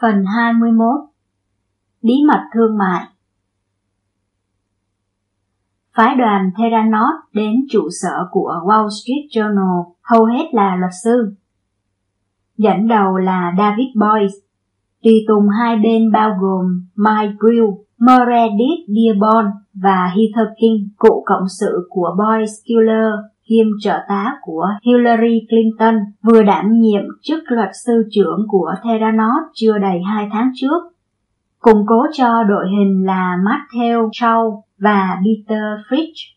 Phần 21 Bí mật thương mại. Phái đoàn Theranos đến trụ sở của Wall Street Journal hầu hết là luật sư. Dẫn đầu là David Boyce, tùy tùng hai bên bao gồm Mike Brill, Meredith Dearborn và Heather King, cựu cộng sự của Boyce Killer kiêm trợ tá của Hillary Clinton, vừa đảm nhiệm chức luật sư trưởng của Theranos chưa đầy hai tháng trước. Củng cố cho đội hình là Matthew Shaw và Peter Fritsch,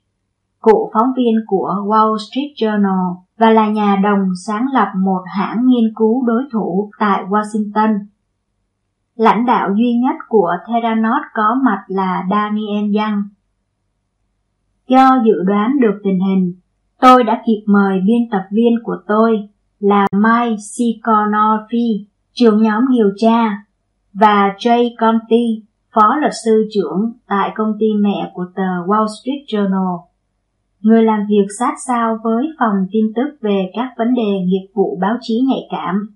cựu phóng viên của Wall Street Journal và là nhà đồng sáng lập một hãng nghiên cứu đối thủ tại Washington. Lãnh đạo duy nhất của Theranos có mặt là Daniel Young. Do dự đoán được tình hình, Tôi đã kịp mời biên tập viên của tôi là Mike Sikonoffi, trưởng nhóm điều tra, và Jay Conti, phó luật sư trưởng tại công ty mẹ của tờ Wall Street Journal. Người làm việc sát sao với phòng tin tức về các vấn đề nghiệp vụ báo chí nhạy cảm.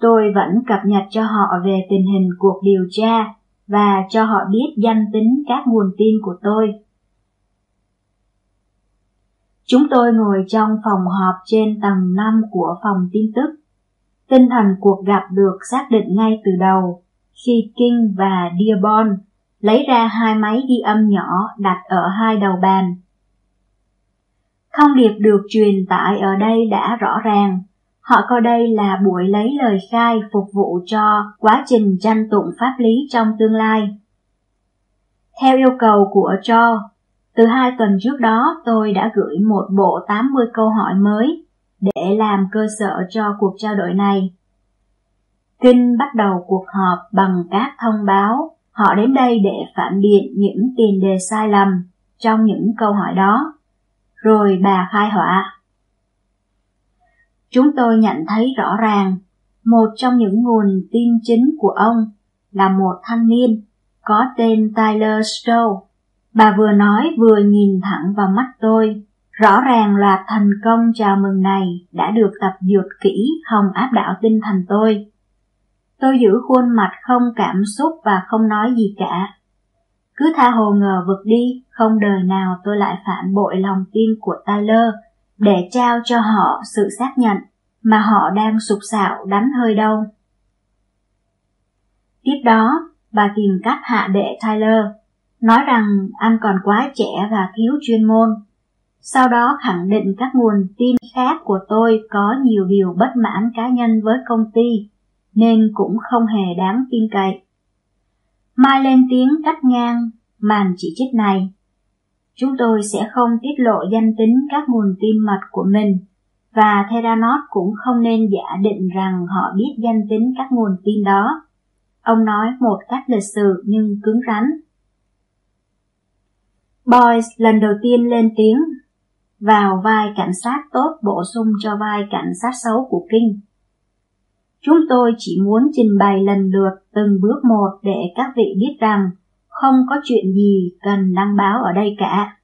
Tôi vẫn cập nhật cho họ về tình hình cuộc điều tra và cho họ biết danh tính các nguồn tin của tôi Chúng tôi ngồi trong phòng họp trên tầng 5 của phòng tin tức. Tinh thần cuộc gặp được xác định ngay từ đầu khi King và Dearborn lấy ra hai máy ghi âm nhỏ đặt ở hai đầu bàn. Thông điệp được truyền tải ở đây đã rõ ràng. Họ coi đây là buổi lấy lời khai phục vụ cho quá trình tranh tụng pháp lý trong tương lai. Theo yêu cầu của Cho, từ hai tuần trước đó, tôi đã gửi một bộ 80 câu hỏi mới để làm cơ sở cho cuộc trao đổi này. Kinh bắt đầu cuộc họp bằng các thông báo họ đến đây để phản biện những tiền đề sai lầm trong những câu hỏi đó. Rồi bà khai họa. Chúng tôi nhận thấy rõ ràng, một trong những nguồn tin chính của ông là một thanh niên có tên Tyler Stowe Bà vừa nói vừa nhìn thẳng vào mắt tôi. Rõ ràng loạt thành công chào mừng này đã được tập dượt kỹ hồng áp đảo tinh thần tôi. Tôi giữ khuôn mặt không cảm xúc và không nói gì cả. Cứ tha hồ ngờ vực đi, không đời nào tôi lại phản bội lòng tin của Tyler để trao cho họ sự xác nhận mà họ đang sụp sạo đánh hơi đâu. Tiếp đó, bà tìm cách hạ đệ Tyler nói rằng anh còn quá trẻ và thiếu chuyên môn. Sau đó khẳng định các nguồn tin khác của tôi có nhiều điều bất mãn cá nhân với công ty, nên cũng không hề đáng tin cậy. Mai lên tiếng cắt ngang màn chỉ trích này. Chúng tôi sẽ không tiết lộ danh tính các nguồn tin mật của mình, và Theranos cũng không nên giả định rằng họ biết danh tính các nguồn tin đó. Ông nói một cách lịch sự nhưng cứng rắn Boyce lần đầu tiên lên tiếng vào vai cảnh sát tốt bổ sung cho vai cảnh sát xấu của Kinh. Chúng tôi chỉ muốn trình bày lần lượt từng bước một để các vị biết rằng không có chuyện gì cần đăng báo ở đây cả.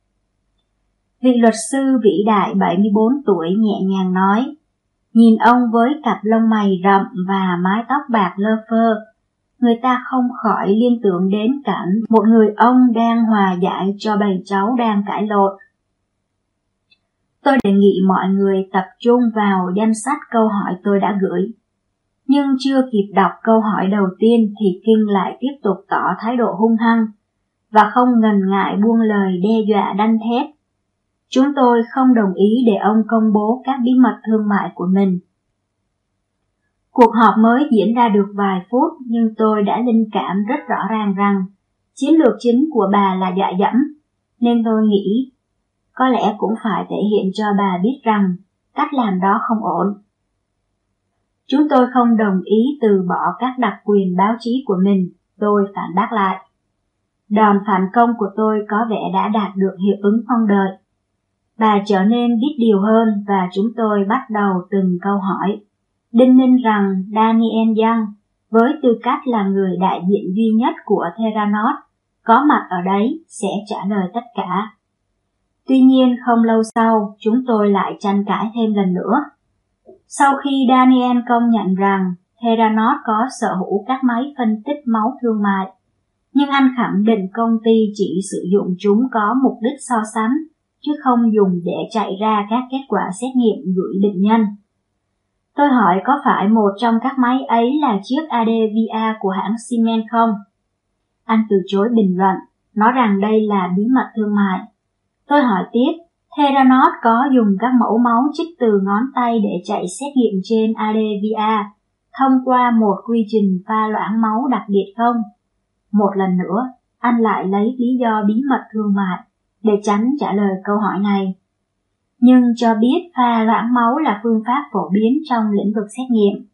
Vị luật sư vĩ đại 74 tuổi nhẹ nhàng nói, nhìn ông với cặp lông mày rậm và mái tóc bạc lơ phơ, người ta không khỏi liên tưởng đến cảnh một người ông đang hòa giải cho bầy cháu đang cãi lộn. Tôi đề nghị mọi người tập trung vào danh sách câu hỏi tôi đã gửi. Nhưng chưa kịp đọc câu hỏi đầu tiên thì Kinh lại tiếp tục tỏ thái độ hung hăng và không ngần ngại buông lời đe dọa đanh thép. Chúng tôi không đồng ý để ông công bố các bí mật thương mại của mình Cuộc họp mới diễn ra được vài phút nhưng tôi đã linh cảm rất rõ ràng rằng chiến lược chính của bà là dọa dẫm, nên tôi nghĩ có lẽ cũng phải thể hiện cho bà biết rằng cách làm đó không ổn. Chúng tôi không đồng ý từ bỏ các đặc quyền báo chí của mình, tôi phản bác lại. Đòn phản công của tôi có vẻ đã đạt được hiệu ứng mong đợi. Bà trở nên biết điều hơn và chúng tôi bắt đầu từng câu hỏi đinh ninh rằng Daniel Young với tư cách là người đại diện duy nhất của Theranos có mặt ở đấy sẽ trả lời tất cả. Tuy nhiên không lâu sau chúng tôi lại tranh cãi thêm lần nữa. Sau khi Daniel công nhận rằng Theranos có sở hữu các máy phân tích máu thương mại, nhưng anh khẳng định công ty chỉ sử dụng chúng có mục đích so sánh, chứ không dùng để chạy ra các kết quả xét nghiệm gửi bệnh nhân. Tôi hỏi có phải một trong các máy ấy là chiếc ADVA của hãng Siemens không? Anh từ chối bình luận, nói rằng đây là bí mật thương mại. Tôi hỏi tiếp, Theranos có dùng các mẫu máu trích từ ngón tay để chạy xét nghiệm trên ADVA thông qua một quy trình pha loãng máu đặc biệt không? Một lần nữa, anh lại lấy lý do bí mật thương mại để tránh trả lời câu hỏi này. Nhưng cho biết pha loãng máu là phương pháp phổ biến trong lĩnh vực xét nghiệm.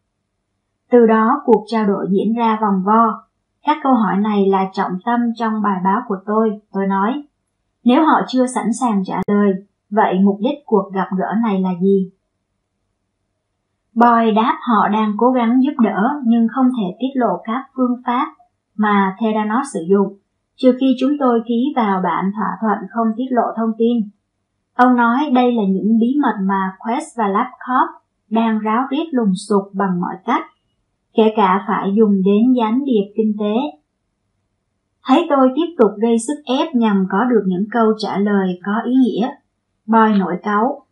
Từ đó cuộc trao đổi diễn ra vòng vo. Các câu hỏi này là trọng tâm trong bài báo của tôi, tôi nói. Nếu họ chưa sẵn sàng trả lời, vậy mục đích cuộc gặp gỡ này là gì? Boy đáp họ đang cố gắng giúp đỡ nhưng không thể tiết lộ các phương pháp mà Theranos sử dụng, trừ khi chúng tôi ký vào bản thỏa thuận không tiết lộ thông tin. Ông nói đây là những bí mật mà Quest và Lapcorp đang ráo riết lùng sục bằng mọi cách, kể cả phải dùng đến gián điệp kinh tế. Thấy tôi tiếp tục gây sức ép nhằm có được những câu trả lời có ý nghĩa, Boy nổi cáu.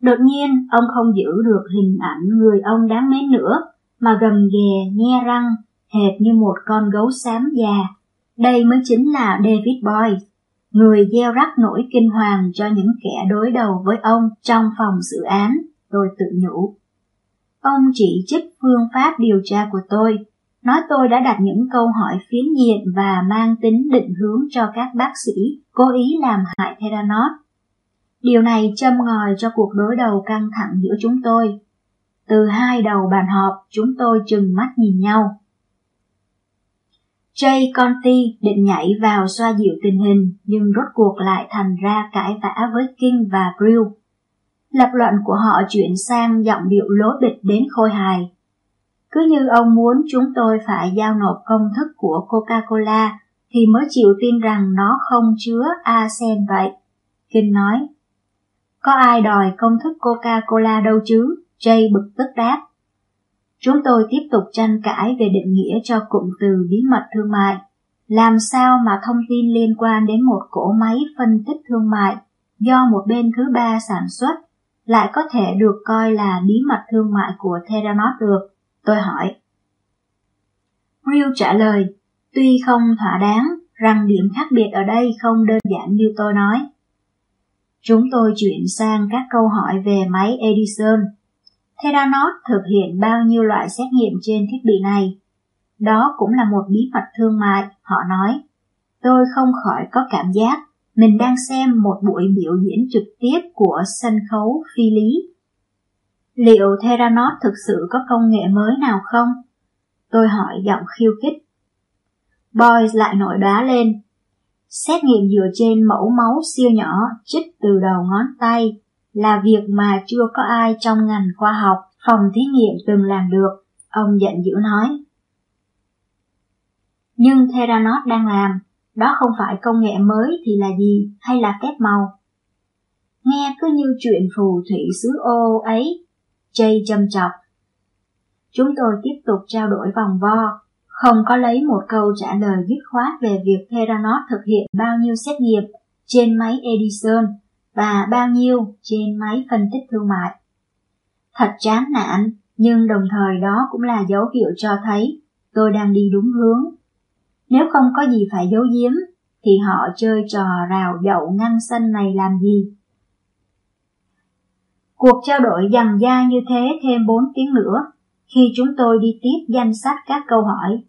Đột nhiên, ông không giữ được hình ảnh người ông đáng mến nữa, mà gầm ghè, nhe răng, hệt như một con gấu xám già. Đây mới chính là David Boy, người gieo rắc nỗi kinh hoàng cho những kẻ đối đầu với ông trong phòng xử án, tôi tự nhủ. Ông chỉ trích phương pháp điều tra của tôi, nói tôi đã đặt những câu hỏi phiến diện và mang tính định hướng cho các bác sĩ cố ý làm hại Theranos. Điều này châm ngòi cho cuộc đối đầu căng thẳng giữa chúng tôi. Từ hai đầu bàn họp, chúng tôi chừng mắt nhìn nhau. Jay Conti định nhảy vào xoa dịu tình hình, nhưng rốt cuộc lại thành ra cãi vã với King và Brill. Lập luận của họ chuyển sang giọng điệu lố bịch đến khôi hài. Cứ như ông muốn chúng tôi phải giao nộp công thức của Coca-Cola thì mới chịu tin rằng nó không chứa arsen vậy. King nói, có ai đòi công thức Coca-Cola đâu chứ? Jay bực tức đáp. Chúng tôi tiếp tục tranh cãi về định nghĩa cho cụm từ bí mật thương mại. Làm sao mà thông tin liên quan đến một cỗ máy phân tích thương mại do một bên thứ ba sản xuất lại có thể được coi là bí mật thương mại của Theranos được? Tôi hỏi. Real trả lời, tuy không thỏa đáng, rằng điểm khác biệt ở đây không đơn giản như tôi nói. Chúng tôi chuyển sang các câu hỏi về máy Edison. Theranos thực hiện bao nhiêu loại xét nghiệm trên thiết bị này? Đó cũng là một bí mật thương mại, họ nói. Tôi không khỏi có cảm giác mình đang xem một buổi biểu diễn trực tiếp của sân khấu phi lý. Liệu Theranos thực sự có công nghệ mới nào không? Tôi hỏi giọng khiêu khích. Boys lại nổi đá lên, Xét nghiệm dựa trên mẫu máu siêu nhỏ chích từ đầu ngón tay là việc mà chưa có ai trong ngành khoa học, phòng thí nghiệm từng làm được, ông giận dữ nói. Nhưng Theranos đang làm, đó không phải công nghệ mới thì là gì hay là phép màu. Nghe cứ như chuyện phù thủy xứ ô ấy, Jay châm chọc. Chúng tôi tiếp tục trao đổi vòng vo, không có lấy một câu trả lời dứt khoát về việc Theranos thực hiện bao nhiêu xét nghiệm trên máy Edison và bao nhiêu trên máy phân tích thương mại. Thật chán nản, nhưng đồng thời đó cũng là dấu hiệu cho thấy tôi đang đi đúng hướng. Nếu không có gì phải giấu giếm, thì họ chơi trò rào dậu ngăn sân này làm gì? Cuộc trao đổi dằn da như thế thêm 4 tiếng nữa, khi chúng tôi đi tiếp danh sách các câu hỏi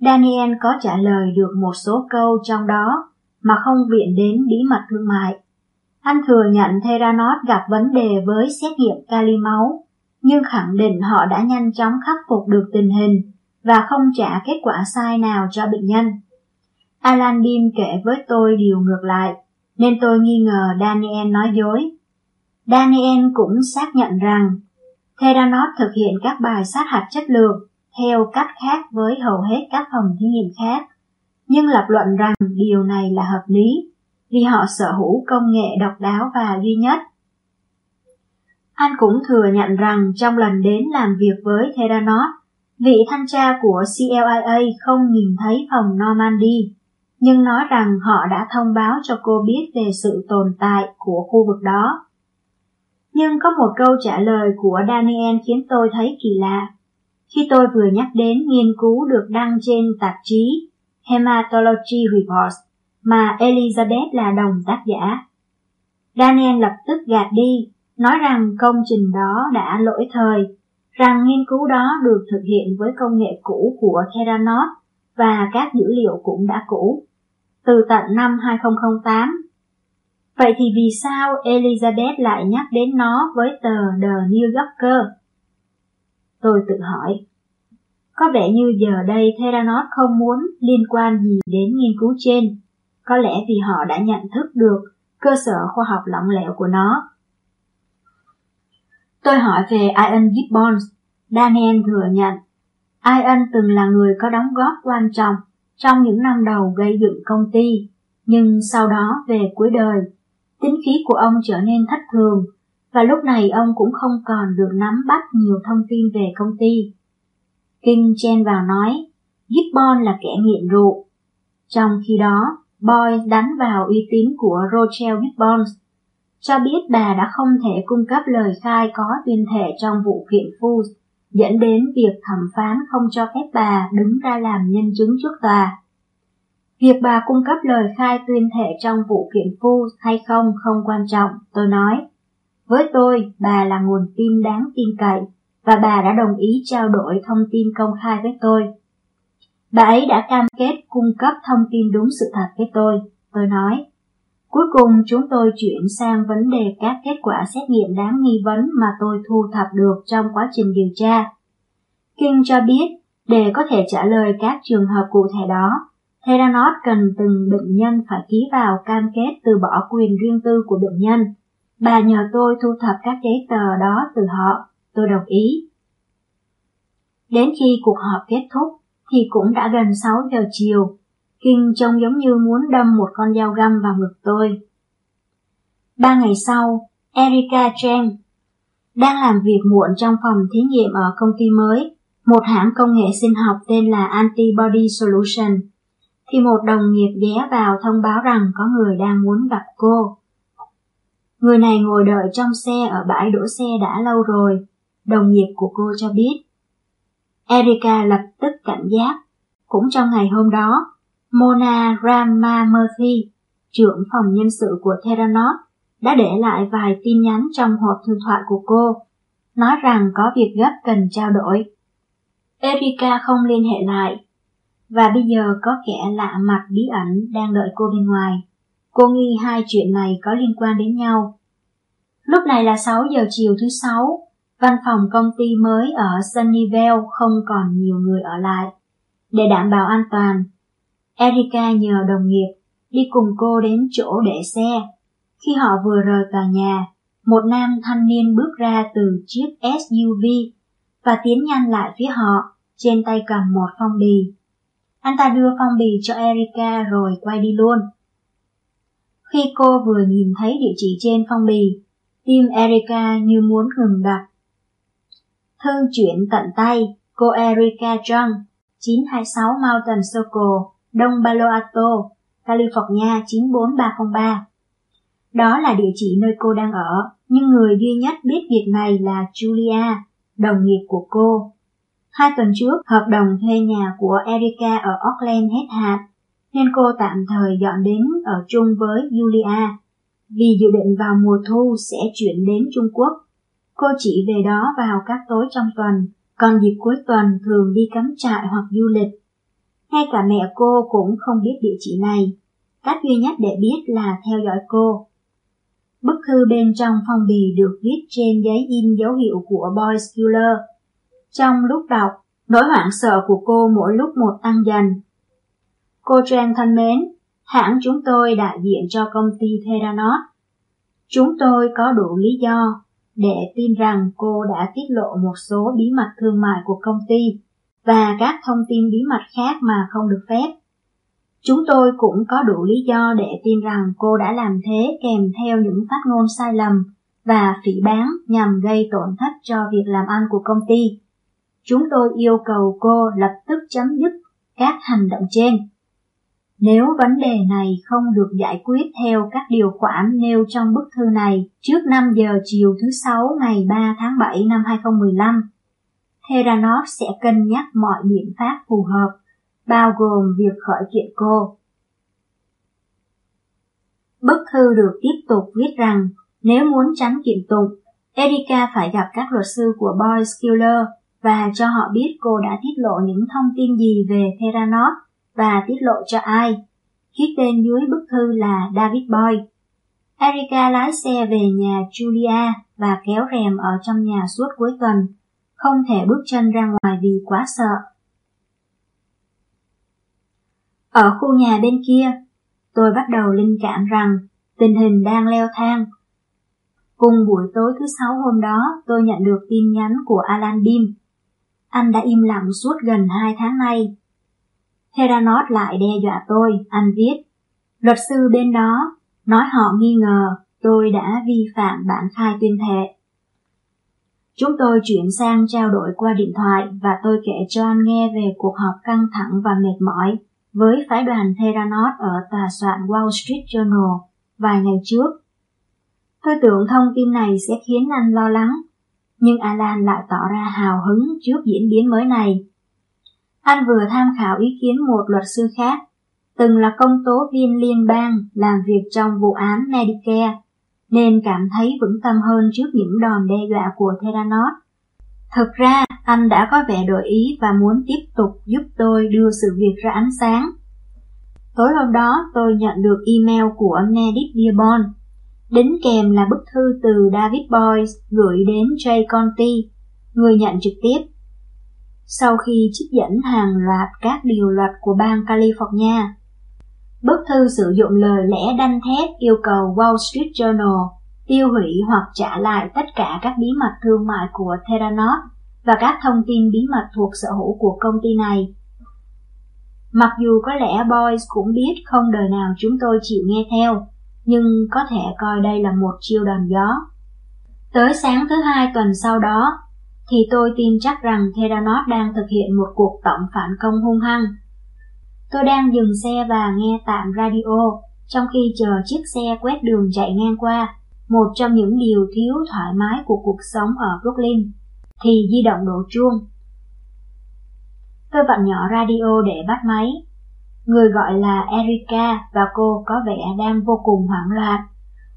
Daniel có trả lời được một số câu trong đó mà không viện đến bí mật thương mại. Anh thừa nhận Theranos gặp vấn đề với xét nghiệm kali máu, nhưng khẳng định họ đã nhanh chóng khắc phục được tình hình và không trả kết quả sai nào cho bệnh nhân. Alan Beam kể với tôi điều ngược lại, nên tôi nghi ngờ Daniel nói dối. Daniel cũng xác nhận rằng Theranos thực hiện các bài sát hạch chất lượng theo cách khác với hầu hết các phòng thí nghiệm khác, nhưng lập luận rằng điều này là hợp lý vì họ sở hữu công nghệ độc đáo và duy nhất. Anh cũng thừa nhận rằng trong lần đến làm việc với Theranos, Vị thanh tra của CLIA không nhìn thấy phòng Normandy, nhưng nói rằng họ đã thông báo cho cô biết về sự tồn tại của khu vực đó. Nhưng có một câu trả lời của Daniel khiến tôi thấy kỳ lạ. Khi tôi vừa nhắc đến nghiên cứu được đăng trên tạp chí Hematology Reports mà Elizabeth là đồng tác giả. Daniel lập tức gạt đi, nói rằng công trình đó đã lỗi thời, rằng nghiên cứu đó được thực hiện với công nghệ cũ của Theranos và các dữ liệu cũng đã cũ, từ tận năm 2008. Vậy thì vì sao Elizabeth lại nhắc đến nó với tờ The New Yorker? Tôi tự hỏi. Có vẻ như giờ đây Theranos không muốn liên quan gì đến nghiên cứu trên, có lẽ vì họ đã nhận thức được cơ sở khoa học lỏng lẻo của nó. Tôi hỏi về Ian Gibbons. Daniel thừa nhận, Ian từng là người có đóng góp quan trọng trong những năm đầu gây dựng công ty, nhưng sau đó về cuối đời, tính khí của ông trở nên thất thường và lúc này ông cũng không còn được nắm bắt nhiều thông tin về công ty. King chen vào nói, Gibbon là kẻ nghiện rượu. Trong khi đó, Boy đánh vào uy tín của Rochelle Gibbons, cho biết bà đã không thể cung cấp lời khai có tuyên thệ trong vụ kiện Fools, dẫn đến việc thẩm phán không cho phép bà đứng ra làm nhân chứng trước tòa. Việc bà cung cấp lời khai tuyên thệ trong vụ kiện Fools hay không không quan trọng, tôi nói. Với tôi, bà là nguồn tin đáng tin cậy và bà đã đồng ý trao đổi thông tin công khai với tôi. Bà ấy đã cam kết cung cấp thông tin đúng sự thật với tôi, tôi nói. Cuối cùng chúng tôi chuyển sang vấn đề các kết quả xét nghiệm đáng nghi vấn mà tôi thu thập được trong quá trình điều tra. King cho biết, để có thể trả lời các trường hợp cụ thể đó, Theranos cần từng bệnh nhân phải ký vào cam kết từ bỏ quyền riêng tư của bệnh nhân. Bà nhờ tôi thu thập các giấy tờ đó từ họ, tôi đồng ý. Đến khi cuộc họp kết thúc, thì cũng đã gần 6 giờ chiều. Kinh trông giống như muốn đâm một con dao găm vào ngực tôi. Ba ngày sau, Erika Chen đang làm việc muộn trong phòng thí nghiệm ở công ty mới, một hãng công nghệ sinh học tên là Antibody Solution, thì một đồng nghiệp ghé vào thông báo rằng có người đang muốn gặp cô. Người này ngồi đợi trong xe ở bãi đỗ xe đã lâu rồi, đồng nghiệp của cô cho biết. Erika lập tức cảnh giác. Cũng trong ngày hôm đó, Mona Ramamurthy, trưởng phòng nhân sự của Theranos, đã để lại vài tin nhắn trong hộp thư thoại của cô, nói rằng có việc gấp cần trao đổi. Erika không liên hệ lại, và bây giờ có kẻ lạ mặt bí ẩn đang đợi cô bên ngoài. Cô nghi hai chuyện này có liên quan đến nhau. Lúc này là 6 giờ chiều thứ sáu, Văn phòng công ty mới ở Sunnyvale không còn nhiều người ở lại. Để đảm bảo an toàn, Erika nhờ đồng nghiệp đi cùng cô đến chỗ để xe. Khi họ vừa rời tòa nhà, một nam thanh niên bước ra từ chiếc SUV và tiến nhanh lại phía họ, trên tay cầm một phong bì. Anh ta đưa phong bì cho Erika rồi quay đi luôn. Khi cô vừa nhìn thấy địa chỉ trên phong bì, tim Erika như muốn ngừng đập. Thư chuyển tận tay, cô Erika Jung, 926 Mountain Circle, Đông Palo Alto, California 94303. Đó là địa chỉ nơi cô đang ở, nhưng người duy nhất biết việc này là Julia, đồng nghiệp của cô. Hai tuần trước, hợp đồng thuê nhà của Erika ở Auckland hết hạn, nên cô tạm thời dọn đến ở chung với Julia, vì dự định vào mùa thu sẽ chuyển đến Trung Quốc Cô chỉ về đó vào các tối trong tuần, còn dịp cuối tuần thường đi cắm trại hoặc du lịch. Ngay cả mẹ cô cũng không biết địa chỉ này. Cách duy nhất để biết là theo dõi cô. Bức thư bên trong phong bì được viết trên giấy in dấu hiệu của Boy Killer. Trong lúc đọc, nỗi hoảng sợ của cô mỗi lúc một tăng dần. Cô Trang thân mến, hãng chúng tôi đại diện cho công ty Theranos. Chúng tôi có đủ lý do để tin rằng cô đã tiết lộ một số bí mật thương mại của công ty và các thông tin bí mật khác mà không được phép. Chúng tôi cũng có đủ lý do để tin rằng cô đã làm thế kèm theo những phát ngôn sai lầm và phỉ bán nhằm gây tổn thất cho việc làm ăn của công ty. Chúng tôi yêu cầu cô lập tức chấm dứt các hành động trên. Nếu vấn đề này không được giải quyết theo các điều khoản nêu trong bức thư này trước 5 giờ chiều thứ Sáu ngày 3 tháng 7 năm 2015, Theranos sẽ cân nhắc mọi biện pháp phù hợp, bao gồm việc khởi kiện cô. Bức thư được tiếp tục viết rằng nếu muốn tránh kiện tụng, Erika phải gặp các luật sư của Boy Skiller và cho họ biết cô đã tiết lộ những thông tin gì về Theranos và tiết lộ cho ai. Ký tên dưới bức thư là David Boy. Erika lái xe về nhà Julia và kéo rèm ở trong nhà suốt cuối tuần, không thể bước chân ra ngoài vì quá sợ. Ở khu nhà bên kia, tôi bắt đầu linh cảm rằng tình hình đang leo thang. Cùng buổi tối thứ sáu hôm đó, tôi nhận được tin nhắn của Alan Bim. Anh đã im lặng suốt gần hai tháng nay. Theranos lại đe dọa tôi, anh viết. Luật sư bên đó nói họ nghi ngờ tôi đã vi phạm bản khai tuyên thệ. Chúng tôi chuyển sang trao đổi qua điện thoại và tôi kể cho anh nghe về cuộc họp căng thẳng và mệt mỏi với phái đoàn Theranos ở tòa soạn Wall Street Journal vài ngày trước. Tôi tưởng thông tin này sẽ khiến anh lo lắng, nhưng Alan lại tỏ ra hào hứng trước diễn biến mới này. Anh vừa tham khảo ý kiến một luật sư khác, từng là công tố viên liên bang làm việc trong vụ án Medicare, nên cảm thấy vững tâm hơn trước những đòn đe dọa của Theranos. Thực ra, anh đã có vẻ đổi ý và muốn tiếp tục giúp tôi đưa sự việc ra ánh sáng. Tối hôm đó, tôi nhận được email của Medic Dearborn, đính kèm là bức thư từ David Boyce gửi đến Jay Conti, người nhận trực tiếp. Sau khi trích dẫn hàng loạt các điều luật của bang California, bức thư sử dụng lời lẽ đanh thép yêu cầu Wall Street Journal tiêu hủy hoặc trả lại tất cả các bí mật thương mại của Theranos và các thông tin bí mật thuộc sở hữu của công ty này. Mặc dù có lẽ Boys cũng biết không đời nào chúng tôi chịu nghe theo, nhưng có thể coi đây là một chiêu đòn gió. Tới sáng thứ hai tuần sau đó, thì tôi tin chắc rằng Theranos đang thực hiện một cuộc tổng phản công hung hăng. Tôi đang dừng xe và nghe tạm radio, trong khi chờ chiếc xe quét đường chạy ngang qua, một trong những điều thiếu thoải mái của cuộc sống ở Brooklyn, thì di động đổ chuông. Tôi vặn nhỏ radio để bắt máy. Người gọi là Erika và cô có vẻ đang vô cùng hoảng loạn.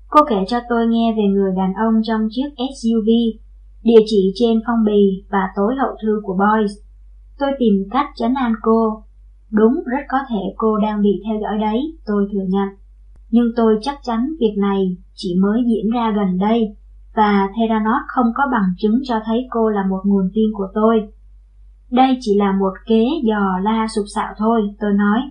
Cô kể cho tôi nghe về người đàn ông trong chiếc SUV, địa chỉ trên phong bì và tối hậu thư của Boys. Tôi tìm cách trấn an cô. Đúng, rất có thể cô đang bị theo dõi đấy, tôi thừa nhận. Nhưng tôi chắc chắn việc này chỉ mới diễn ra gần đây và Theranos không có bằng chứng cho thấy cô là một nguồn tin của tôi. Đây chỉ là một kế dò la sụp sạo thôi, tôi nói.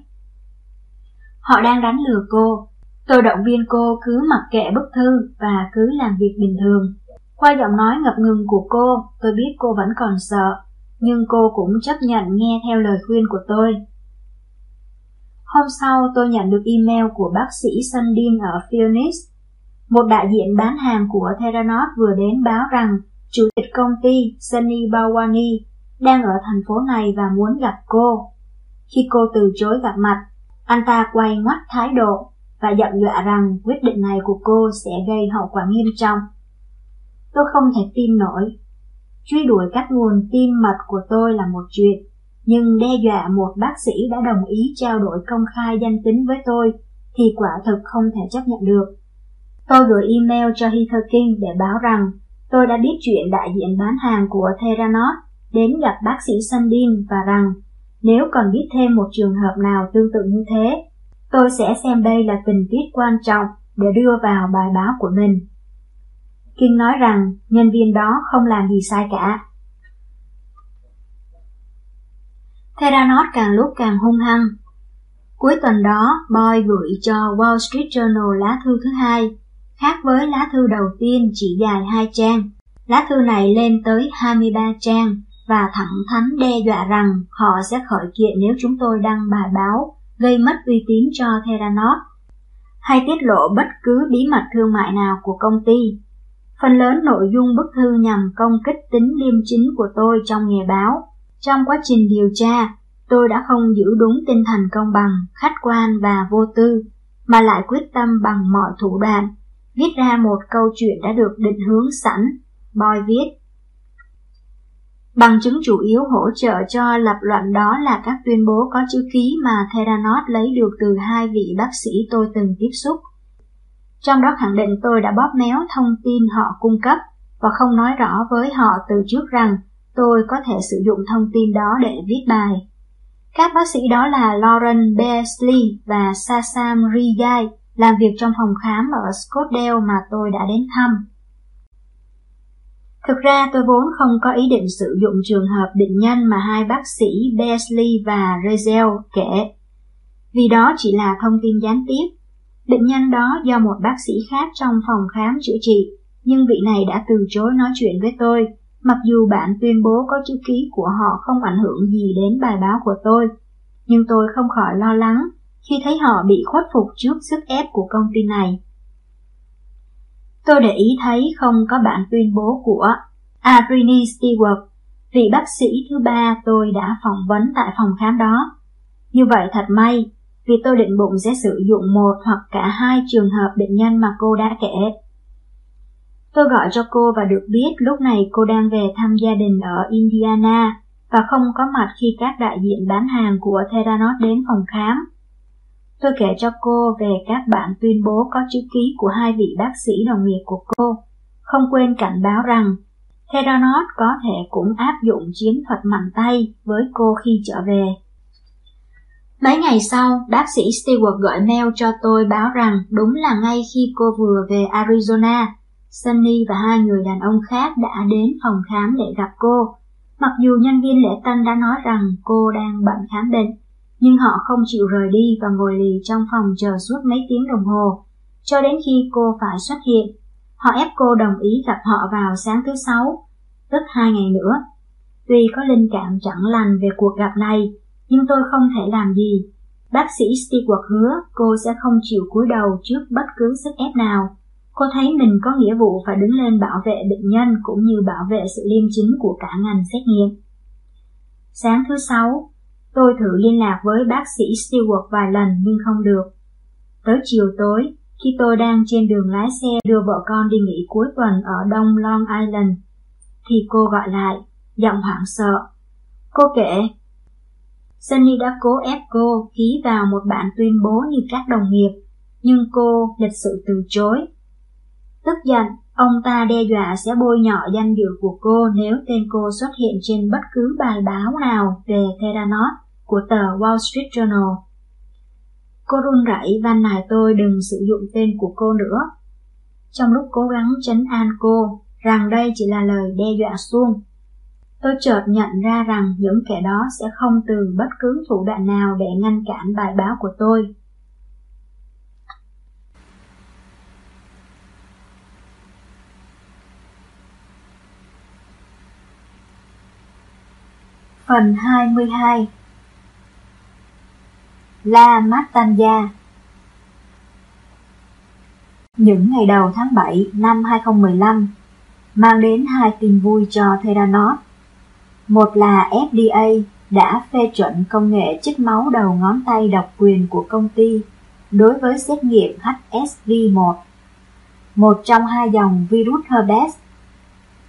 Họ đang đánh lừa cô. Tôi động viên cô cứ mặc kệ bức thư và cứ làm việc bình thường. Qua giọng nói ngập ngừng của cô, tôi biết cô vẫn còn sợ, nhưng cô cũng chấp nhận nghe theo lời khuyên của tôi. Hôm sau tôi nhận được email của bác sĩ Sandin ở Phoenix. Một đại diện bán hàng của Theranos vừa đến báo rằng chủ tịch công ty Sunny Bawani đang ở thành phố này và muốn gặp cô. Khi cô từ chối gặp mặt, anh ta quay ngoắt thái độ và giận dọa rằng quyết định này của cô sẽ gây hậu quả nghiêm trọng. Tôi không thể tin nổi. Truy đuổi các nguồn tin mật của tôi là một chuyện, nhưng đe dọa một bác sĩ đã đồng ý trao đổi công khai danh tính với tôi thì quả thực không thể chấp nhận được. Tôi gửi email cho Heather King để báo rằng tôi đã biết chuyện đại diện bán hàng của Theranos đến gặp bác sĩ Sandin và rằng nếu còn biết thêm một trường hợp nào tương tự như thế, tôi sẽ xem đây là tình tiết quan trọng để đưa vào bài báo của mình. Kiên nói rằng nhân viên đó không làm gì sai cả. Theranos càng lúc càng hung hăng. Cuối tuần đó, Boy gửi cho Wall Street Journal lá thư thứ hai, khác với lá thư đầu tiên chỉ dài hai trang. Lá thư này lên tới 23 trang và thẳng thắn đe dọa rằng họ sẽ khởi kiện nếu chúng tôi đăng bài báo gây mất uy tín cho Theranos hay tiết lộ bất cứ bí mật thương mại nào của công ty. Phần lớn nội dung bức thư nhằm công kích tính liêm chính của tôi trong nghề báo. Trong quá trình điều tra, tôi đã không giữ đúng tinh thần công bằng, khách quan và vô tư, mà lại quyết tâm bằng mọi thủ đoạn, viết ra một câu chuyện đã được định hướng sẵn, Boy viết. Bằng chứng chủ yếu hỗ trợ cho lập luận đó là các tuyên bố có chữ ký mà Theranos lấy được từ hai vị bác sĩ tôi từng tiếp xúc. Trong đó khẳng định tôi đã bóp méo thông tin họ cung cấp và không nói rõ với họ từ trước rằng tôi có thể sử dụng thông tin đó để viết bài. Các bác sĩ đó là Lauren Beasley và Sasam Riyai làm việc trong phòng khám ở Scottsdale mà tôi đã đến thăm. Thực ra tôi vốn không có ý định sử dụng trường hợp định nhân mà hai bác sĩ Beasley và Rezel kể, vì đó chỉ là thông tin gián tiếp. Định nhân đó do một bác sĩ khác trong phòng khám chữa trị, nhưng vị này đã từ chối nói chuyện với tôi, mặc dù bản tuyên bố có chữ ký của họ không ảnh hưởng gì đến bài báo của tôi. Nhưng tôi không khỏi lo lắng khi thấy họ bị khuất phục trước sức ép của công ty này. Tôi để ý thấy không có bản tuyên bố của Adrini Stewart, vị bác sĩ thứ ba tôi đã phỏng vấn tại phòng khám đó. Như vậy thật may, vì tôi định bụng sẽ sử dụng một hoặc cả hai trường hợp bệnh nhân mà cô đã kể. Tôi gọi cho cô và được biết lúc này cô đang về thăm gia đình ở Indiana và không có mặt khi các đại diện bán hàng của Theranos đến phòng khám. Tôi kể cho cô về các bản tuyên bố có chữ ký của hai vị bác sĩ đồng nghiệp của cô, không quên cảnh báo rằng Theranos có thể cũng áp dụng chiến thuật mạnh tay với cô khi trở về. Mấy ngày sau, bác sĩ Stewart gọi mail cho tôi báo rằng đúng là ngay khi cô vừa về Arizona, Sunny và hai người đàn ông khác đã đến phòng khám để gặp cô. Mặc dù nhân viên lễ tân đã nói rằng cô đang bệnh khám bệnh, nhưng họ không chịu rời đi và ngồi lì trong phòng chờ suốt mấy tiếng đồng hồ, cho đến khi cô phải xuất hiện. Họ ép cô đồng ý gặp họ vào sáng thứ sáu, tức hai ngày nữa. Tuy có linh cảm chẳng lành về cuộc gặp này, nhưng tôi không thể làm gì. Bác sĩ Stewart hứa cô sẽ không chịu cúi đầu trước bất cứ sức ép nào. Cô thấy mình có nghĩa vụ phải đứng lên bảo vệ bệnh nhân cũng như bảo vệ sự liêm chính của cả ngành xét nghiệm. Sáng thứ sáu, tôi thử liên lạc với bác sĩ Stewart vài lần nhưng không được. Tới chiều tối, khi tôi đang trên đường lái xe đưa vợ con đi nghỉ cuối tuần ở đông Long Island, thì cô gọi lại, giọng hoảng sợ. Cô kể, Sunny đã cố ép cô ký vào một bản tuyên bố như các đồng nghiệp, nhưng cô lịch sự từ chối. Tức giận, ông ta đe dọa sẽ bôi nhọ danh dự của cô nếu tên cô xuất hiện trên bất cứ bài báo nào về Theranos của tờ Wall Street Journal. Cô run rẩy van nài tôi đừng sử dụng tên của cô nữa. Trong lúc cố gắng trấn an cô rằng đây chỉ là lời đe dọa suông, tôi chợt nhận ra rằng những kẻ đó sẽ không từ bất cứ thủ đoạn nào để ngăn cản bài báo của tôi. Phần 22 La matanja Những ngày đầu tháng 7 năm 2015 mang đến hai tin vui cho Theranos. Một là FDA đã phê chuẩn công nghệ chích máu đầu ngón tay độc quyền của công ty đối với xét nghiệm HSV1, một trong hai dòng virus herpes.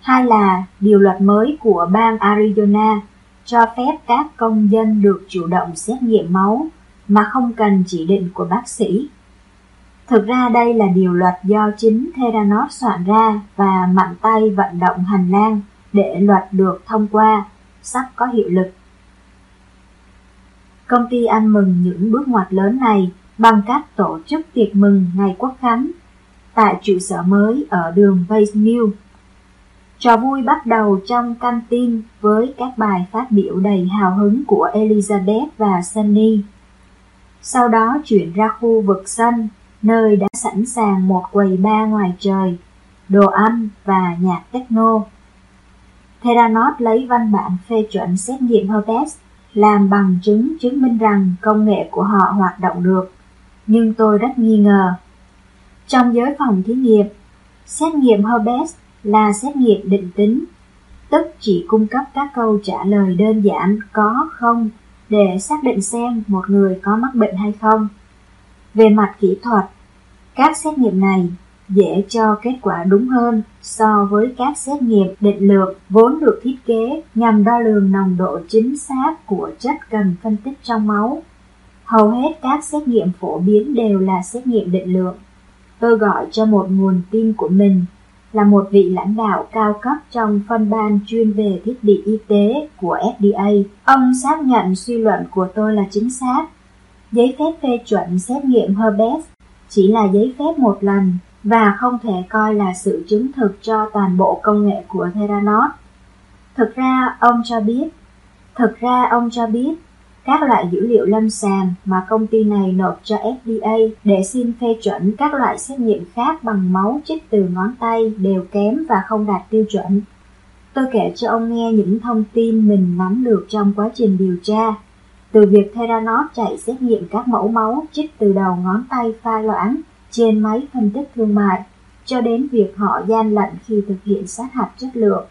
Hai là điều luật mới của bang Arizona cho phép các công dân được chủ động xét nghiệm máu mà không cần chỉ định của bác sĩ. Thực ra đây là điều luật do chính Theranos soạn ra và mạnh tay vận động hành lang để luật được thông qua, sắp có hiệu lực. Công ty ăn mừng những bước ngoặt lớn này bằng cách tổ chức tiệc mừng ngày quốc khánh tại trụ sở mới ở đường Base Trò vui bắt đầu trong căng tin với các bài phát biểu đầy hào hứng của Elizabeth và Sunny. Sau đó chuyển ra khu vực sân nơi đã sẵn sàng một quầy bar ngoài trời, đồ ăn và nhạc techno. Theranos lấy văn bản phê chuẩn xét nghiệm herpes làm bằng chứng chứng minh rằng công nghệ của họ hoạt động được, nhưng tôi rất nghi ngờ. Trong giới phòng thí nghiệm, xét nghiệm herpes là xét nghiệm định tính, tức chỉ cung cấp các câu trả lời đơn giản có không để xác định xem một người có mắc bệnh hay không. Về mặt kỹ thuật, các xét nghiệm này dễ cho kết quả đúng hơn so với các xét nghiệm định lượng vốn được thiết kế nhằm đo lường nồng độ chính xác của chất cần phân tích trong máu. Hầu hết các xét nghiệm phổ biến đều là xét nghiệm định lượng. Tôi gọi cho một nguồn tin của mình, là một vị lãnh đạo cao cấp trong phân ban chuyên về thiết bị y tế của FDA. Ông xác nhận suy luận của tôi là chính xác. Giấy phép phê chuẩn xét nghiệm herbes chỉ là giấy phép một lần và không thể coi là sự chứng thực cho toàn bộ công nghệ của Theranos. Thực ra ông cho biết, thực ra ông cho biết các loại dữ liệu lâm sàng mà công ty này nộp cho FDA để xin phê chuẩn các loại xét nghiệm khác bằng máu chích từ ngón tay đều kém và không đạt tiêu chuẩn. Tôi kể cho ông nghe những thông tin mình nắm được trong quá trình điều tra, từ việc Theranos chạy xét nghiệm các mẫu máu chích từ đầu ngón tay pha loãng trên máy phân tích thương mại, cho đến việc họ gian lận khi thực hiện sát hạch chất lượng,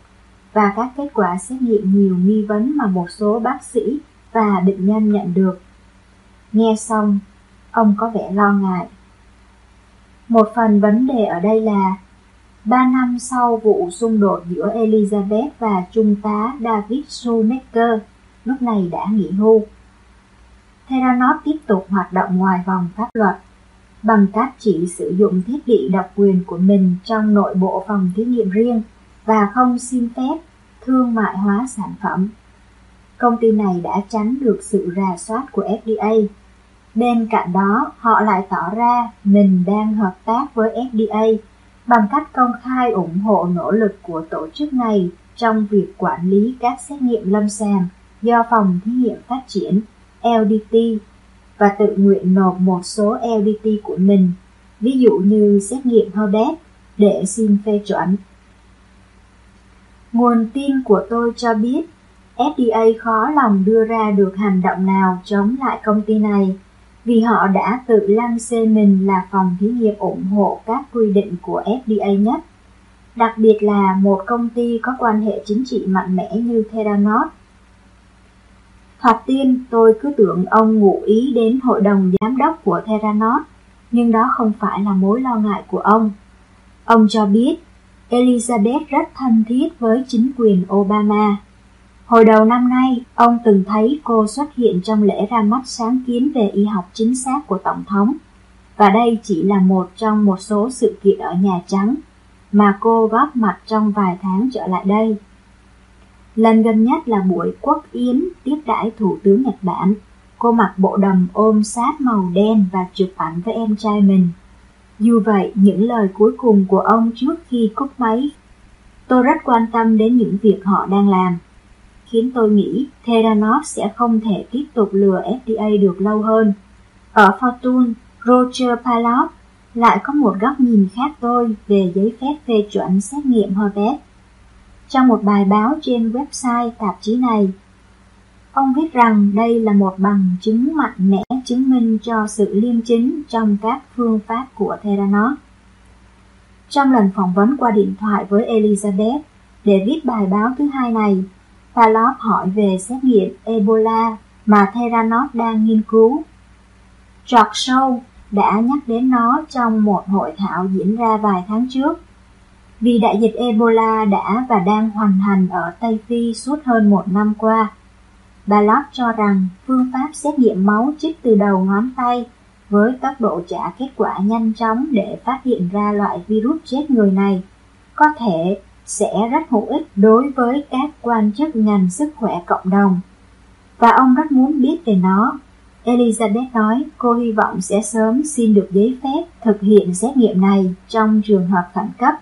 và các kết quả xét nghiệm nhiều nghi vấn mà một số bác sĩ và bệnh nhân nhận được. Nghe xong, ông có vẻ lo ngại. Một phần vấn đề ở đây là Ba năm sau vụ xung đột giữa Elizabeth và Trung tá David Shoemaker, lúc này đã nghỉ hưu. Theranos tiếp tục hoạt động ngoài vòng pháp luật bằng cách chỉ sử dụng thiết bị độc quyền của mình trong nội bộ phòng thí nghiệm riêng và không xin phép thương mại hóa sản phẩm. Công ty này đã tránh được sự rà soát của FDA. Bên cạnh đó, họ lại tỏ ra mình đang hợp tác với FDA bằng cách công khai ủng hộ nỗ lực của tổ chức này trong việc quản lý các xét nghiệm lâm sàng do Phòng Thí nghiệm Phát triển LDT và tự nguyện nộp một số LDT của mình, ví dụ như xét nghiệm Herbert để xin phê chuẩn. Nguồn tin của tôi cho biết FDA khó lòng đưa ra được hành động nào chống lại công ty này vì họ đã tự lăng xê mình là phòng thí nghiệm ủng hộ các quy định của FDA nhất. Đặc biệt là một công ty có quan hệ chính trị mạnh mẽ như Theranos Thoạt tiên tôi cứ tưởng ông ngụ ý đến hội đồng giám đốc của Theranos, nhưng đó không phải là mối lo ngại của ông. Ông cho biết Elizabeth rất thân thiết với chính quyền Obama. Hồi đầu năm nay, ông từng thấy cô xuất hiện trong lễ ra mắt sáng kiến về y học chính xác của Tổng thống. Và đây chỉ là một trong một số sự kiện ở Nhà Trắng mà cô góp mặt trong vài tháng trở lại đây. Lần gần nhất là buổi quốc yến tiếp đãi Thủ tướng Nhật Bản. Cô mặc bộ đầm ôm sát màu đen và chụp ảnh với em trai mình. Dù vậy, những lời cuối cùng của ông trước khi cúp máy, tôi rất quan tâm đến những việc họ đang làm. Khiến tôi nghĩ Theranos sẽ không thể tiếp tục lừa FDA được lâu hơn. Ở Fortune, Roger Palop lại có một góc nhìn khác tôi về giấy phép phê chuẩn xét nghiệm Herbert trong một bài báo trên website tạp chí này. Ông viết rằng đây là một bằng chứng mạnh mẽ chứng minh cho sự liêm chính trong các phương pháp của Theranos. Trong lần phỏng vấn qua điện thoại với Elizabeth để viết bài báo thứ hai này, Palop hỏi về xét nghiệm Ebola mà Theranos đang nghiên cứu. George Shaw đã nhắc đến nó trong một hội thảo diễn ra vài tháng trước vì đại dịch Ebola đã và đang hoành hành ở Tây Phi suốt hơn một năm qua. Bà Lott cho rằng phương pháp xét nghiệm máu chích từ đầu ngón tay với tốc độ trả kết quả nhanh chóng để phát hiện ra loại virus chết người này có thể sẽ rất hữu ích đối với các quan chức ngành sức khỏe cộng đồng. Và ông rất muốn biết về nó. Elizabeth nói cô hy vọng sẽ sớm xin được giấy phép thực hiện xét nghiệm này trong trường hợp khẩn cấp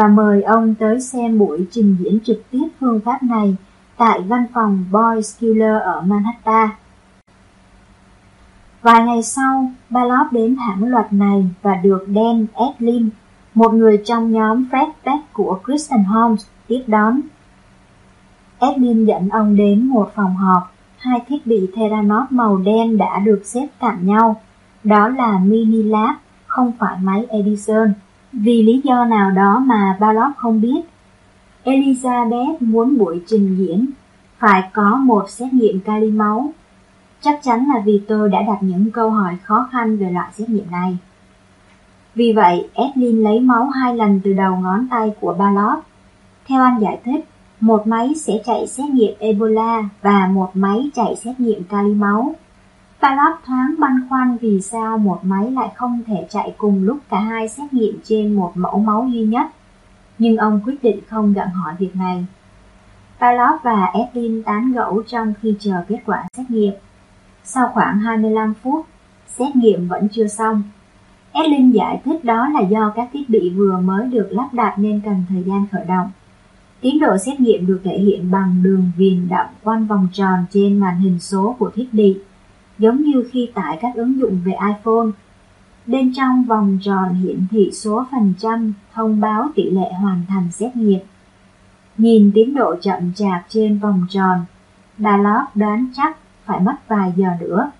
và mời ông tới xem buổi trình diễn trực tiếp phương pháp này tại văn phòng Boy Skiller ở Manhattan. Vài ngày sau, Ballard đến hãng luật này và được Dan Edlin, một người trong nhóm Fred Beck của Kristen Holmes, tiếp đón. Edlin dẫn ông đến một phòng họp, hai thiết bị Theranos màu đen đã được xếp cạnh nhau. Đó là Mini Lab, không phải máy Edison vì lý do nào đó mà Balog không biết, Elizabeth muốn buổi trình diễn phải có một xét nghiệm kali máu. Chắc chắn là vì tôi đã đặt những câu hỏi khó khăn về loại xét nghiệm này. Vì vậy, Edlin lấy máu hai lần từ đầu ngón tay của Balog. Theo anh giải thích, một máy sẽ chạy xét nghiệm Ebola và một máy chạy xét nghiệm kali máu. Balog thoáng băn khoăn vì sao một máy lại không thể chạy cùng lúc cả hai xét nghiệm trên một mẫu máu duy nhất. Nhưng ông quyết định không gặng hỏi việc này. Balog và Edwin tán gẫu trong khi chờ kết quả xét nghiệm. Sau khoảng 25 phút, xét nghiệm vẫn chưa xong. Edlin giải thích đó là do các thiết bị vừa mới được lắp đặt nên cần thời gian khởi động. Tiến độ xét nghiệm được thể hiện bằng đường viền đậm quanh vòng tròn trên màn hình số của thiết bị, giống như khi tải các ứng dụng về iPhone. Bên trong vòng tròn hiển thị số phần trăm thông báo tỷ lệ hoàn thành xét nghiệm. Nhìn tiến độ chậm chạp trên vòng tròn, Dalot đoán chắc phải mất vài giờ nữa.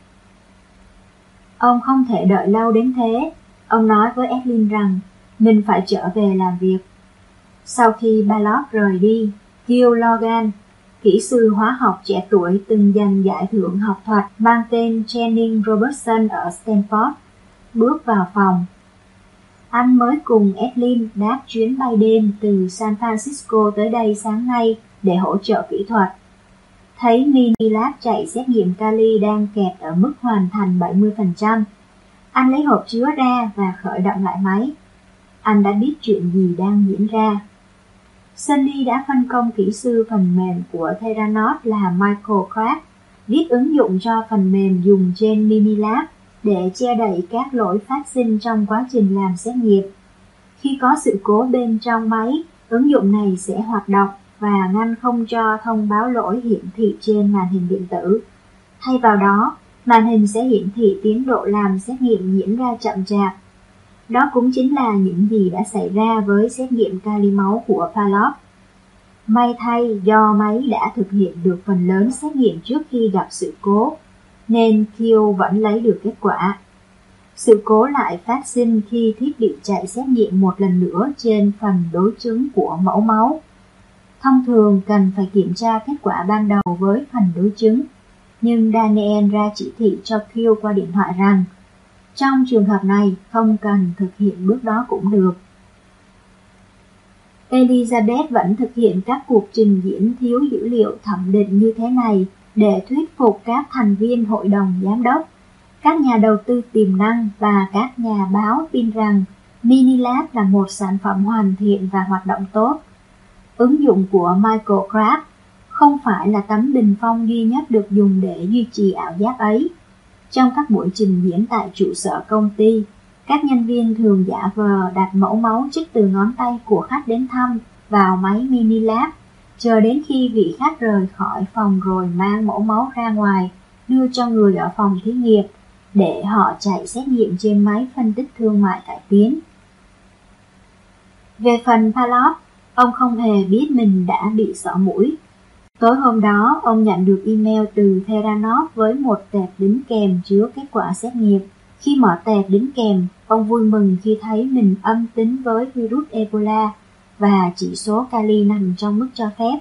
Ông không thể đợi lâu đến thế, ông nói với Edlin rằng mình phải trở về làm việc. Sau khi Balog rời đi, Gil Logan, kỹ sư hóa học trẻ tuổi từng giành giải thưởng học thuật mang tên Channing Robertson ở Stanford, bước vào phòng. Anh mới cùng Edlin đáp chuyến bay đêm từ San Francisco tới đây sáng nay để hỗ trợ kỹ thuật. Thấy mini lab chạy xét nghiệm kali đang kẹt ở mức hoàn thành 70%, anh lấy hộp chứa ra và khởi động lại máy. Anh đã biết chuyện gì đang diễn ra. Sunny đã phân công kỹ sư phần mềm của Theranos là Michael Craft viết ứng dụng cho phần mềm dùng trên Minilab để che đậy các lỗi phát sinh trong quá trình làm xét nghiệm. Khi có sự cố bên trong máy, ứng dụng này sẽ hoạt động và ngăn không cho thông báo lỗi hiển thị trên màn hình điện tử. Thay vào đó, màn hình sẽ hiển thị tiến độ làm xét nghiệm diễn ra chậm chạp đó cũng chính là những gì đã xảy ra với xét nghiệm kali máu của Palop. May thay do máy đã thực hiện được phần lớn xét nghiệm trước khi gặp sự cố, nên Kyo vẫn lấy được kết quả. Sự cố lại phát sinh khi thiết bị chạy xét nghiệm một lần nữa trên phần đối chứng của mẫu máu. Thông thường cần phải kiểm tra kết quả ban đầu với phần đối chứng, nhưng Daniel ra chỉ thị cho Kyo qua điện thoại rằng trong trường hợp này, không cần thực hiện bước đó cũng được. Elizabeth vẫn thực hiện các cuộc trình diễn thiếu dữ liệu thẩm định như thế này để thuyết phục các thành viên hội đồng giám đốc, các nhà đầu tư tiềm năng và các nhà báo tin rằng Minilab là một sản phẩm hoàn thiện và hoạt động tốt. Ứng dụng của Michael Kraft không phải là tấm bình phong duy nhất được dùng để duy trì ảo giác ấy. Trong các buổi trình diễn tại trụ sở công ty, các nhân viên thường giả vờ đặt mẫu máu trích từ ngón tay của khách đến thăm vào máy mini lab, chờ đến khi vị khách rời khỏi phòng rồi mang mẫu máu ra ngoài, đưa cho người ở phòng thí nghiệm để họ chạy xét nghiệm trên máy phân tích thương mại cải tiến. Về phần Palop, ông không hề biết mình đã bị sọ mũi Tối hôm đó, ông nhận được email từ Theranov với một tệp đính kèm chứa kết quả xét nghiệm. Khi mở tệp đính kèm, ông vui mừng khi thấy mình âm tính với virus Ebola và chỉ số kali nằm trong mức cho phép.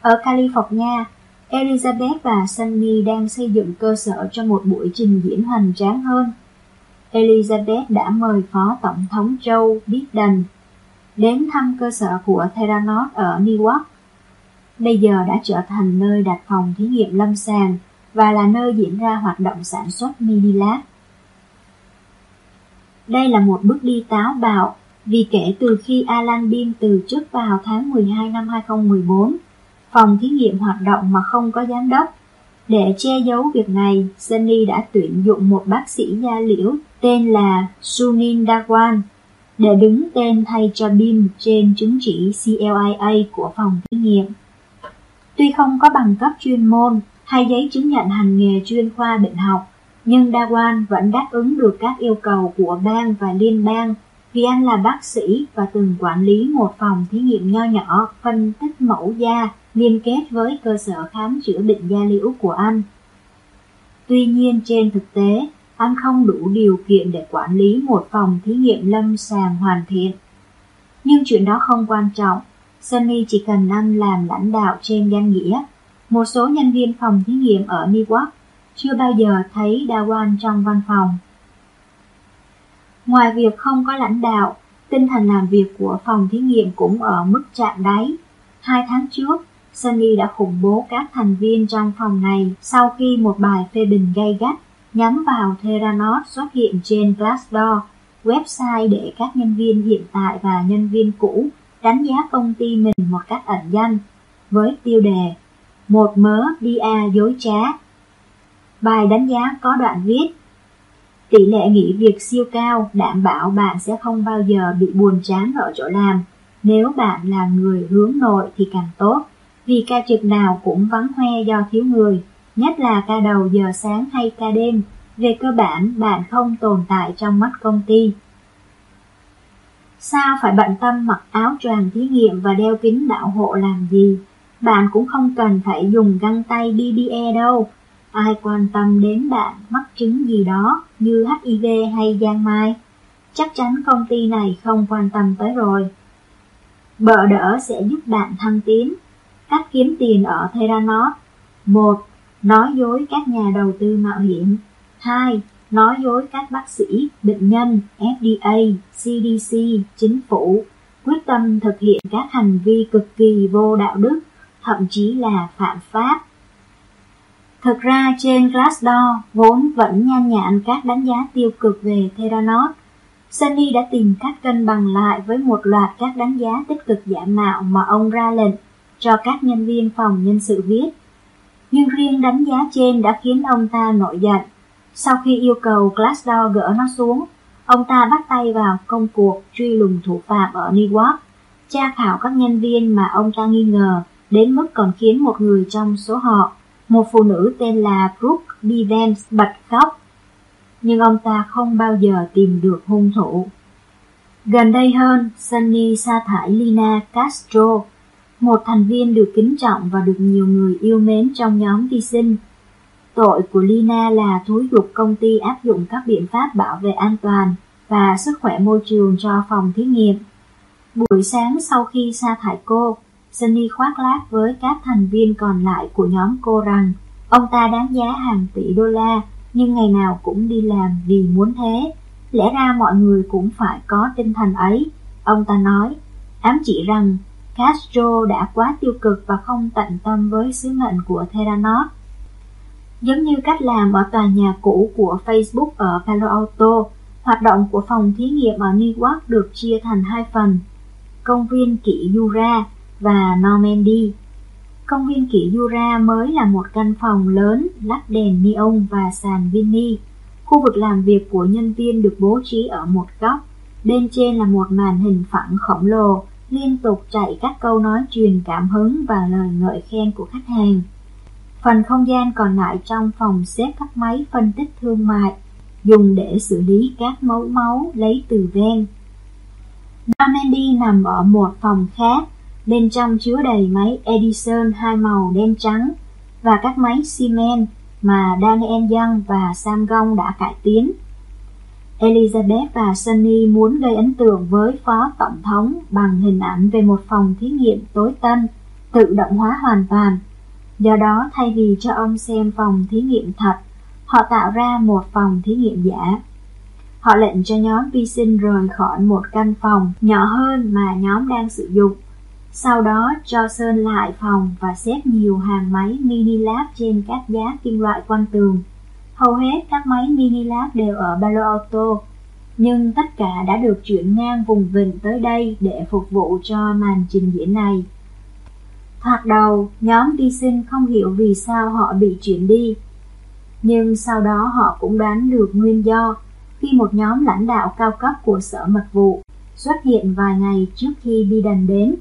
Ở California, Elizabeth và Sunny đang xây dựng cơ sở cho một buổi trình diễn hoành tráng hơn. Elizabeth đã mời Phó Tổng thống Joe Biden đến thăm cơ sở của Theranos ở Newark bây giờ đã trở thành nơi đặt phòng thí nghiệm lâm sàng và là nơi diễn ra hoạt động sản xuất mini lab. Đây là một bước đi táo bạo vì kể từ khi Alan Beam từ chức vào tháng 12 năm 2014, phòng thí nghiệm hoạt động mà không có giám đốc. Để che giấu việc này, Sunny đã tuyển dụng một bác sĩ da liễu tên là Sunin Dagwan để đứng tên thay cho Beam trên chứng chỉ CLIA của phòng thí nghiệm. Tuy không có bằng cấp chuyên môn hay giấy chứng nhận hành nghề chuyên khoa bệnh học, nhưng Dawan vẫn đáp ứng được các yêu cầu của bang và liên bang vì anh là bác sĩ và từng quản lý một phòng thí nghiệm nho nhỏ phân tích mẫu da liên kết với cơ sở khám chữa bệnh da liễu của anh. Tuy nhiên trên thực tế, anh không đủ điều kiện để quản lý một phòng thí nghiệm lâm sàng hoàn thiện. Nhưng chuyện đó không quan trọng, Sunny chỉ cần năm làm lãnh đạo trên danh nghĩa. Một số nhân viên phòng thí nghiệm ở Newark chưa bao giờ thấy Dawan trong văn phòng. Ngoài việc không có lãnh đạo, tinh thần làm việc của phòng thí nghiệm cũng ở mức chạm đáy. Hai tháng trước, Sunny đã khủng bố các thành viên trong phòng này sau khi một bài phê bình gay gắt nhắm vào Theranos xuất hiện trên Glassdoor, website để các nhân viên hiện tại và nhân viên cũ đánh giá công ty mình một cách ẩn danh, với tiêu đề Một mớ PR dối trá. Bài đánh giá có đoạn viết Tỷ lệ nghỉ việc siêu cao đảm bảo bạn sẽ không bao giờ bị buồn chán ở chỗ làm. Nếu bạn là người hướng nội thì càng tốt, vì ca trực nào cũng vắng hoe do thiếu người, nhất là ca đầu giờ sáng hay ca đêm. Về cơ bản, bạn không tồn tại trong mắt công ty. Sao phải bận tâm mặc áo choàng thí nghiệm và đeo kính đạo hộ làm gì? Bạn cũng không cần phải dùng găng tay BBE đâu. Ai quan tâm đến bạn mắc chứng gì đó như HIV hay giang mai? Chắc chắn công ty này không quan tâm tới rồi. Bợ đỡ sẽ giúp bạn thăng tiến. Cách kiếm tiền ở Theranos 1. Nói dối các nhà đầu tư mạo hiểm 2 nói dối các bác sĩ, bệnh nhân, FDA, CDC, chính phủ, quyết tâm thực hiện các hành vi cực kỳ vô đạo đức, thậm chí là phạm pháp. Thực ra trên Glassdoor vốn vẫn nhan nhản các đánh giá tiêu cực về Theranos. Sunny đã tìm cách cân bằng lại với một loạt các đánh giá tích cực giả mạo mà ông ra lệnh cho các nhân viên phòng nhân sự viết. Nhưng riêng đánh giá trên đã khiến ông ta nổi giận sau khi yêu cầu Glassdoor gỡ nó xuống, ông ta bắt tay vào công cuộc truy lùng thủ phạm ở Newark, tra khảo các nhân viên mà ông ta nghi ngờ, đến mức còn khiến một người trong số họ, một phụ nữ tên là Brooke Devens bật khóc. Nhưng ông ta không bao giờ tìm được hung thủ. Gần đây hơn, Sunny sa thải Lina Castro, một thành viên được kính trọng và được nhiều người yêu mến trong nhóm đi sinh Tội của Lina là thúi giục công ty áp dụng các biện pháp bảo vệ an toàn và sức khỏe môi trường cho phòng thí nghiệm. Buổi sáng sau khi sa thải cô, Sunny khoác lác với các thành viên còn lại của nhóm cô rằng ông ta đáng giá hàng tỷ đô la nhưng ngày nào cũng đi làm vì muốn thế. Lẽ ra mọi người cũng phải có tinh thần ấy. Ông ta nói, ám chỉ rằng Castro đã quá tiêu cực và không tận tâm với sứ mệnh của Theranos Giống như cách làm ở tòa nhà cũ của Facebook ở Palo Alto, hoạt động của phòng thí nghiệm ở Newark được chia thành hai phần, công viên kỷ Jura và Normandy. Công viên kỷ Jura mới là một căn phòng lớn lắp đèn neon và sàn vini. Khu vực làm việc của nhân viên được bố trí ở một góc, bên trên là một màn hình phẳng khổng lồ, liên tục chạy các câu nói truyền cảm hứng và lời ngợi khen của khách hàng. Phần không gian còn lại trong phòng xếp các máy phân tích thương mại, dùng để xử lý các mẫu máu lấy từ ven. Normandy nằm ở một phòng khác, bên trong chứa đầy máy Edison hai màu đen trắng và các máy Siemens mà Daniel Young và Sam Gong đã cải tiến. Elizabeth và Sunny muốn gây ấn tượng với phó tổng thống bằng hình ảnh về một phòng thí nghiệm tối tân, tự động hóa hoàn toàn Do đó thay vì cho ông xem phòng thí nghiệm thật, họ tạo ra một phòng thí nghiệm giả. Họ lệnh cho nhóm vi sinh rời khỏi một căn phòng nhỏ hơn mà nhóm đang sử dụng. Sau đó cho sơn lại phòng và xếp nhiều hàng máy mini lab trên các giá kim loại quanh tường. Hầu hết các máy mini lab đều ở Palo Alto, nhưng tất cả đã được chuyển ngang vùng vịnh tới đây để phục vụ cho màn trình diễn này. Thoạt đầu, nhóm đi sinh không hiểu vì sao họ bị chuyển đi. Nhưng sau đó họ cũng đoán được nguyên do khi một nhóm lãnh đạo cao cấp của sở mật vụ xuất hiện vài ngày trước khi Biden đến.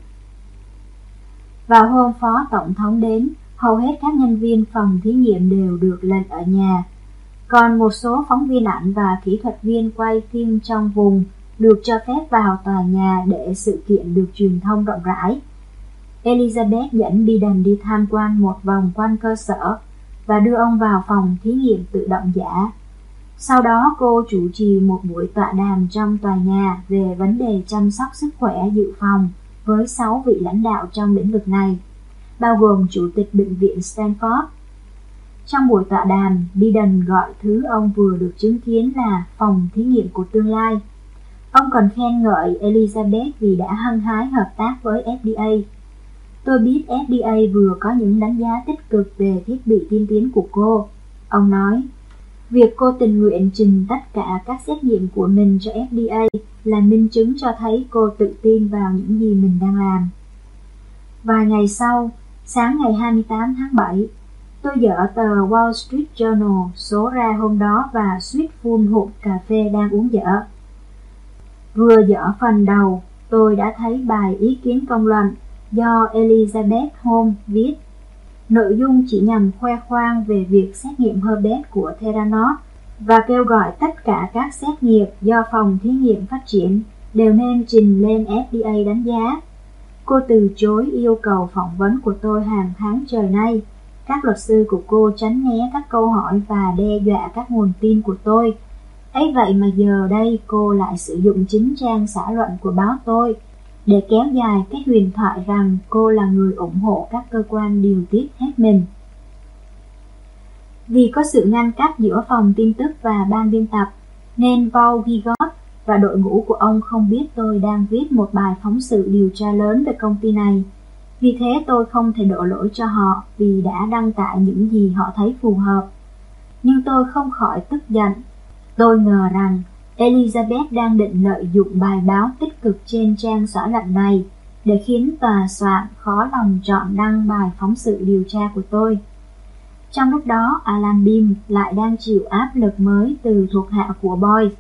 Vào hôm phó tổng thống đến, hầu hết các nhân viên phòng thí nghiệm đều được lệnh ở nhà. Còn một số phóng viên ảnh và kỹ thuật viên quay phim trong vùng được cho phép vào tòa nhà để sự kiện được truyền thông rộng rãi. Elizabeth dẫn Biden đi tham quan một vòng quanh cơ sở và đưa ông vào phòng thí nghiệm tự động giả. Sau đó cô chủ trì một buổi tọa đàm trong tòa nhà về vấn đề chăm sóc sức khỏe dự phòng với 6 vị lãnh đạo trong lĩnh vực này, bao gồm Chủ tịch Bệnh viện Stanford. Trong buổi tọa đàm, Biden gọi thứ ông vừa được chứng kiến là phòng thí nghiệm của tương lai. Ông còn khen ngợi Elizabeth vì đã hăng hái hợp tác với FDA. Tôi biết FDA vừa có những đánh giá tích cực về thiết bị tiên tiến của cô. Ông nói, Việc cô tình nguyện trình tất cả các xét nghiệm của mình cho FDA là minh chứng cho thấy cô tự tin vào những gì mình đang làm. Vài ngày sau, sáng ngày 28 tháng 7, tôi dở tờ Wall Street Journal số ra hôm đó và suýt phun hộp cà phê đang uống dở. Vừa dở phần đầu, tôi đã thấy bài ý kiến công luận do Elizabeth Holmes viết Nội dung chỉ nhằm khoe khoang về việc xét nghiệm Herbert của Theranos và kêu gọi tất cả các xét nghiệm do phòng thí nghiệm phát triển đều nên trình lên FDA đánh giá. Cô từ chối yêu cầu phỏng vấn của tôi hàng tháng trời nay. Các luật sư của cô tránh né các câu hỏi và đe dọa các nguồn tin của tôi. ấy vậy mà giờ đây cô lại sử dụng chính trang xã luận của báo tôi để kéo dài cái huyền thoại rằng cô là người ủng hộ các cơ quan điều tiết hết mình. Vì có sự ngăn cách giữa phòng tin tức và ban biên tập, nên Paul Gigot và đội ngũ của ông không biết tôi đang viết một bài phóng sự điều tra lớn về công ty này. Vì thế tôi không thể đổ lỗi cho họ vì đã đăng tải những gì họ thấy phù hợp. Nhưng tôi không khỏi tức giận. Tôi ngờ rằng Elizabeth đang định lợi dụng bài báo tích cực trên trang xã luận này để khiến tòa soạn khó lòng chọn đăng bài phóng sự điều tra của tôi. Trong lúc đó, Alan Beam lại đang chịu áp lực mới từ thuộc hạ của Boy.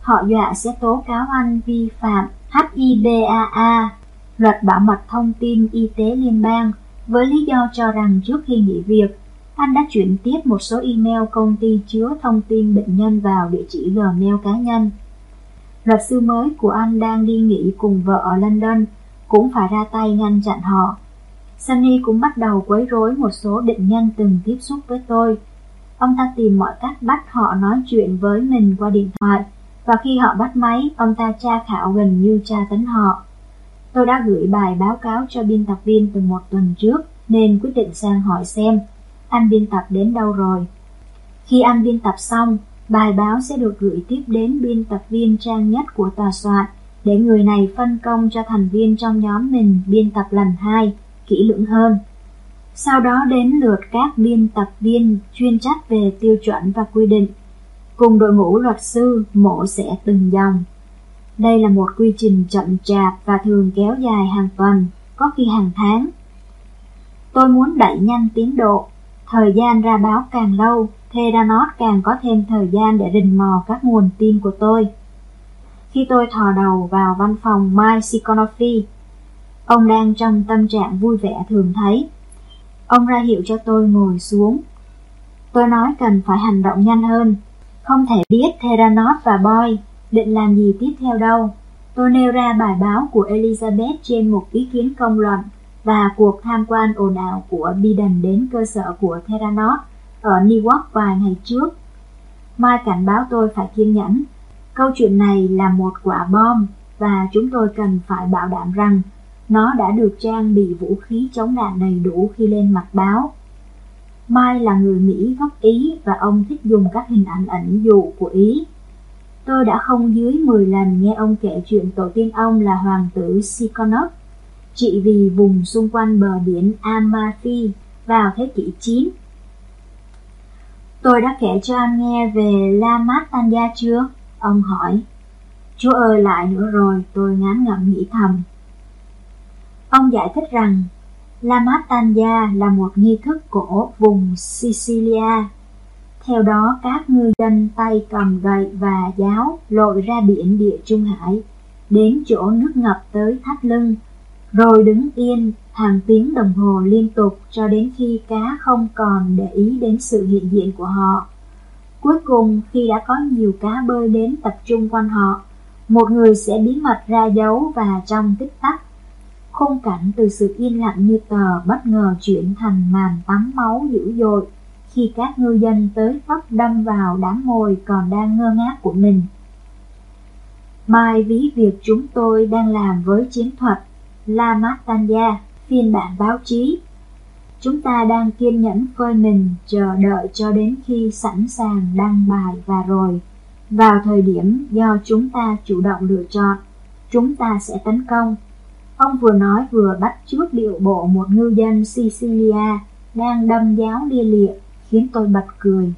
Họ dọa sẽ tố cáo anh vi phạm HIBAA, luật bảo mật thông tin y tế liên bang, với lý do cho rằng trước khi nghỉ việc, anh đã chuyển tiếp một số email công ty chứa thông tin bệnh nhân vào địa chỉ Gmail cá nhân. Luật sư mới của anh đang đi nghỉ cùng vợ ở London, cũng phải ra tay ngăn chặn họ. Sunny cũng bắt đầu quấy rối một số định nhân từng tiếp xúc với tôi. Ông ta tìm mọi cách bắt họ nói chuyện với mình qua điện thoại, và khi họ bắt máy, ông ta tra khảo gần như tra tấn họ. Tôi đã gửi bài báo cáo cho biên tập viên từ một tuần trước, nên quyết định sang hỏi xem anh biên tập đến đâu rồi. Khi anh biên tập xong, bài báo sẽ được gửi tiếp đến biên tập viên trang nhất của tòa soạn để người này phân công cho thành viên trong nhóm mình biên tập lần hai, kỹ lưỡng hơn. Sau đó đến lượt các biên tập viên chuyên trách về tiêu chuẩn và quy định, cùng đội ngũ luật sư mổ sẽ từng dòng. Đây là một quy trình chậm chạp và thường kéo dài hàng tuần, có khi hàng tháng. Tôi muốn đẩy nhanh tiến độ, Thời gian ra báo càng lâu, Theranos càng có thêm thời gian để rình mò các nguồn tin của tôi. Khi tôi thò đầu vào văn phòng Mike Sikonofi, ông đang trong tâm trạng vui vẻ thường thấy. Ông ra hiệu cho tôi ngồi xuống. Tôi nói cần phải hành động nhanh hơn. Không thể biết Theranos và Boy định làm gì tiếp theo đâu. Tôi nêu ra bài báo của Elizabeth trên một ý kiến công luận và cuộc tham quan ồn ào của Biden đến cơ sở của Theranos ở Newark vài ngày trước. Mai cảnh báo tôi phải kiên nhẫn. Câu chuyện này là một quả bom và chúng tôi cần phải bảo đảm rằng nó đã được trang bị vũ khí chống đạn đầy đủ khi lên mặt báo. Mai là người Mỹ gốc Ý và ông thích dùng các hình ảnh ẩn dụ của Ý. Tôi đã không dưới 10 lần nghe ông kể chuyện tổ tiên ông là hoàng tử Sikonov trị vì vùng xung quanh bờ biển Amalfi vào thế kỷ 9. Tôi đã kể cho anh nghe về La Matanya chưa? Ông hỏi. Chúa ơi lại nữa rồi, tôi ngán ngẩm nghĩ thầm. Ông giải thích rằng La Matanya là một nghi thức cổ vùng Sicilia. Theo đó, các ngư dân tay cầm gậy và giáo lội ra biển địa Trung Hải, đến chỗ nước ngập tới thắt lưng rồi đứng yên hàng tiếng đồng hồ liên tục cho đến khi cá không còn để ý đến sự hiện diện của họ. Cuối cùng khi đã có nhiều cá bơi đến tập trung quanh họ, một người sẽ bí mật ra dấu và trong tích tắc. Khung cảnh từ sự yên lặng như tờ bất ngờ chuyển thành màn tắm máu dữ dội, khi các ngư dân tới tấp đâm vào đám mồi còn đang ngơ ngác của mình. Mai ví việc chúng tôi đang làm với chiến thuật La Matanya, phiên bản báo chí. Chúng ta đang kiên nhẫn phơi mình chờ đợi cho đến khi sẵn sàng đăng bài và rồi, vào thời điểm do chúng ta chủ động lựa chọn, chúng ta sẽ tấn công. Ông vừa nói vừa bắt chước điệu bộ một ngư dân Sicilia đang đâm giáo lia lịa, khiến tôi bật cười.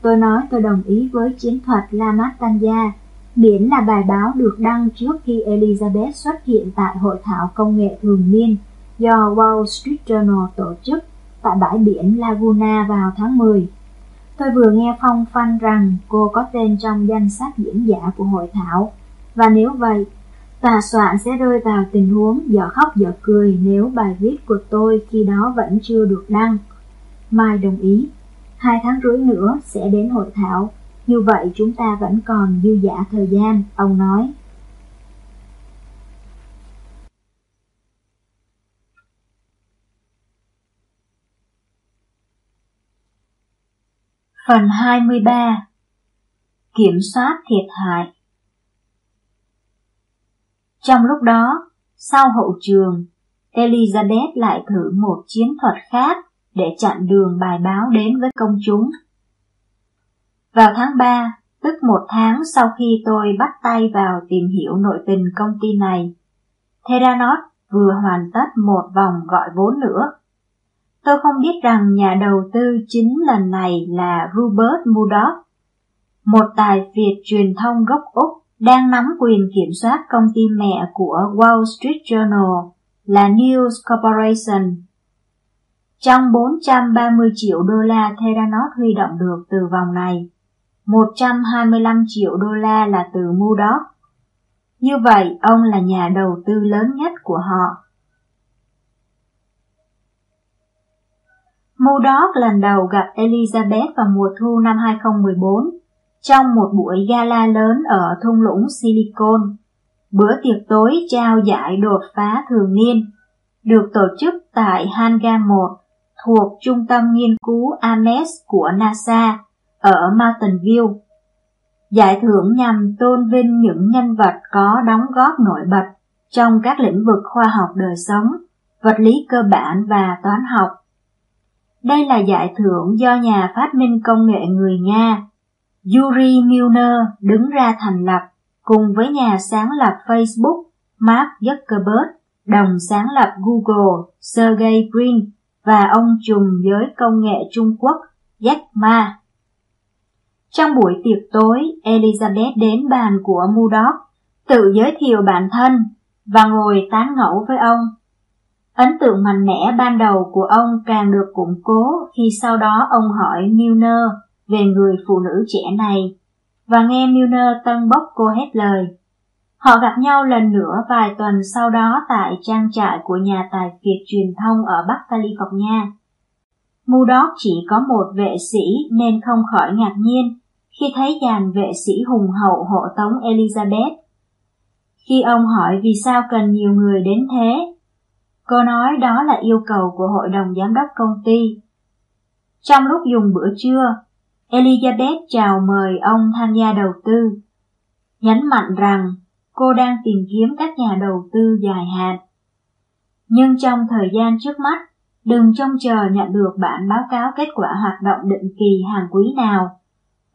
Tôi nói tôi đồng ý với chiến thuật La Matanya, miễn là bài báo được đăng trước khi Elizabeth xuất hiện tại hội thảo công nghệ thường niên do Wall Street Journal tổ chức tại bãi biển Laguna vào tháng 10. Tôi vừa nghe phong phanh rằng cô có tên trong danh sách diễn giả của hội thảo, và nếu vậy, tòa soạn sẽ rơi vào tình huống dở khóc dở cười nếu bài viết của tôi khi đó vẫn chưa được đăng. Mai đồng ý, hai tháng rưỡi nữa sẽ đến hội thảo, như vậy chúng ta vẫn còn dư giả thời gian, ông nói. Phần 23 Kiểm soát thiệt hại Trong lúc đó, sau hậu trường, Elizabeth lại thử một chiến thuật khác để chặn đường bài báo đến với công chúng. Vào tháng 3, tức một tháng sau khi tôi bắt tay vào tìm hiểu nội tình công ty này, Theranos vừa hoàn tất một vòng gọi vốn nữa. Tôi không biết rằng nhà đầu tư chính lần này là Rupert Murdoch, một tài Việt truyền thông gốc Úc đang nắm quyền kiểm soát công ty mẹ của Wall Street Journal là News Corporation. Trong 430 triệu đô la Theranos huy động được từ vòng này, 125 triệu đô la là từ Murdoch. Như vậy, ông là nhà đầu tư lớn nhất của họ. Murdoch lần đầu gặp Elizabeth vào mùa thu năm 2014 trong một buổi gala lớn ở thung lũng Silicon. Bữa tiệc tối trao giải đột phá thường niên được tổ chức tại Hangar 1 thuộc Trung tâm Nghiên cứu Ames của NASA ở Mountain View. Giải thưởng nhằm tôn vinh những nhân vật có đóng góp nổi bật trong các lĩnh vực khoa học đời sống, vật lý cơ bản và toán học. Đây là giải thưởng do nhà phát minh công nghệ người Nga Yuri Milner đứng ra thành lập cùng với nhà sáng lập Facebook Mark Zuckerberg, đồng sáng lập Google Sergey Brin và ông trùm giới công nghệ Trung Quốc Jack Ma. Trong buổi tiệc tối, Elizabeth đến bàn của Murdoch, tự giới thiệu bản thân và ngồi tán ngẫu với ông. Ấn tượng mạnh mẽ ban đầu của ông càng được củng cố khi sau đó ông hỏi Milner về người phụ nữ trẻ này và nghe Milner tân bốc cô hết lời. Họ gặp nhau lần nữa vài tuần sau đó tại trang trại của nhà tài phiệt truyền thông ở Bắc California. Murdoch chỉ có một vệ sĩ nên không khỏi ngạc nhiên khi thấy dàn vệ sĩ hùng hậu hộ tống Elizabeth. Khi ông hỏi vì sao cần nhiều người đến thế, cô nói đó là yêu cầu của hội đồng giám đốc công ty. Trong lúc dùng bữa trưa, Elizabeth chào mời ông tham gia đầu tư, nhấn mạnh rằng cô đang tìm kiếm các nhà đầu tư dài hạn. Nhưng trong thời gian trước mắt, đừng trông chờ nhận được bản báo cáo kết quả hoạt động định kỳ hàng quý nào,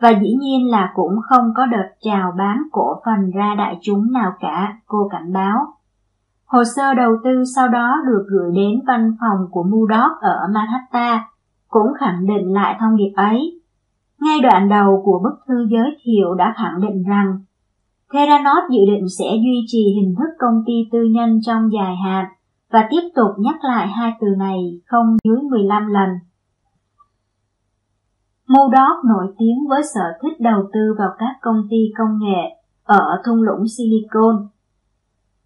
và dĩ nhiên là cũng không có đợt chào bán cổ phần ra đại chúng nào cả, cô cảnh báo. Hồ sơ đầu tư sau đó được gửi đến văn phòng của Murdoch ở Manhattan, cũng khẳng định lại thông điệp ấy ngay đoạn đầu của bức thư giới thiệu đã khẳng định rằng Theranos dự định sẽ duy trì hình thức công ty tư nhân trong dài hạn và tiếp tục nhắc lại hai từ này không dưới 15 lần. Modoc nổi tiếng với sở thích đầu tư vào các công ty công nghệ ở thung lũng Silicon.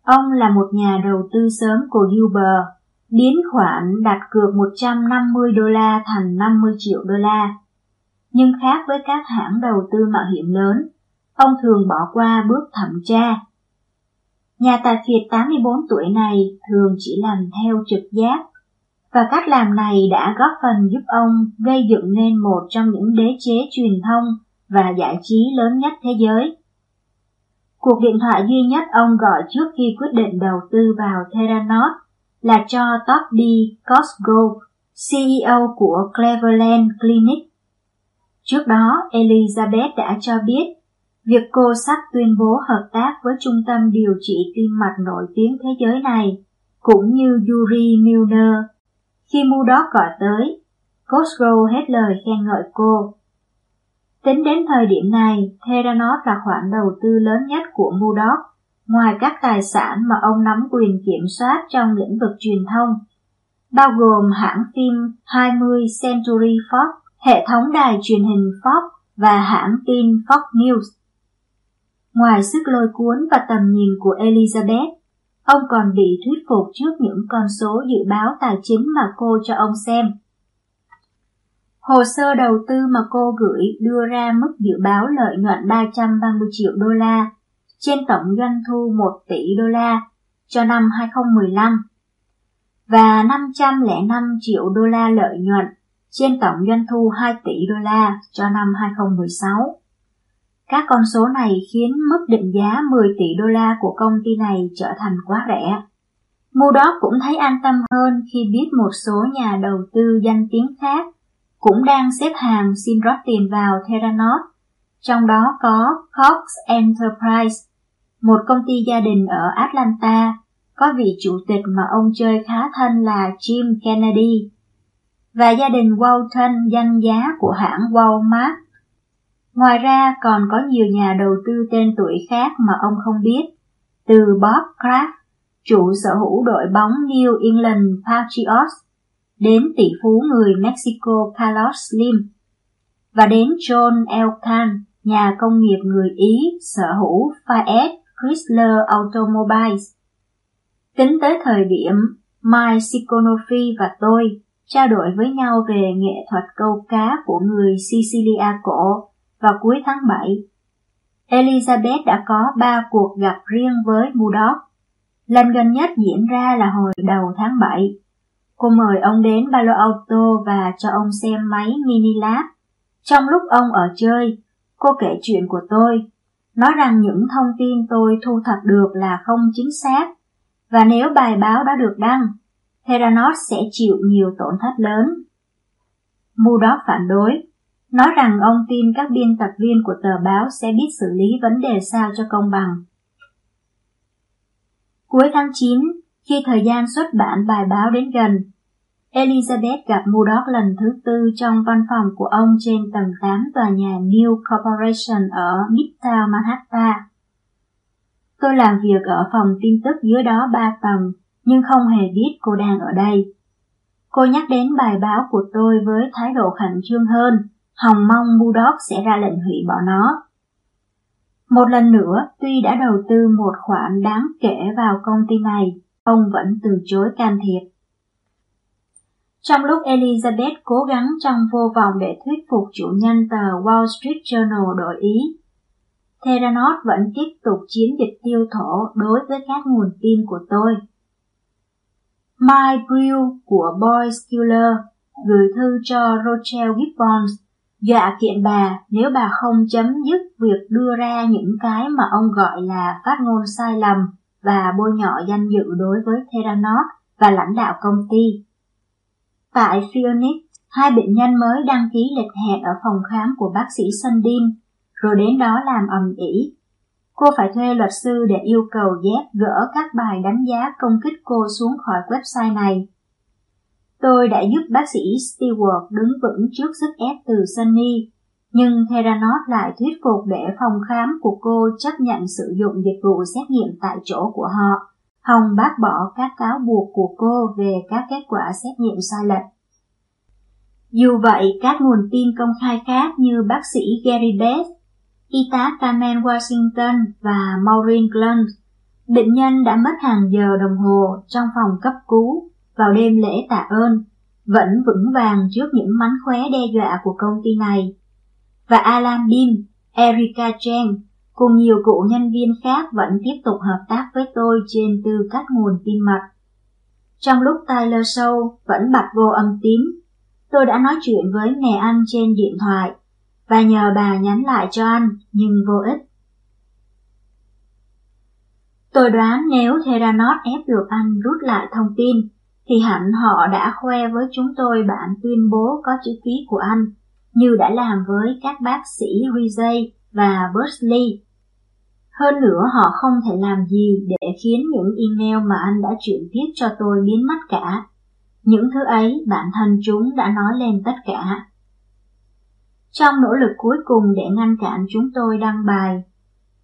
Ông là một nhà đầu tư sớm của Uber, biến khoản đặt cược 150 đô la thành 50 triệu đô la nhưng khác với các hãng đầu tư mạo hiểm lớn, ông thường bỏ qua bước thẩm tra. Nhà tài phiệt 84 tuổi này thường chỉ làm theo trực giác và cách làm này đã góp phần giúp ông gây dựng nên một trong những đế chế truyền thông và giải trí lớn nhất thế giới. Cuộc điện thoại duy nhất ông gọi trước khi quyết định đầu tư vào Theranos là cho Todd D. Cosgrove, CEO của Cleveland Clinic. Trước đó, Elizabeth đã cho biết việc cô sắp tuyên bố hợp tác với trung tâm điều trị tim mạch nổi tiếng thế giới này, cũng như Yuri Milner. Khi Murdoch gọi tới, Cosgrove hết lời khen ngợi cô. Tính đến thời điểm này, Theranos là khoản đầu tư lớn nhất của Murdoch, ngoài các tài sản mà ông nắm quyền kiểm soát trong lĩnh vực truyền thông, bao gồm hãng phim 20 Century Fox, hệ thống đài truyền hình Fox và hãng tin Fox News. Ngoài sức lôi cuốn và tầm nhìn của Elizabeth, ông còn bị thuyết phục trước những con số dự báo tài chính mà cô cho ông xem. Hồ sơ đầu tư mà cô gửi đưa ra mức dự báo lợi nhuận 330 triệu đô la, trên tổng doanh thu 1 tỷ đô la cho năm 2015 và 505 triệu đô la lợi nhuận trên tổng doanh thu 2 tỷ đô la cho năm 2016. Các con số này khiến mức định giá 10 tỷ đô la của công ty này trở thành quá rẻ. Murdoch cũng thấy an tâm hơn khi biết một số nhà đầu tư danh tiếng khác cũng đang xếp hàng xin rót tiền vào Theranos, trong đó có Cox Enterprise, một công ty gia đình ở Atlanta, có vị chủ tịch mà ông chơi khá thân là Jim Kennedy, và gia đình Walton danh giá của hãng Walmart. Ngoài ra còn có nhiều nhà đầu tư tên tuổi khác mà ông không biết, từ Bob Kraft, chủ sở hữu đội bóng New England Patriots, đến tỷ phú người Mexico Carlos Slim, và đến John Elkan, nhà công nghiệp người Ý sở hữu Fiat Chrysler Automobiles. Tính tới thời điểm Mike Siconofi và tôi trao đổi với nhau về nghệ thuật câu cá của người Sicilia cổ vào cuối tháng 7. Elizabeth đã có ba cuộc gặp riêng với Murdoch. Lần gần nhất diễn ra là hồi đầu tháng 7. Cô mời ông đến Palo Alto và cho ông xem máy mini lab. Trong lúc ông ở chơi, cô kể chuyện của tôi, nói rằng những thông tin tôi thu thập được là không chính xác, và nếu bài báo đã được đăng, Theranos sẽ chịu nhiều tổn thất lớn. Murdoch phản đối, nói rằng ông tin các biên tập viên của tờ báo sẽ biết xử lý vấn đề sao cho công bằng. Cuối tháng 9, khi thời gian xuất bản bài báo đến gần, Elizabeth gặp Murdoch lần thứ tư trong văn phòng của ông trên tầng 8 tòa nhà New Corporation ở Midtown Manhattan. Tôi làm việc ở phòng tin tức dưới đó 3 tầng, nhưng không hề biết cô đang ở đây. Cô nhắc đến bài báo của tôi với thái độ khẩn trương hơn, hòng mong Budok sẽ ra lệnh hủy bỏ nó. Một lần nữa, tuy đã đầu tư một khoản đáng kể vào công ty này, ông vẫn từ chối can thiệp. Trong lúc Elizabeth cố gắng trong vô vọng để thuyết phục chủ nhân tờ Wall Street Journal đổi ý, Theranos vẫn tiếp tục chiến dịch tiêu thổ đối với các nguồn tin của tôi. Mike Brill của Boy Skiller gửi thư cho Rochelle Gibbons dọa kiện bà nếu bà không chấm dứt việc đưa ra những cái mà ông gọi là phát ngôn sai lầm và bôi nhọ danh dự đối với Theranos và lãnh đạo công ty. Tại Phoenix, hai bệnh nhân mới đăng ký lịch hẹn ở phòng khám của bác sĩ Sundin, rồi đến đó làm ầm ĩ. Cô phải thuê luật sư để yêu cầu Jeff gỡ các bài đánh giá công kích cô xuống khỏi website này. Tôi đã giúp bác sĩ Stewart đứng vững trước sức ép từ Sunny, nhưng Theranos lại thuyết phục để phòng khám của cô chấp nhận sử dụng dịch vụ xét nghiệm tại chỗ của họ, hồng bác bỏ các cáo buộc của cô về các kết quả xét nghiệm sai lệch. Dù vậy, các nguồn tin công khai khác như bác sĩ Gary Beth, y tá Carmen Washington và Maureen Glunt, bệnh nhân đã mất hàng giờ đồng hồ trong phòng cấp cứu vào đêm lễ tạ ơn, vẫn vững vàng trước những mánh khóe đe dọa của công ty này. Và Alan Bim, Erica Chang cùng nhiều cựu nhân viên khác vẫn tiếp tục hợp tác với tôi trên tư cách nguồn tin mật. Trong lúc Tyler Show vẫn bật vô âm tín, tôi đã nói chuyện với mẹ anh trên điện thoại và nhờ bà nhắn lại cho anh nhưng vô ích. Tôi đoán nếu Theranos ép được anh rút lại thông tin, thì hẳn họ đã khoe với chúng tôi bản tuyên bố có chữ ký của anh, như đã làm với các bác sĩ Rizay và Bursley. Hơn nữa họ không thể làm gì để khiến những email mà anh đã chuyển tiếp cho tôi biến mất cả. Những thứ ấy bản thân chúng đã nói lên tất cả. Trong nỗ lực cuối cùng để ngăn cản chúng tôi đăng bài,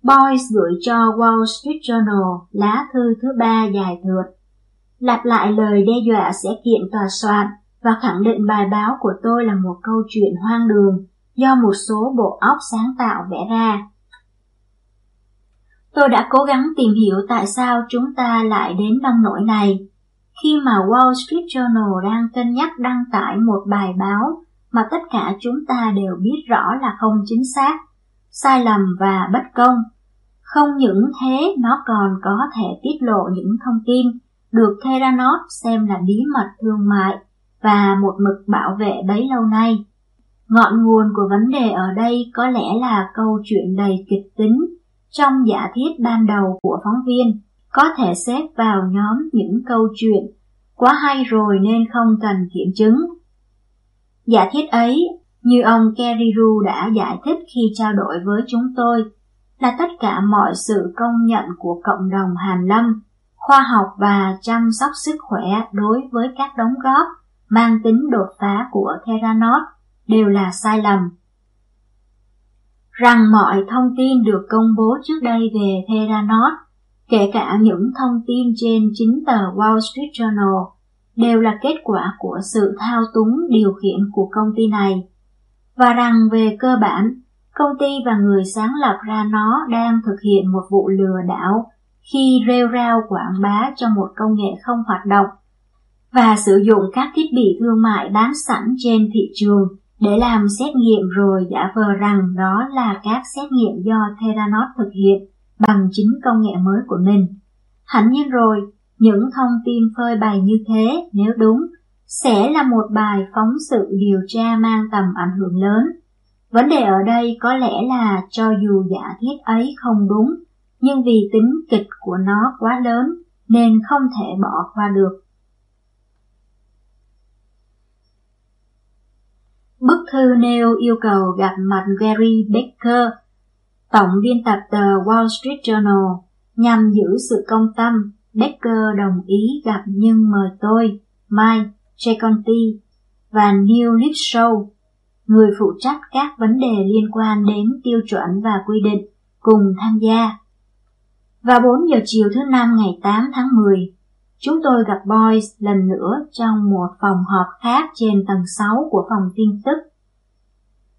Boyce gửi cho Wall Street Journal lá thư thứ ba dài thượt, lặp lại lời đe dọa sẽ kiện tòa soạn và khẳng định bài báo của tôi là một câu chuyện hoang đường do một số bộ óc sáng tạo vẽ ra. Tôi đã cố gắng tìm hiểu tại sao chúng ta lại đến nông nỗi này, khi mà Wall Street Journal đang cân nhắc đăng tải một bài báo mà tất cả chúng ta đều biết rõ là không chính xác, sai lầm và bất công. Không những thế, nó còn có thể tiết lộ những thông tin được Theranos xem là bí mật thương mại và một mực bảo vệ bấy lâu nay. Ngọn nguồn của vấn đề ở đây có lẽ là câu chuyện đầy kịch tính trong giả thiết ban đầu của phóng viên, có thể xếp vào nhóm những câu chuyện quá hay rồi nên không cần kiểm chứng. Giả thiết ấy, như ông Keriru đã giải thích khi trao đổi với chúng tôi, là tất cả mọi sự công nhận của cộng đồng Hàn Lâm, khoa học và chăm sóc sức khỏe đối với các đóng góp mang tính đột phá của Theranos đều là sai lầm. Rằng mọi thông tin được công bố trước đây về Theranos, kể cả những thông tin trên chính tờ Wall Street Journal, đều là kết quả của sự thao túng điều khiển của công ty này, và rằng về cơ bản, công ty và người sáng lập ra nó đang thực hiện một vụ lừa đảo khi rêu rao quảng bá cho một công nghệ không hoạt động và sử dụng các thiết bị thương mại bán sẵn trên thị trường để làm xét nghiệm rồi giả vờ rằng đó là các xét nghiệm do Theranos thực hiện bằng chính công nghệ mới của mình. Hẳn nhiên rồi, những thông tin phơi bày như thế, nếu đúng, sẽ là một bài phóng sự điều tra mang tầm ảnh hưởng lớn. Vấn đề ở đây có lẽ là cho dù giả thiết ấy không đúng, nhưng vì tính kịch của nó quá lớn nên không thể bỏ qua được. Bức thư nêu yêu cầu gặp mặt Gary Baker, tổng biên tập tờ Wall Street Journal, nhằm giữ sự công tâm. Baker đồng ý gặp nhưng mời tôi, Mike, Treconti và Neil Lipshow, người phụ trách các vấn đề liên quan đến tiêu chuẩn và quy định, cùng tham gia. Vào 4 giờ chiều thứ năm ngày 8 tháng 10, chúng tôi gặp Boyce lần nữa trong một phòng họp khác trên tầng 6 của phòng tin tức.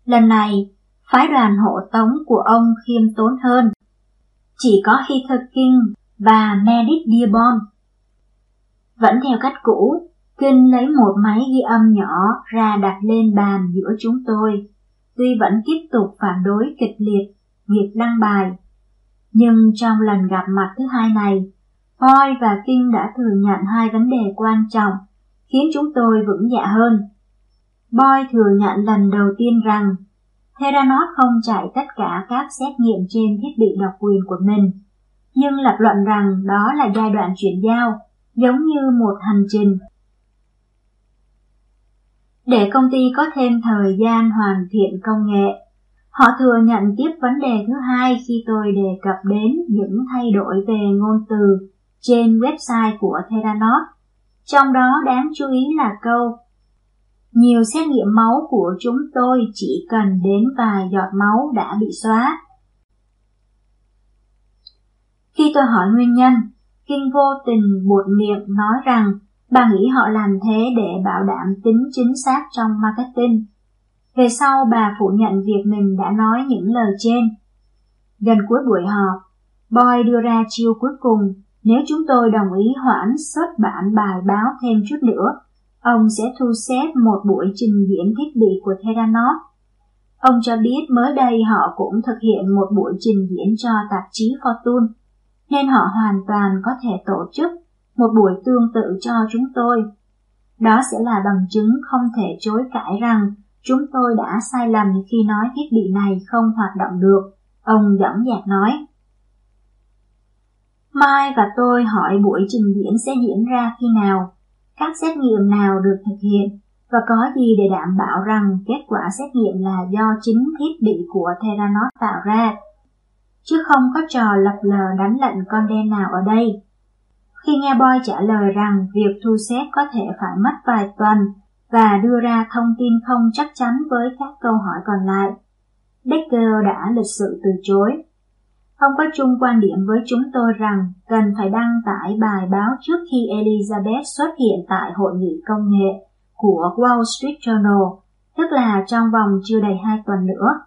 Lần này, phái đoàn hộ tống của ông khiêm tốn hơn. Chỉ có Heather King và Meredith Dearborn. Vẫn theo cách cũ, Kinh lấy một máy ghi âm nhỏ ra đặt lên bàn giữa chúng tôi, tuy vẫn tiếp tục phản đối kịch liệt việc đăng bài. Nhưng trong lần gặp mặt thứ hai này, Boy và King đã thừa nhận hai vấn đề quan trọng, khiến chúng tôi vững dạ hơn. Boy thừa nhận lần đầu tiên rằng Theranos không chạy tất cả các xét nghiệm trên thiết bị độc quyền của mình, nhưng lập luận rằng đó là giai đoạn chuyển giao, giống như một hành trình. Để công ty có thêm thời gian hoàn thiện công nghệ, họ thừa nhận tiếp vấn đề thứ hai khi tôi đề cập đến những thay đổi về ngôn từ trên website của Theranos. Trong đó đáng chú ý là câu nhiều xét nghiệm máu của chúng tôi chỉ cần đến vài giọt máu đã bị xóa. Khi tôi hỏi nguyên nhân, Kinh vô tình buột miệng nói rằng bà nghĩ họ làm thế để bảo đảm tính chính xác trong marketing. Về sau bà phủ nhận việc mình đã nói những lời trên. Gần cuối buổi họp, Boy đưa ra chiêu cuối cùng nếu chúng tôi đồng ý hoãn xuất bản bài báo thêm chút nữa ông sẽ thu xếp một buổi trình diễn thiết bị của Theranos. Ông cho biết mới đây họ cũng thực hiện một buổi trình diễn cho tạp chí Fortune, nên họ hoàn toàn có thể tổ chức một buổi tương tự cho chúng tôi. Đó sẽ là bằng chứng không thể chối cãi rằng chúng tôi đã sai lầm khi nói thiết bị này không hoạt động được. Ông dõng dạc nói. Mai và tôi hỏi buổi trình diễn sẽ diễn ra khi nào, các xét nghiệm nào được thực hiện và có gì để đảm bảo rằng kết quả xét nghiệm là do chính thiết bị của Theranos tạo ra, chứ không có trò lập lờ đánh lệnh con đen nào ở đây. Khi nghe Boy trả lời rằng việc thu xếp có thể phải mất vài tuần và đưa ra thông tin không chắc chắn với các câu hỏi còn lại, Decker đã lịch sự từ chối. Ông có chung quan điểm với chúng tôi rằng cần phải đăng tải bài báo trước khi Elizabeth xuất hiện tại hội nghị công nghệ của Wall Street Journal, tức là trong vòng chưa đầy hai tuần nữa.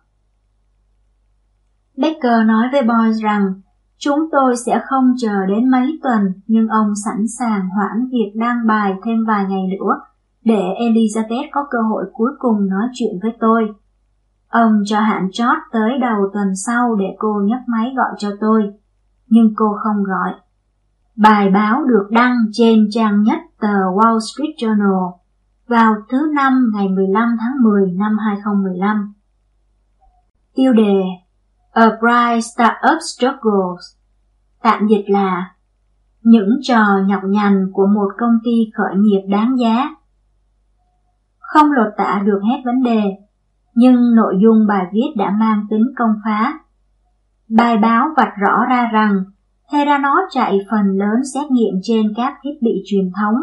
Baker nói với Boyce rằng chúng tôi sẽ không chờ đến mấy tuần nhưng ông sẵn sàng hoãn việc đăng bài thêm vài ngày nữa để Elizabeth có cơ hội cuối cùng nói chuyện với tôi. Ông cho hạn chót tới đầu tuần sau để cô nhấc máy gọi cho tôi, nhưng cô không gọi. Bài báo được đăng trên trang nhất tờ Wall Street Journal vào thứ Năm ngày 15 tháng 10 năm 2015. Tiêu đề A Bright Startup Struggles Tạm dịch là Những trò nhọc nhằn của một công ty khởi nghiệp đáng giá. Không lột tả được hết vấn đề, nhưng nội dung bài viết đã mang tính công phá. Bài báo vạch rõ ra rằng Theranos chạy phần lớn xét nghiệm trên các thiết bị truyền thống,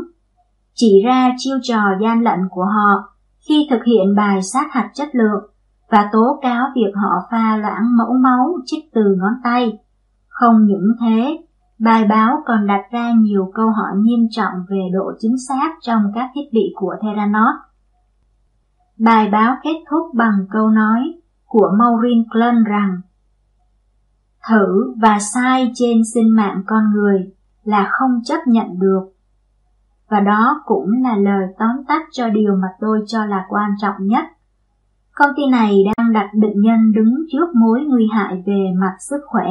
chỉ ra chiêu trò gian lận của họ khi thực hiện bài sát hạch chất lượng và tố cáo việc họ pha loãng mẫu máu chích từ ngón tay. Không những thế, bài báo còn đặt ra nhiều câu hỏi nghiêm trọng về độ chính xác trong các thiết bị của Theranos Bài báo kết thúc bằng câu nói của Maureen Clun rằng, Thử và sai trên sinh mạng con người là không chấp nhận được. Và đó cũng là lời tóm tắt cho điều mà tôi cho là quan trọng nhất. Công ty này đang đặt bệnh nhân đứng trước mối nguy hại về mặt sức khỏe.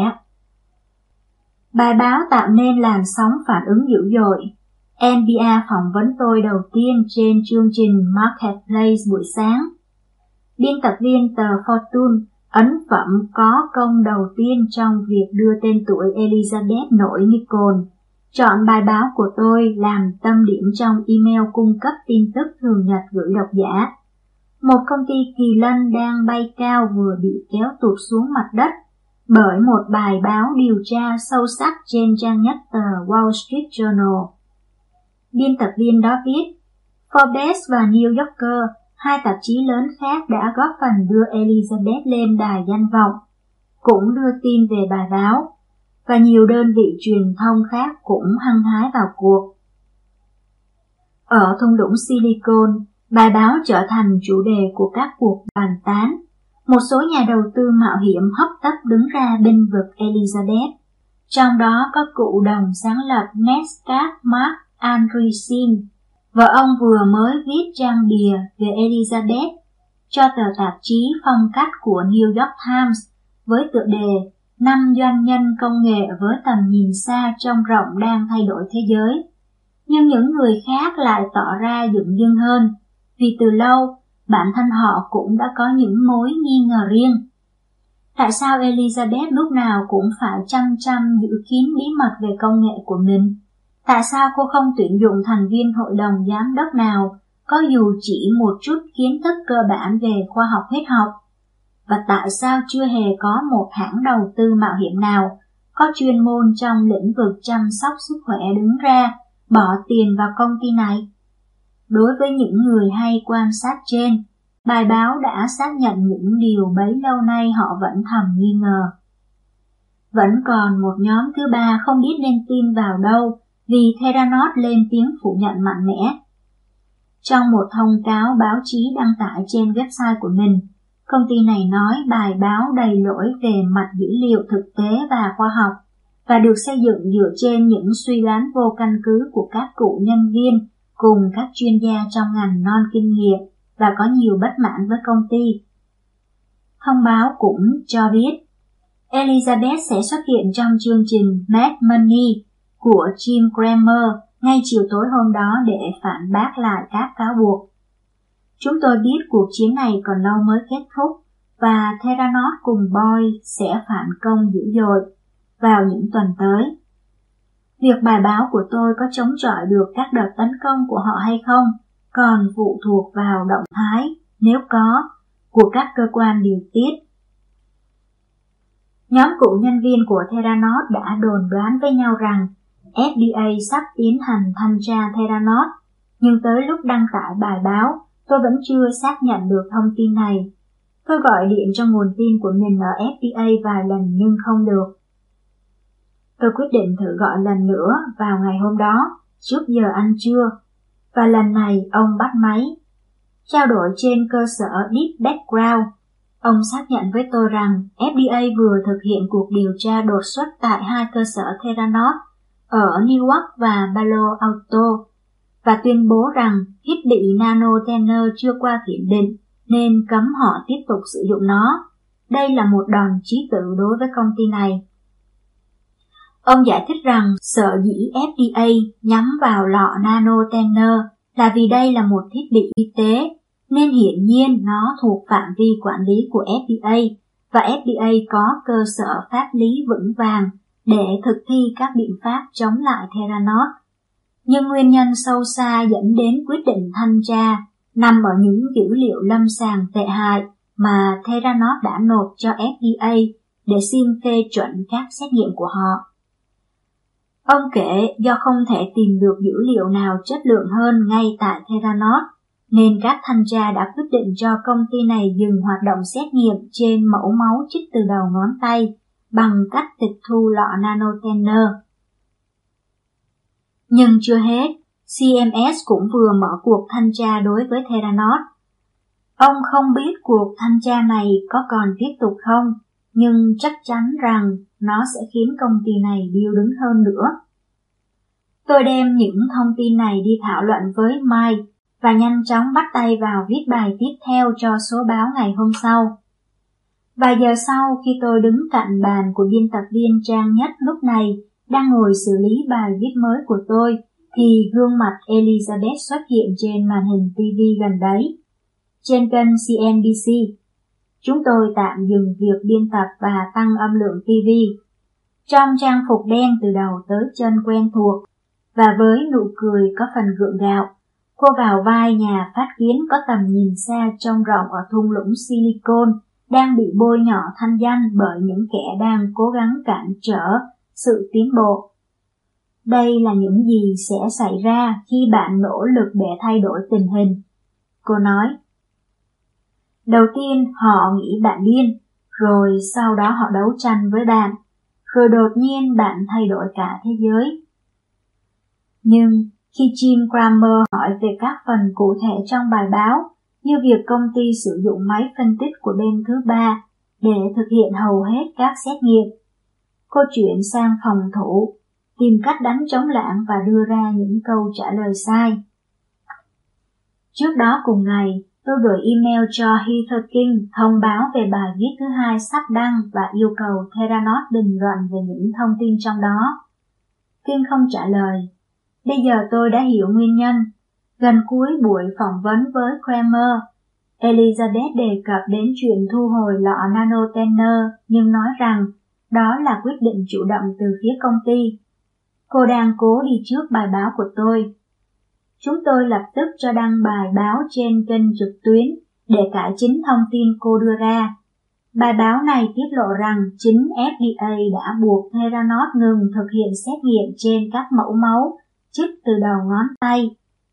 Bài báo tạo nên làn sóng phản ứng dữ dội NBA phỏng vấn tôi đầu tiên trên chương trình Marketplace buổi sáng. Biên tập viên tờ Fortune ấn phẩm có công đầu tiên trong việc đưa tên tuổi Elizabeth nổi Nicole chọn bài báo của tôi làm tâm điểm trong email cung cấp tin tức thường nhật gửi độc giả. Một công ty kỳ lân đang bay cao vừa bị kéo tụt xuống mặt đất bởi một bài báo điều tra sâu sắc trên trang nhất tờ Wall Street Journal. Biên tập viên đó viết, Forbes và New Yorker, hai tạp chí lớn khác đã góp phần đưa Elizabeth lên đài danh vọng, cũng đưa tin về bài báo, và nhiều đơn vị truyền thông khác cũng hăng hái vào cuộc. Ở thung lũng Silicon, bài báo trở thành chủ đề của các cuộc bàn tán. Một số nhà đầu tư mạo hiểm hấp tấp đứng ra binh vực Elizabeth. Trong đó có cụ đồng sáng lập Netscape Mark Andreessen, vợ ông vừa mới viết trang bìa về Elizabeth cho tờ tạp chí phong cách của New York Times với tựa đề năm doanh nhân công nghệ với tầm nhìn xa trong rộng đang thay đổi thế giới. Nhưng những người khác lại tỏ ra dựng dưng hơn, vì từ lâu bản thân họ cũng đã có những mối nghi ngờ riêng. Tại sao Elizabeth lúc nào cũng phải chăm chăm giữ kín bí mật về công nghệ của mình? Tại sao cô không tuyển dụng thành viên hội đồng giám đốc nào có dù chỉ một chút kiến thức cơ bản về khoa học huyết học? Và tại sao chưa hề có một hãng đầu tư mạo hiểm nào có chuyên môn trong lĩnh vực chăm sóc sức khỏe đứng ra bỏ tiền vào công ty này? Đối với những người hay quan sát trên, bài báo đã xác nhận những điều bấy lâu nay họ vẫn thầm nghi ngờ. Vẫn còn một nhóm thứ ba không biết nên tin vào đâu vì Theranos lên tiếng phủ nhận mạnh mẽ. Trong một thông cáo báo chí đăng tải trên website của mình, công ty này nói bài báo đầy lỗi về mặt dữ liệu thực tế và khoa học và được xây dựng dựa trên những suy đoán vô căn cứ của các cụ nhân viên cùng các chuyên gia trong ngành non kinh nghiệm và có nhiều bất mãn với công ty. Thông báo cũng cho biết Elizabeth sẽ xuất hiện trong chương trình Mad Money của Jim Cramer ngay chiều tối hôm đó để phản bác lại các cáo buộc. Chúng tôi biết cuộc chiến này còn lâu mới kết thúc và Theranos cùng Boy sẽ phản công dữ dội vào những tuần tới. Việc bài báo của tôi có chống chọi được các đợt tấn công của họ hay không còn phụ thuộc vào động thái, nếu có, của các cơ quan điều tiết. Nhóm cựu nhân viên của Theranos đã đồn đoán với nhau rằng FDA sắp tiến hành thanh tra Theranos, nhưng tới lúc đăng tải bài báo, tôi vẫn chưa xác nhận được thông tin này. Tôi gọi điện cho nguồn tin của mình ở FDA vài lần nhưng không được. Tôi quyết định thử gọi lần nữa vào ngày hôm đó, trước giờ ăn trưa, và lần này ông bắt máy. Trao đổi trên cơ sở Deep Background, ông xác nhận với tôi rằng FDA vừa thực hiện cuộc điều tra đột xuất tại hai cơ sở Theranos ở Newark và Palo Alto và tuyên bố rằng thiết bị nanotenner chưa qua kiểm định nên cấm họ tiếp tục sử dụng nó. Đây là một đòn chí tử đối với công ty này. Ông giải thích rằng sở dĩ FDA nhắm vào lọ nanotenner là vì đây là một thiết bị y tế, nên hiển nhiên nó thuộc phạm vi quản lý của FDA và FDA có cơ sở pháp lý vững vàng để thực thi các biện pháp chống lại Theranos. Nhưng nguyên nhân sâu xa dẫn đến quyết định thanh tra nằm ở những dữ liệu lâm sàng tệ hại mà Theranos đã nộp cho FDA để xin phê chuẩn các xét nghiệm của họ. Ông kể do không thể tìm được dữ liệu nào chất lượng hơn ngay tại Theranos, nên các thanh tra đã quyết định cho công ty này dừng hoạt động xét nghiệm trên mẫu máu chích từ đầu ngón tay bằng cách tịch thu lọ nanotenner. Nhưng chưa hết, CMS cũng vừa mở cuộc thanh tra đối với Theranos. Ông không biết cuộc thanh tra này có còn tiếp tục không, nhưng chắc chắn rằng nó sẽ khiến công ty này điêu đứng hơn nữa. Tôi đem những thông tin này đi thảo luận với Mike và nhanh chóng bắt tay vào viết bài tiếp theo cho số báo ngày hôm sau. Vài giờ sau khi tôi đứng cạnh bàn của biên tập viên trang nhất lúc này đang ngồi xử lý bài viết mới của tôi thì gương mặt Elizabeth xuất hiện trên màn hình TV gần đấy. Trên kênh CNBC, chúng tôi tạm dừng việc biên tập và tăng âm lượng TV. Trong trang phục đen từ đầu tới chân quen thuộc và với nụ cười có phần gượng gạo, cô vào vai nhà phát kiến có tầm nhìn xa trông rộng ở thung lũng Silicon đang bị bôi nhọ thanh danh bởi những kẻ đang cố gắng cản trở sự tiến bộ. Đây là những gì sẽ xảy ra khi bạn nỗ lực để thay đổi tình hình. Cô nói. Đầu tiên họ nghĩ bạn điên, rồi sau đó họ đấu tranh với bạn, rồi đột nhiên bạn thay đổi cả thế giới. Nhưng khi Jim Cramer hỏi về các phần cụ thể trong bài báo, như việc công ty sử dụng máy phân tích của bên thứ ba để thực hiện hầu hết các xét nghiệm. Cô chuyển sang phòng thủ, tìm cách đánh chống lãng và đưa ra những câu trả lời sai. Trước đó cùng ngày, tôi gửi email cho Heather King thông báo về bài viết thứ hai sắp đăng và yêu cầu Theranos bình luận về những thông tin trong đó. King không trả lời. Bây giờ tôi đã hiểu nguyên nhân Gần cuối buổi phỏng vấn với Kramer, Elizabeth đề cập đến chuyện thu hồi lọ nanotenner nhưng nói rằng đó là quyết định chủ động từ phía công ty. Cô đang cố đi trước bài báo của tôi. Chúng tôi lập tức cho đăng bài báo trên kênh trực tuyến để cải chính thông tin cô đưa ra. Bài báo này tiết lộ rằng chính FDA đã buộc Theranos ngừng thực hiện xét nghiệm trên các mẫu máu chích từ đầu ngón tay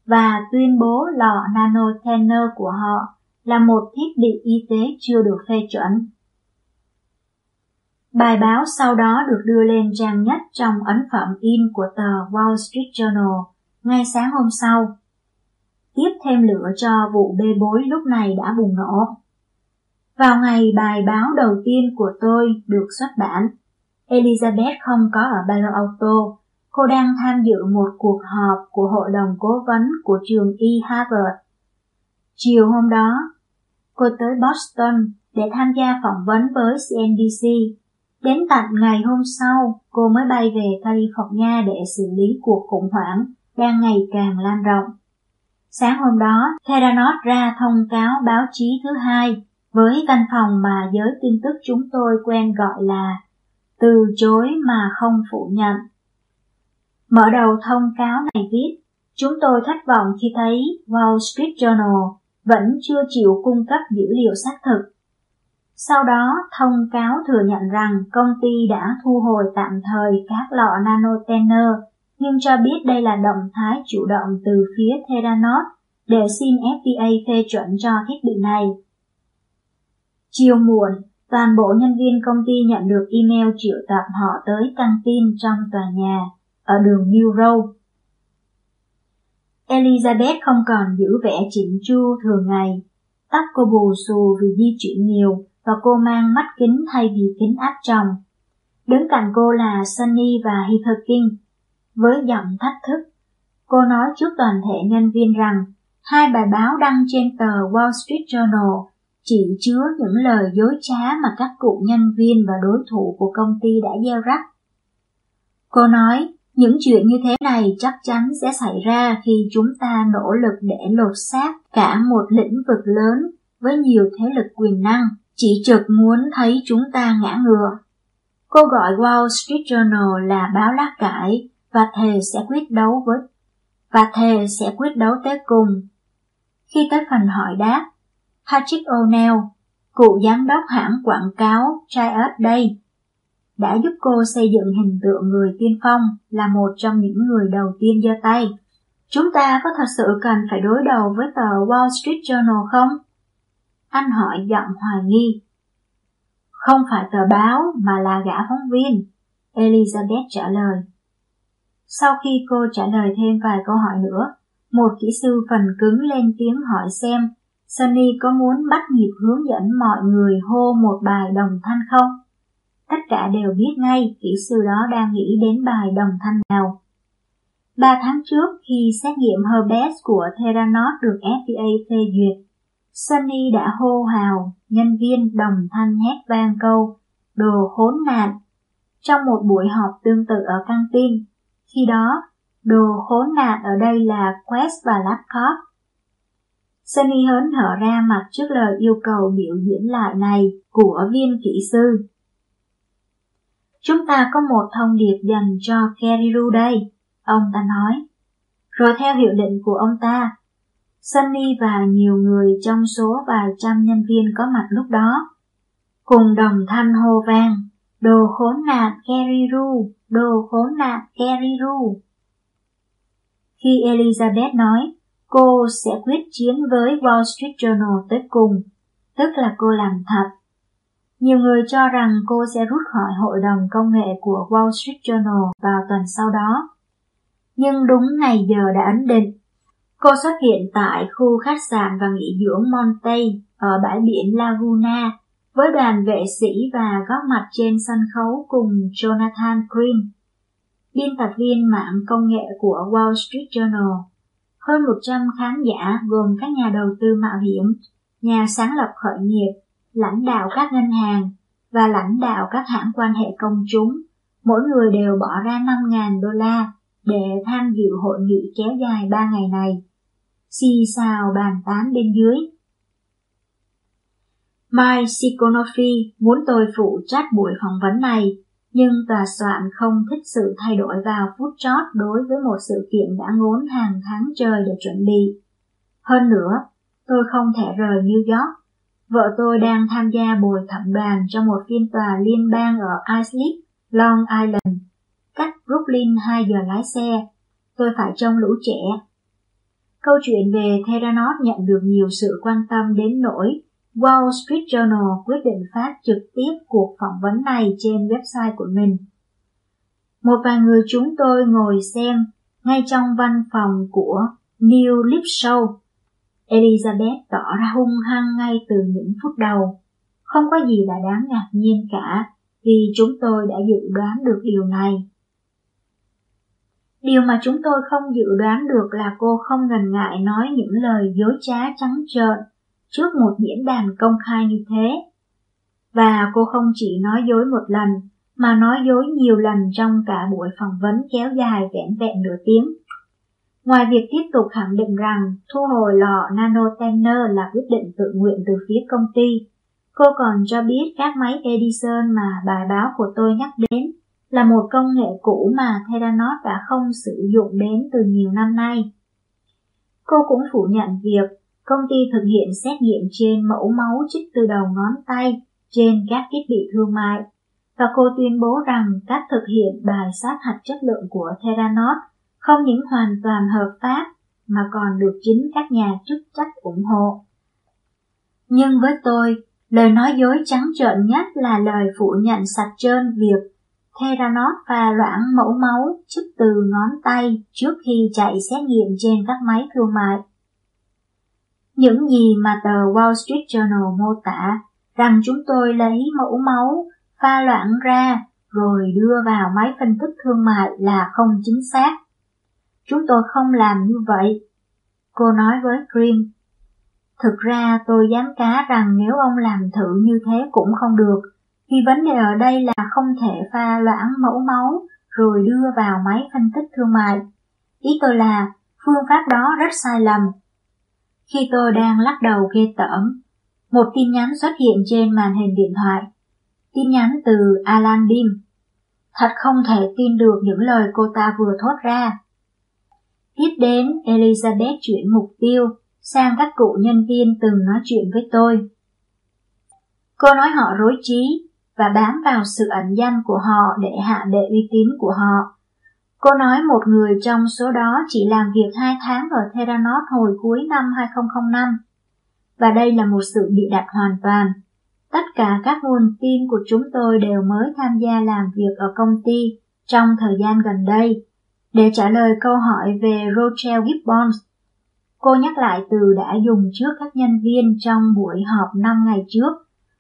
và tuyên bố lò nanotainer của họ là một thiết bị y tế chưa được phê chuẩn. Bài báo sau đó được đưa lên trang nhất trong ấn phẩm in của tờ Wall Street Journal ngay sáng hôm sau. Tiếp thêm lửa cho vụ bê bối lúc này đã bùng nổ. Vào ngày bài báo đầu tiên của tôi được xuất bản, Elizabeth không có ở Palo Alto cô đang tham dự một cuộc họp của hội đồng cố vấn của trường y Harvard. Chiều hôm đó, cô tới Boston để tham gia phỏng vấn với CNBC. Đến tận ngày hôm sau, cô mới bay về California để xử lý cuộc khủng hoảng đang ngày càng lan rộng. Sáng hôm đó, Theranos ra thông cáo báo chí thứ hai với văn phòng mà giới tin tức chúng tôi quen gọi là từ chối mà không phủ nhận. Mở đầu thông cáo này viết, chúng tôi thất vọng khi thấy Wall Street Journal vẫn chưa chịu cung cấp dữ liệu xác thực. Sau đó, thông cáo thừa nhận rằng công ty đã thu hồi tạm thời các lọ nanotainer, nhưng cho biết đây là động thái chủ động từ phía Theranos để xin FDA phê chuẩn cho thiết bị này. Chiều muộn, toàn bộ nhân viên công ty nhận được email triệu tập họ tới căng tin trong tòa nhà ở đường New Road. Elizabeth không còn giữ vẻ chỉnh chu thường ngày. Tóc cô bù xù vì di chuyển nhiều và cô mang mắt kính thay vì kính áp tròng. Đứng cạnh cô là Sunny và Heather King. Với giọng thách thức, cô nói trước toàn thể nhân viên rằng hai bài báo đăng trên tờ Wall Street Journal chỉ chứa những lời dối trá mà các cụ nhân viên và đối thủ của công ty đã gieo rắc. Cô nói, những chuyện như thế này chắc chắn sẽ xảy ra khi chúng ta nỗ lực để lột xác cả một lĩnh vực lớn với nhiều thế lực quyền năng, chỉ trực muốn thấy chúng ta ngã ngựa. Cô gọi Wall Street Journal là báo lá cải và thề sẽ quyết đấu với và thề sẽ quyết đấu tới cùng. Khi tới phần hỏi đáp, Patrick O'Neill, cựu giám đốc hãng quảng cáo Triad đây, đã giúp cô xây dựng hình tượng người tiên phong là một trong những người đầu tiên giơ tay. Chúng ta có thật sự cần phải đối đầu với tờ Wall Street Journal không? Anh hỏi giọng hoài nghi. Không phải tờ báo mà là gã phóng viên, Elizabeth trả lời. Sau khi cô trả lời thêm vài câu hỏi nữa, một kỹ sư phần cứng lên tiếng hỏi xem Sunny có muốn bắt nhịp hướng dẫn mọi người hô một bài đồng thanh không? Tất cả đều biết ngay kỹ sư đó đang nghĩ đến bài đồng thanh nào. Ba tháng trước khi xét nghiệm Herbes của Theranos được FDA phê duyệt, Sunny đã hô hào nhân viên đồng thanh hét vang câu đồ khốn nạn trong một buổi họp tương tự ở căng tin. Khi đó, đồ khốn nạn ở đây là Quest và Laptop. Sunny hớn hở ra mặt trước lời yêu cầu biểu diễn lại này của viên kỹ sư. Chúng ta có một thông điệp dành cho Keriru đây, ông ta nói. Rồi theo hiệu lệnh của ông ta, Sunny và nhiều người trong số vài trăm nhân viên có mặt lúc đó, cùng đồng thanh hô vang, đồ khốn nạn Keriru, đồ khốn nạn Keriru. Khi Elizabeth nói, cô sẽ quyết chiến với Wall Street Journal tới cùng, tức là cô làm thật nhiều người cho rằng cô sẽ rút khỏi hội đồng công nghệ của Wall Street Journal vào tuần sau đó. Nhưng đúng ngày giờ đã ấn định, cô xuất hiện tại khu khách sạn và nghỉ dưỡng Monte ở bãi biển Laguna với đoàn vệ sĩ và góp mặt trên sân khấu cùng Jonathan Green, biên tập viên mạng công nghệ của Wall Street Journal. Hơn 100 khán giả gồm các nhà đầu tư mạo hiểm, nhà sáng lập khởi nghiệp lãnh đạo các ngân hàng và lãnh đạo các hãng quan hệ công chúng, mỗi người đều bỏ ra 5.000 đô la để tham dự hội nghị kéo dài 3 ngày này. Xì xào bàn tán bên dưới. Mai Sikonofi muốn tôi phụ trách buổi phỏng vấn này, nhưng tòa soạn không thích sự thay đổi vào phút chót đối với một sự kiện đã ngốn hàng tháng trời để chuẩn bị. Hơn nữa, tôi không thể rời New York Vợ tôi đang tham gia bồi thẩm đoàn cho một phiên tòa liên bang ở Islip, Long Island, cách Brooklyn 2 giờ lái xe. Tôi phải trông lũ trẻ. Câu chuyện về Theranos nhận được nhiều sự quan tâm đến nỗi Wall Street Journal quyết định phát trực tiếp cuộc phỏng vấn này trên website của mình. Một vài người chúng tôi ngồi xem ngay trong văn phòng của Neil Lipshaw Elizabeth tỏ ra hung hăng ngay từ những phút đầu. Không có gì là đáng ngạc nhiên cả, vì chúng tôi đã dự đoán được điều này. Điều mà chúng tôi không dự đoán được là cô không ngần ngại nói những lời dối trá trắng trợn trước một diễn đàn công khai như thế. Và cô không chỉ nói dối một lần, mà nói dối nhiều lần trong cả buổi phỏng vấn kéo dài vẹn vẹn nửa tiếng. Ngoài việc tiếp tục khẳng định rằng thu hồi lọ nanotenner là quyết định tự nguyện từ phía công ty, cô còn cho biết các máy Edison mà bài báo của tôi nhắc đến là một công nghệ cũ mà Theranos đã không sử dụng đến từ nhiều năm nay. Cô cũng phủ nhận việc công ty thực hiện xét nghiệm trên mẫu máu chích từ đầu ngón tay trên các thiết bị thương mại và cô tuyên bố rằng cách thực hiện bài sát hạch chất lượng của Theranos không những hoàn toàn hợp pháp mà còn được chính các nhà chức trách ủng hộ. Nhưng với tôi, lời nói dối trắng trợn nhất là lời phủ nhận sạch trơn việc Theranos pha loãng mẫu máu chích từ ngón tay trước khi chạy xét nghiệm trên các máy thương mại. Những gì mà tờ Wall Street Journal mô tả rằng chúng tôi lấy mẫu máu pha loãng ra rồi đưa vào máy phân tích thương mại là không chính xác. Chúng tôi không làm như vậy. Cô nói với Green. Thực ra tôi dám cá rằng nếu ông làm thử như thế cũng không được, vì vấn đề ở đây là không thể pha loãng mẫu máu rồi đưa vào máy phân tích thương mại. Ý tôi là phương pháp đó rất sai lầm. Khi tôi đang lắc đầu ghê tởm, một tin nhắn xuất hiện trên màn hình điện thoại. Tin nhắn từ Alan Beam. Thật không thể tin được những lời cô ta vừa thốt ra. Tiếp đến, Elizabeth chuyển mục tiêu sang các cụ nhân viên từng nói chuyện với tôi. Cô nói họ rối trí và bám vào sự ẩn danh của họ để hạ bệ uy tín của họ. Cô nói một người trong số đó chỉ làm việc 2 tháng ở Theranos hồi cuối năm 2005. Và đây là một sự bị đặt hoàn toàn. Tất cả các nguồn tin của chúng tôi đều mới tham gia làm việc ở công ty trong thời gian gần đây để trả lời câu hỏi về Rochelle Gibbons. Cô nhắc lại từ đã dùng trước các nhân viên trong buổi họp 5 ngày trước,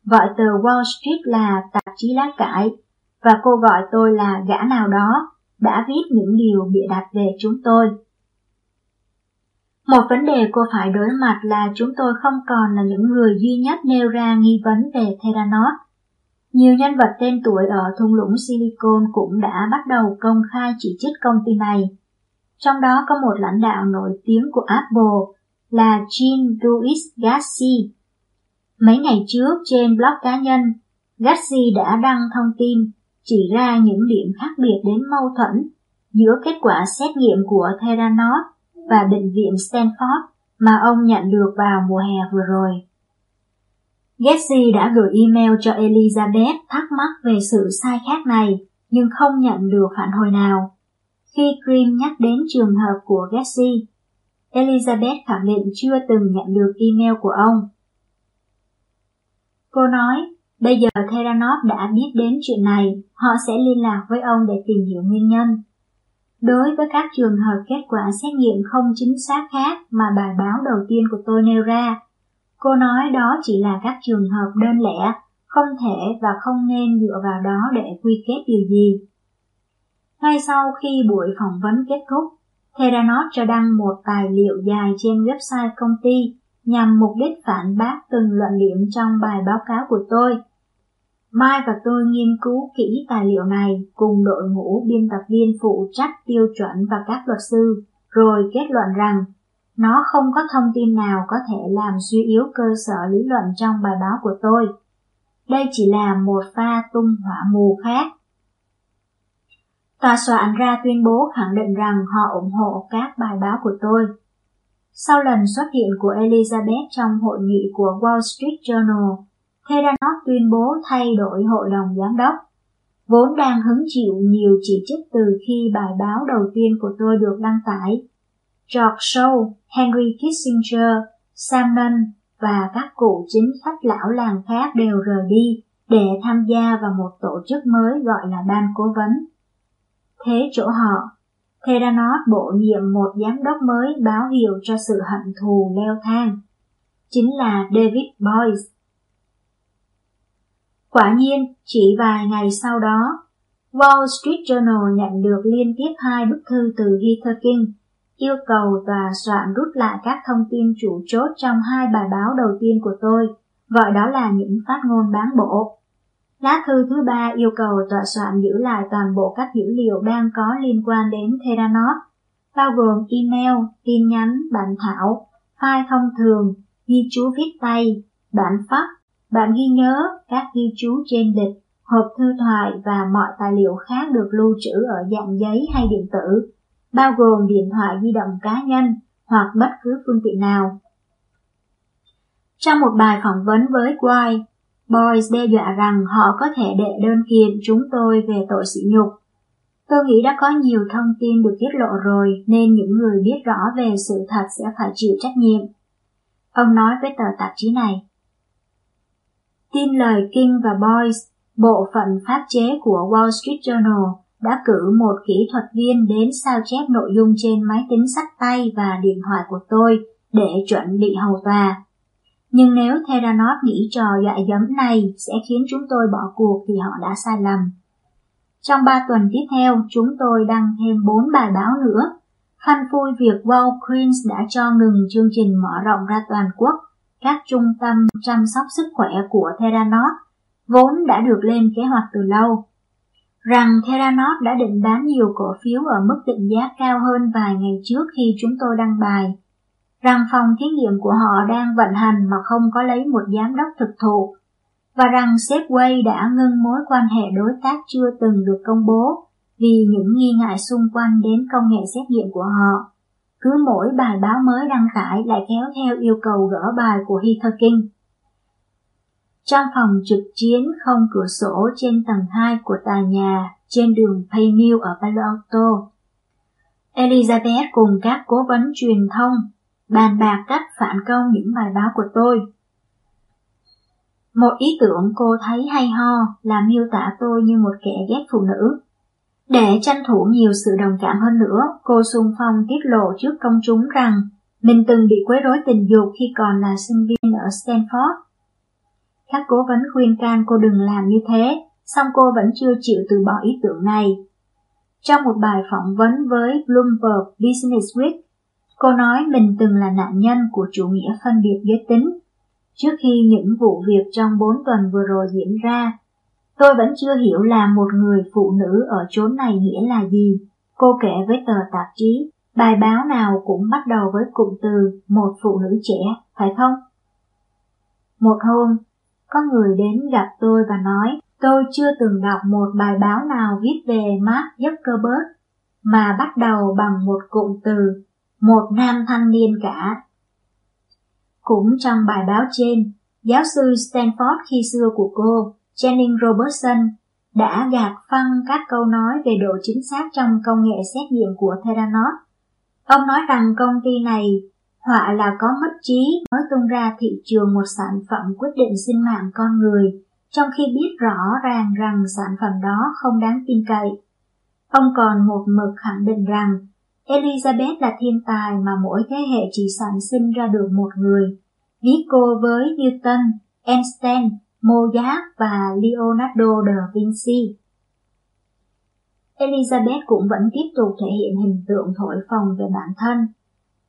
gọi tờ Wall Street là tạp chí lá cải, và cô gọi tôi là gã nào đó, đã viết những điều bịa đặt về chúng tôi. Một vấn đề cô phải đối mặt là chúng tôi không còn là những người duy nhất nêu ra nghi vấn về Theranos. Nhiều nhân vật tên tuổi ở thung lũng Silicon cũng đã bắt đầu công khai chỉ trích công ty này. Trong đó có một lãnh đạo nổi tiếng của Apple là Jean Louis Gassi. Mấy ngày trước trên blog cá nhân, Gassi đã đăng thông tin chỉ ra những điểm khác biệt đến mâu thuẫn giữa kết quả xét nghiệm của Theranos và bệnh viện Stanford mà ông nhận được vào mùa hè vừa rồi. Getty đã gửi email cho Elizabeth thắc mắc về sự sai khác này, nhưng không nhận được phản hồi nào. Khi Cream nhắc đến trường hợp của Getty, Elizabeth khẳng định chưa từng nhận được email của ông. Cô nói, bây giờ Theranos đã biết đến chuyện này, họ sẽ liên lạc với ông để tìm hiểu nguyên nhân. Đối với các trường hợp kết quả xét nghiệm không chính xác khác mà bài báo đầu tiên của tôi nêu ra, Cô nói đó chỉ là các trường hợp đơn lẻ, không thể và không nên dựa vào đó để quy kết điều gì. Ngay sau khi buổi phỏng vấn kết thúc, Theranos cho đăng một tài liệu dài trên website công ty nhằm mục đích phản bác từng luận điểm trong bài báo cáo của tôi. Mai và tôi nghiên cứu kỹ tài liệu này cùng đội ngũ biên tập viên phụ trách tiêu chuẩn và các luật sư, rồi kết luận rằng nó không có thông tin nào có thể làm suy yếu cơ sở lý luận trong bài báo của tôi. Đây chỉ là một pha tung hỏa mù khác. Tòa soạn ra tuyên bố khẳng định rằng họ ủng hộ các bài báo của tôi. Sau lần xuất hiện của Elizabeth trong hội nghị của Wall Street Journal, Theranos tuyên bố thay đổi hội đồng giám đốc, vốn đang hứng chịu nhiều chỉ trích từ khi bài báo đầu tiên của tôi được đăng tải George Shaw, Henry Kissinger, Sam Nunn và các cụ chính khách lão làng khác đều rời đi để tham gia vào một tổ chức mới gọi là ban cố vấn. Thế chỗ họ, Theranos bổ nhiệm một giám đốc mới báo hiệu cho sự hận thù leo thang. Chính là David Boyce. Quả nhiên, chỉ vài ngày sau đó, Wall Street Journal nhận được liên tiếp hai bức thư từ Heather King yêu cầu tòa soạn rút lại các thông tin chủ chốt trong hai bài báo đầu tiên của tôi, gọi đó là những phát ngôn bán bộ. Lá thư thứ ba yêu cầu tòa soạn giữ lại toàn bộ các dữ liệu đang có liên quan đến Theranos, bao gồm email, tin nhắn, bản thảo, file thông thường, ghi chú viết tay, bản fax, bản ghi nhớ, các ghi chú trên lịch, hộp thư thoại và mọi tài liệu khác được lưu trữ ở dạng giấy hay điện tử, bao gồm điện thoại di động cá nhân hoặc bất cứ phương tiện nào. Trong một bài phỏng vấn với White, Boys đe dọa rằng họ có thể đệ đơn kiện chúng tôi về tội sỉ nhục. Tôi nghĩ đã có nhiều thông tin được tiết lộ rồi nên những người biết rõ về sự thật sẽ phải chịu trách nhiệm. Ông nói với tờ tạp chí này. Tin lời King và Boys, bộ phận pháp chế của Wall Street Journal đã cử một kỹ thuật viên đến sao chép nội dung trên máy tính sách tay và điện thoại của tôi để chuẩn bị hầu tòa. Nhưng nếu Theranos nghĩ trò dại dấm này sẽ khiến chúng tôi bỏ cuộc thì họ đã sai lầm. Trong 3 tuần tiếp theo, chúng tôi đăng thêm 4 bài báo nữa. Phanh phui việc Walgreens đã cho ngừng chương trình mở rộng ra toàn quốc các trung tâm chăm sóc sức khỏe của Theranos, vốn đã được lên kế hoạch từ lâu. Rằng Theranos đã định bán nhiều cổ phiếu ở mức định giá cao hơn vài ngày trước khi chúng tôi đăng bài rằng phòng thí nghiệm của họ đang vận hành mà không có lấy một giám đốc thực thụ, và rằng Safeway đã ngưng mối quan hệ đối tác chưa từng được công bố vì những nghi ngại xung quanh đến công nghệ xét nghiệm của họ. Cứ mỗi bài báo mới đăng tải lại kéo theo yêu cầu gỡ bài của Heather King. Trong phòng trực chiến không cửa sổ trên tầng 2 của tòa nhà trên đường Paymill ở Palo Alto, Elizabeth cùng các cố vấn truyền thông bàn bạc cách phản công những bài báo của tôi. Một ý tưởng cô thấy hay ho là miêu tả tôi như một kẻ ghét phụ nữ. Để tranh thủ nhiều sự đồng cảm hơn nữa, cô xung Phong tiết lộ trước công chúng rằng mình từng bị quấy rối tình dục khi còn là sinh viên ở Stanford. Các cố vấn khuyên can cô đừng làm như thế, song cô vẫn chưa chịu từ bỏ ý tưởng này. Trong một bài phỏng vấn với Bloomberg Business Week, Cô nói mình từng là nạn nhân của chủ nghĩa phân biệt giới tính. Trước khi những vụ việc trong 4 tuần vừa rồi diễn ra, tôi vẫn chưa hiểu là một người phụ nữ ở chốn này nghĩa là gì. Cô kể với tờ tạp chí, bài báo nào cũng bắt đầu với cụm từ một phụ nữ trẻ, phải không? Một hôm, có người đến gặp tôi và nói tôi chưa từng đọc một bài báo nào viết về Mark Zuckerberg mà bắt đầu bằng một cụm từ một nam thanh niên cả. Cũng trong bài báo trên, giáo sư Stanford khi xưa của cô, Jennings Robertson, đã gạt phăng các câu nói về độ chính xác trong công nghệ xét nghiệm của Theranos. Ông nói rằng công ty này họa là có mất trí mới tung ra thị trường một sản phẩm quyết định sinh mạng con người, trong khi biết rõ ràng rằng sản phẩm đó không đáng tin cậy. Ông còn một mực khẳng định rằng Elizabeth là thiên tài mà mỗi thế hệ chỉ sản sinh ra được một người. Ví cô với Newton, Einstein, Mozart và Leonardo da Vinci. Elizabeth cũng vẫn tiếp tục thể hiện hình tượng thổi phồng về bản thân.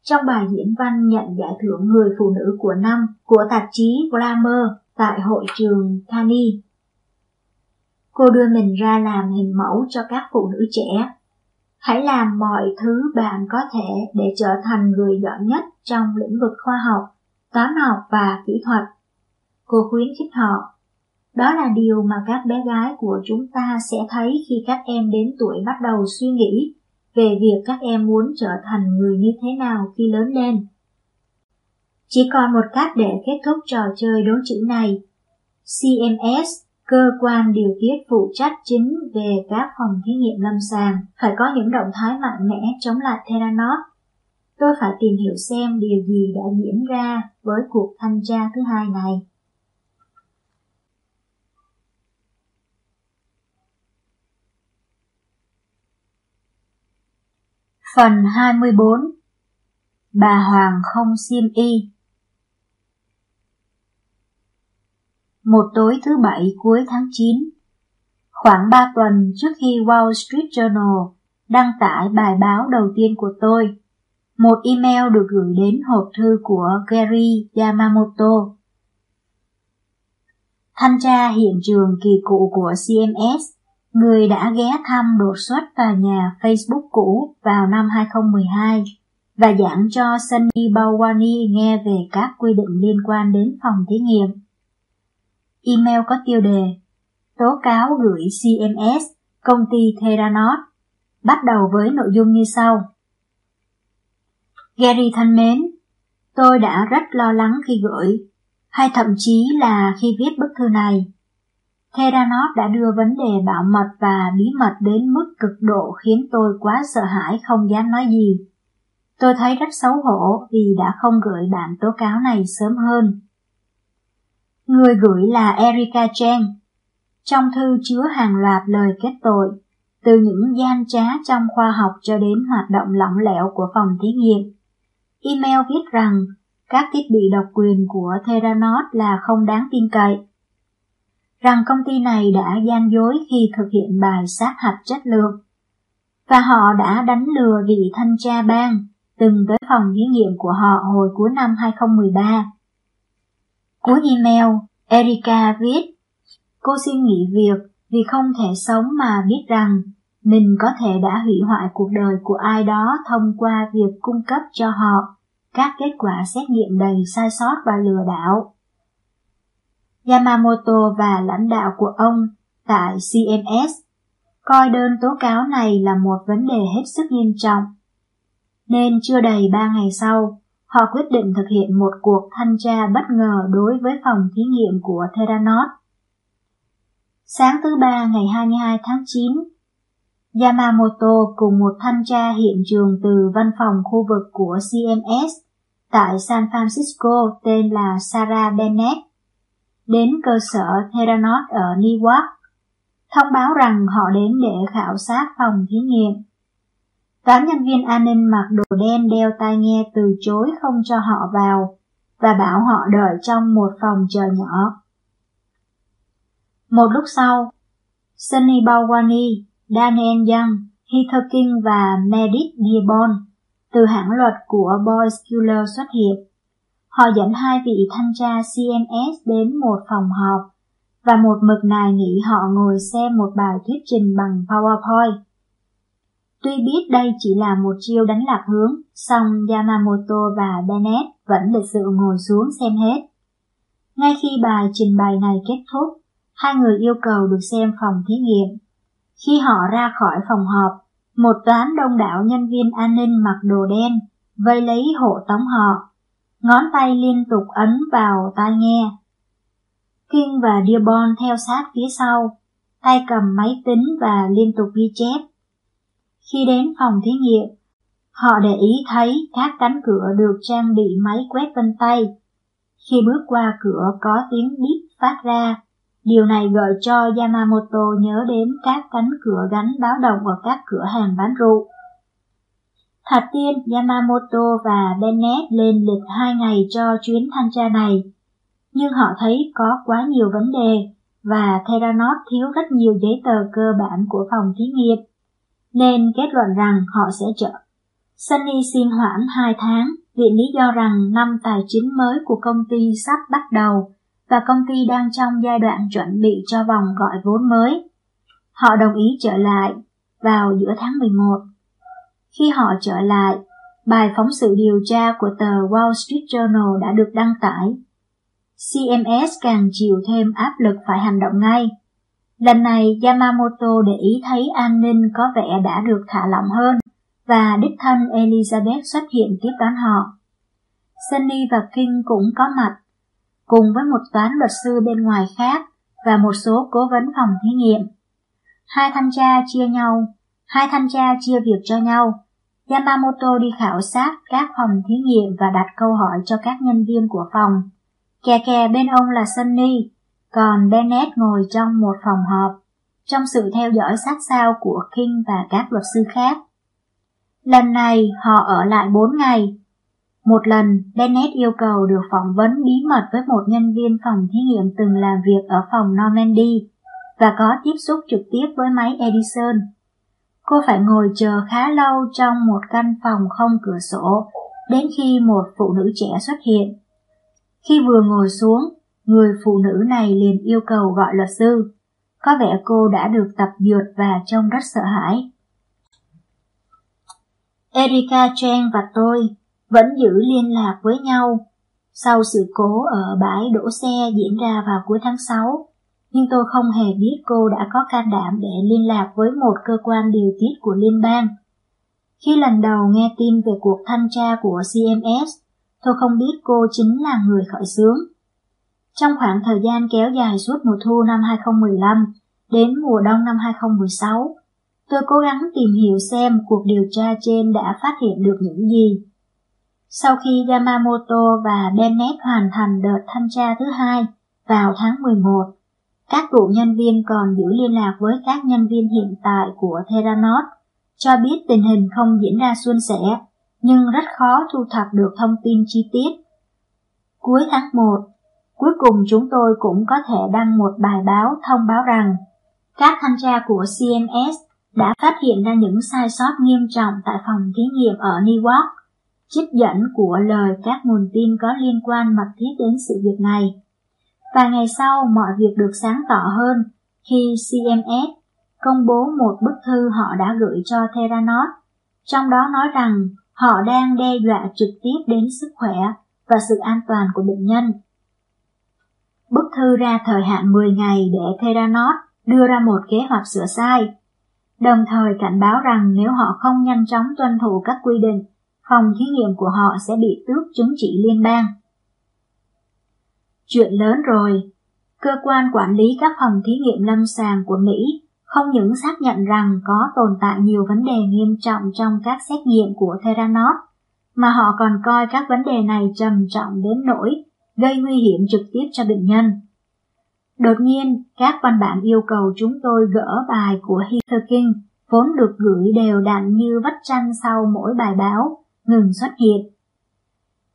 Trong bài diễn văn nhận giải thưởng người phụ nữ của năm của tạp chí Glamour tại hội trường Thani, cô đưa mình ra làm hình mẫu cho các phụ nữ trẻ Hãy làm mọi thứ bạn có thể để trở thành người giỏi nhất trong lĩnh vực khoa học, toán học và kỹ thuật. Cô khuyến khích họ. Đó là điều mà các bé gái của chúng ta sẽ thấy khi các em đến tuổi bắt đầu suy nghĩ về việc các em muốn trở thành người như thế nào khi lớn lên. Chỉ còn một cách để kết thúc trò chơi đố chữ này. CMS cơ quan điều tiết phụ trách chính về các phòng thí nghiệm lâm sàng, phải có những động thái mạnh mẽ chống lại Theranos. Tôi phải tìm hiểu xem điều gì đã diễn ra với cuộc thanh tra thứ hai này. Phần 24 Bà Hoàng không xiêm y một tối thứ bảy cuối tháng 9. Khoảng 3 tuần trước khi Wall Street Journal đăng tải bài báo đầu tiên của tôi, một email được gửi đến hộp thư của Gary Yamamoto. Thanh tra hiện trường kỳ cụ của CMS người đã ghé thăm đột xuất vào nhà Facebook cũ vào năm 2012 và giảng cho Sunny Bawani nghe về các quy định liên quan đến phòng thí nghiệm. Email có tiêu đề Tố cáo gửi CMS, công ty Theranos, bắt đầu với nội dung như sau. Gary thân mến, tôi đã rất lo lắng khi gửi, hay thậm chí là khi viết bức thư này. Theranos đã đưa vấn đề bảo mật và bí mật đến mức cực độ khiến tôi quá sợ hãi không dám nói gì. Tôi thấy rất xấu hổ vì đã không gửi bản tố cáo này sớm hơn. Người gửi là Erika Chen. Trong thư chứa hàng loạt lời kết tội, từ những gian trá trong khoa học cho đến hoạt động lỏng lẻo của phòng thí nghiệm. Email viết rằng các thiết bị độc quyền của Theranos là không đáng tin cậy. Rằng công ty này đã gian dối khi thực hiện bài sát hạch chất lượng. Và họ đã đánh lừa vị thanh tra bang từng tới phòng thí nghiệm của họ hồi cuối năm 2013. Cuối email, Erika viết, cô xin nghỉ việc vì không thể sống mà biết rằng mình có thể đã hủy hoại cuộc đời của ai đó thông qua việc cung cấp cho họ các kết quả xét nghiệm đầy sai sót và lừa đảo. Yamamoto và lãnh đạo của ông tại CMS coi đơn tố cáo này là một vấn đề hết sức nghiêm trọng nên chưa đầy ba ngày sau, họ quyết định thực hiện một cuộc thanh tra bất ngờ đối với phòng thí nghiệm của Theranos. Sáng thứ ba ngày 22 tháng 9, Yamamoto cùng một thanh tra hiện trường từ văn phòng khu vực của CMS tại San Francisco tên là Sarah Bennett đến cơ sở Theranos ở Newark, thông báo rằng họ đến để khảo sát phòng thí nghiệm. Tám nhân viên an ninh mặc đồ đen đeo tai nghe từ chối không cho họ vào và bảo họ đợi trong một phòng chờ nhỏ. Một lúc sau, Sunny Balwani, Daniel Young, Heather King và Meredith Dearborn từ hãng luật của Boyce Killer xuất hiện. Họ dẫn hai vị thanh tra CMS đến một phòng họp và một mực nài nghĩ họ ngồi xem một bài thuyết trình bằng PowerPoint. Tuy biết đây chỉ là một chiêu đánh lạc hướng, song Yamamoto và Bennett vẫn lịch sự ngồi xuống xem hết. Ngay khi bài trình bày này kết thúc, hai người yêu cầu được xem phòng thí nghiệm. Khi họ ra khỏi phòng họp, một toán đông đảo nhân viên an ninh mặc đồ đen vây lấy hộ tống họ, ngón tay liên tục ấn vào tai nghe. King và Dearborn theo sát phía sau, tay cầm máy tính và liên tục ghi chép. Khi đến phòng thí nghiệm, họ để ý thấy các cánh cửa được trang bị máy quét vân tay. Khi bước qua cửa có tiếng bíp phát ra, điều này gợi cho Yamamoto nhớ đến các cánh cửa gắn báo động ở các cửa hàng bán rượu. Hạt tiên, Yamamoto và Bennett lên lịch hai ngày cho chuyến thanh tra này, nhưng họ thấy có quá nhiều vấn đề và Theranos thiếu rất nhiều giấy tờ cơ bản của phòng thí nghiệm nên kết luận rằng họ sẽ trợ. Sunny xin hoãn 2 tháng vì lý do rằng năm tài chính mới của công ty sắp bắt đầu và công ty đang trong giai đoạn chuẩn bị cho vòng gọi vốn mới. Họ đồng ý trở lại vào giữa tháng 11. Khi họ trở lại, bài phóng sự điều tra của tờ Wall Street Journal đã được đăng tải. CMS càng chịu thêm áp lực phải hành động ngay Lần này Yamamoto để ý thấy an ninh có vẻ đã được thả lỏng hơn và đích thân Elizabeth xuất hiện tiếp đón họ. Sunny và King cũng có mặt, cùng với một toán luật sư bên ngoài khác và một số cố vấn phòng thí nghiệm. Hai thanh tra chia nhau, hai thanh tra chia việc cho nhau. Yamamoto đi khảo sát các phòng thí nghiệm và đặt câu hỏi cho các nhân viên của phòng. Kè kè bên ông là Sunny, còn Bennett ngồi trong một phòng họp, trong sự theo dõi sát sao của King và các luật sư khác. Lần này họ ở lại 4 ngày. Một lần, Bennett yêu cầu được phỏng vấn bí mật với một nhân viên phòng thí nghiệm từng làm việc ở phòng Normandy và có tiếp xúc trực tiếp với máy Edison. Cô phải ngồi chờ khá lâu trong một căn phòng không cửa sổ, đến khi một phụ nữ trẻ xuất hiện. Khi vừa ngồi xuống, người phụ nữ này liền yêu cầu gọi luật sư. Có vẻ cô đã được tập dượt và trông rất sợ hãi. Erika Chen và tôi vẫn giữ liên lạc với nhau sau sự cố ở bãi đổ xe diễn ra vào cuối tháng 6, nhưng tôi không hề biết cô đã có can đảm để liên lạc với một cơ quan điều tiết của liên bang. Khi lần đầu nghe tin về cuộc thanh tra của CMS, tôi không biết cô chính là người khởi xướng. Trong khoảng thời gian kéo dài suốt mùa thu năm 2015 đến mùa đông năm 2016, tôi cố gắng tìm hiểu xem cuộc điều tra trên đã phát hiện được những gì. Sau khi Yamamoto và Bennett hoàn thành đợt thanh tra thứ hai vào tháng 11, các cựu nhân viên còn giữ liên lạc với các nhân viên hiện tại của Theranos, cho biết tình hình không diễn ra suôn sẻ, nhưng rất khó thu thập được thông tin chi tiết. Cuối tháng 1, cuối cùng chúng tôi cũng có thể đăng một bài báo thông báo rằng các thanh tra của CMS đã phát hiện ra những sai sót nghiêm trọng tại phòng thí nghiệm ở Newark trích dẫn của lời các nguồn tin có liên quan mật thiết đến sự việc này. Và ngày sau mọi việc được sáng tỏ hơn khi CMS công bố một bức thư họ đã gửi cho Theranos, trong đó nói rằng họ đang đe dọa trực tiếp đến sức khỏe và sự an toàn của bệnh nhân. Bức thư ra thời hạn 10 ngày để Theranos đưa ra một kế hoạch sửa sai, đồng thời cảnh báo rằng nếu họ không nhanh chóng tuân thủ các quy định phòng thí nghiệm của họ sẽ bị tước chứng chỉ liên bang. Chuyện lớn rồi, cơ quan quản lý các phòng thí nghiệm lâm sàng của Mỹ không những xác nhận rằng có tồn tại nhiều vấn đề nghiêm trọng trong các xét nghiệm của Theranos, mà họ còn coi các vấn đề này trầm trọng đến nỗi gây nguy hiểm trực tiếp cho bệnh nhân. Đột nhiên, các văn bản yêu cầu chúng tôi gỡ bài của Heather King vốn được gửi đều đặn như vắt tranh sau mỗi bài báo ngừng xuất hiện.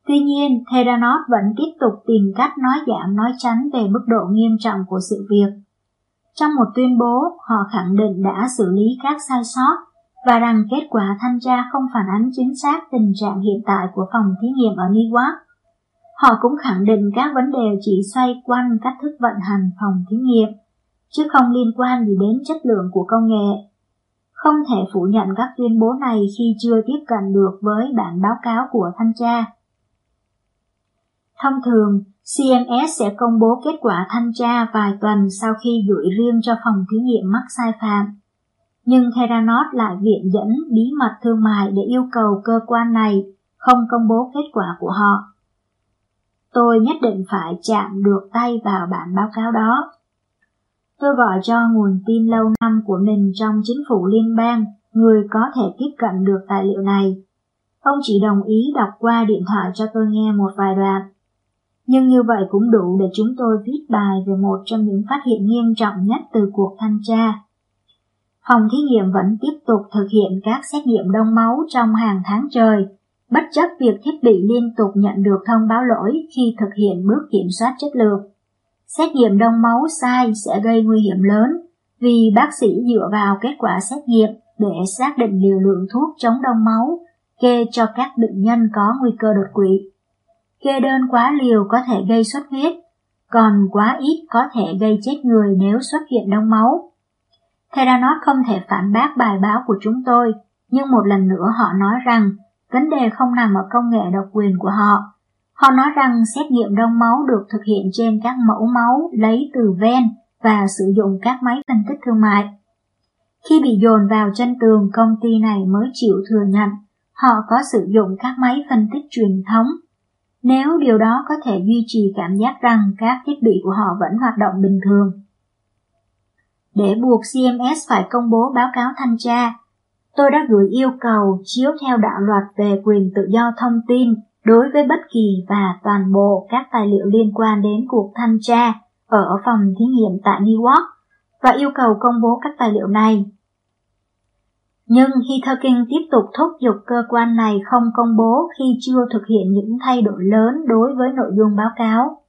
Tuy nhiên, Theranos vẫn tiếp tục tìm cách nói giảm nói tránh về mức độ nghiêm trọng của sự việc. Trong một tuyên bố, họ khẳng định đã xử lý các sai sót và rằng kết quả thanh tra không phản ánh chính xác tình trạng hiện tại của phòng thí nghiệm ở Newark. Họ cũng khẳng định các vấn đề chỉ xoay quanh cách thức vận hành phòng thí nghiệm, chứ không liên quan gì đến chất lượng của công nghệ không thể phủ nhận các tuyên bố này khi chưa tiếp cận được với bản báo cáo của thanh tra. Thông thường, CMS sẽ công bố kết quả thanh tra vài tuần sau khi gửi riêng cho phòng thí nghiệm mắc sai phạm. Nhưng Theranos lại viện dẫn bí mật thương mại để yêu cầu cơ quan này không công bố kết quả của họ. Tôi nhất định phải chạm được tay vào bản báo cáo đó. Tôi gọi cho nguồn tin lâu năm của mình trong chính phủ liên bang, người có thể tiếp cận được tài liệu này. Ông chỉ đồng ý đọc qua điện thoại cho tôi nghe một vài đoạn. Nhưng như vậy cũng đủ để chúng tôi viết bài về một trong những phát hiện nghiêm trọng nhất từ cuộc thanh tra. Phòng thí nghiệm vẫn tiếp tục thực hiện các xét nghiệm đông máu trong hàng tháng trời, bất chấp việc thiết bị liên tục nhận được thông báo lỗi khi thực hiện bước kiểm soát chất lượng. Xét nghiệm đông máu sai sẽ gây nguy hiểm lớn vì bác sĩ dựa vào kết quả xét nghiệm để xác định liều lượng thuốc chống đông máu kê cho các bệnh nhân có nguy cơ đột quỵ. Kê đơn quá liều có thể gây xuất huyết, còn quá ít có thể gây chết người nếu xuất hiện đông máu. Theranos không thể phản bác bài báo của chúng tôi, nhưng một lần nữa họ nói rằng vấn đề không nằm ở công nghệ độc quyền của họ, Họ nói rằng xét nghiệm đông máu được thực hiện trên các mẫu máu lấy từ ven và sử dụng các máy phân tích thương mại. Khi bị dồn vào chân tường, công ty này mới chịu thừa nhận họ có sử dụng các máy phân tích truyền thống. Nếu điều đó có thể duy trì cảm giác rằng các thiết bị của họ vẫn hoạt động bình thường. Để buộc CMS phải công bố báo cáo thanh tra, tôi đã gửi yêu cầu chiếu theo đạo luật về quyền tự do thông tin đối với bất kỳ và toàn bộ các tài liệu liên quan đến cuộc thanh tra ở phòng thí nghiệm tại Newark và yêu cầu công bố các tài liệu này. Nhưng Heather King tiếp tục thúc giục cơ quan này không công bố khi chưa thực hiện những thay đổi lớn đối với nội dung báo cáo.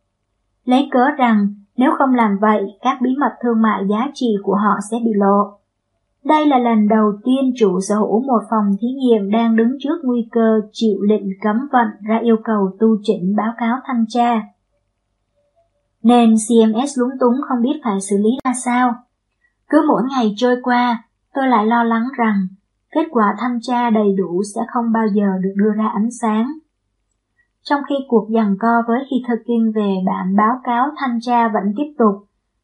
Lấy cớ rằng nếu không làm vậy, các bí mật thương mại giá trị của họ sẽ bị lộ. Đây là lần đầu tiên chủ sở hữu một phòng thí nghiệm đang đứng trước nguy cơ chịu lệnh cấm vận ra yêu cầu tu chỉnh báo cáo thanh tra. Nên CMS lúng túng không biết phải xử lý ra sao, Cứ mỗi ngày trôi qua, tôi lại lo lắng rằng kết quả thanh tra đầy đủ sẽ không bao giờ được đưa ra ánh sáng. Trong khi cuộc giằng co với Heather King về bản báo cáo thanh tra vẫn tiếp tục,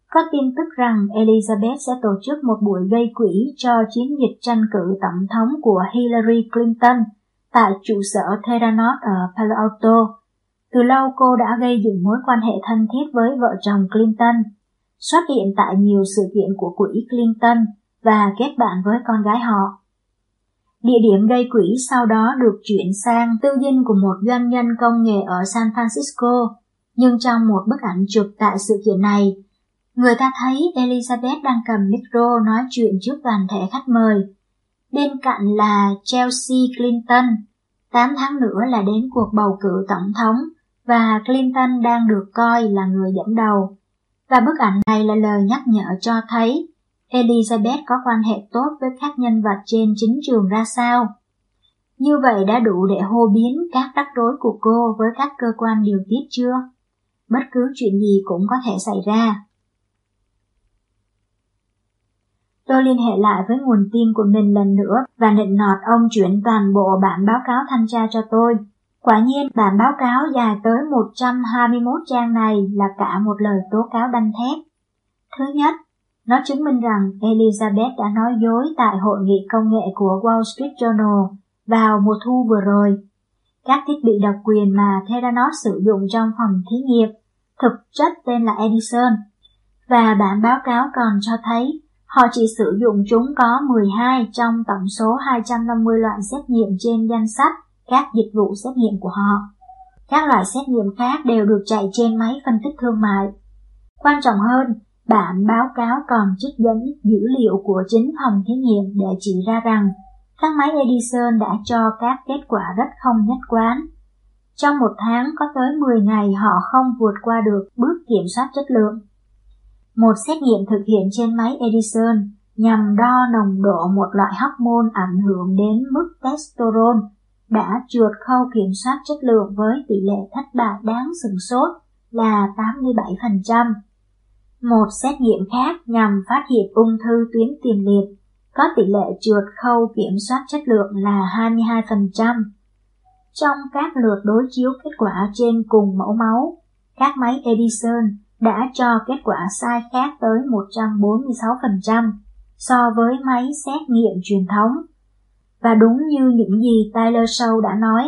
có tin tức rằng Elizabeth sẽ tổ chức một buổi gây quỹ cho chiến dịch tranh cử tổng thống của Hillary Clinton tại trụ sở Theranos ở Palo Alto. Từ lâu cô đã gây dựng mối quan hệ thân thiết với vợ chồng Clinton, xuất hiện tại nhiều sự kiện của quỹ Clinton và kết bạn với con gái họ. Địa điểm gây quỹ sau đó được chuyển sang tư dinh của một doanh nhân công nghệ ở San Francisco, nhưng trong một bức ảnh chụp tại sự kiện này, người ta thấy Elizabeth đang cầm micro nói chuyện trước toàn thể khách mời. Bên cạnh là Chelsea Clinton, 8 tháng nữa là đến cuộc bầu cử tổng thống và Clinton đang được coi là người dẫn đầu. Và bức ảnh này là lời nhắc nhở cho thấy Elizabeth có quan hệ tốt với các nhân vật trên chính trường ra sao. Như vậy đã đủ để hô biến các rắc rối của cô với các cơ quan điều tiết chưa? Bất cứ chuyện gì cũng có thể xảy ra. Tôi liên hệ lại với nguồn tin của mình lần nữa và nịnh nọt ông chuyển toàn bộ bản báo cáo thanh tra cho tôi. Quả nhiên, bản báo cáo dài tới 121 trang này là cả một lời tố cáo đanh thép. Thứ nhất, nó chứng minh rằng Elizabeth đã nói dối tại hội nghị công nghệ của Wall Street Journal vào mùa thu vừa rồi. Các thiết bị độc quyền mà Theranos sử dụng trong phòng thí nghiệm thực chất tên là Edison, và bản báo cáo còn cho thấy họ chỉ sử dụng chúng có 12 trong tổng số 250 loại xét nghiệm trên danh sách các dịch vụ xét nghiệm của họ. Các loại xét nghiệm khác đều được chạy trên máy phân tích thương mại. Quan trọng hơn, Bản báo cáo còn trích dẫn dữ liệu của chính phòng thí nghiệm để chỉ ra rằng các máy Edison đã cho các kết quả rất không nhất quán. Trong một tháng có tới 10 ngày họ không vượt qua được bước kiểm soát chất lượng. Một xét nghiệm thực hiện trên máy Edison nhằm đo nồng độ một loại hormone ảnh hưởng đến mức testosterone đã trượt khâu kiểm soát chất lượng với tỷ lệ thất bại đáng sừng sốt là 87%. Một xét nghiệm khác nhằm phát hiện ung thư tuyến tiền liệt có tỷ lệ trượt khâu kiểm soát chất lượng là 22%. Trong các lượt đối chiếu kết quả trên cùng mẫu máu, các máy Edison đã cho kết quả sai khác tới 146% so với máy xét nghiệm truyền thống. Và đúng như những gì Tyler Show đã nói,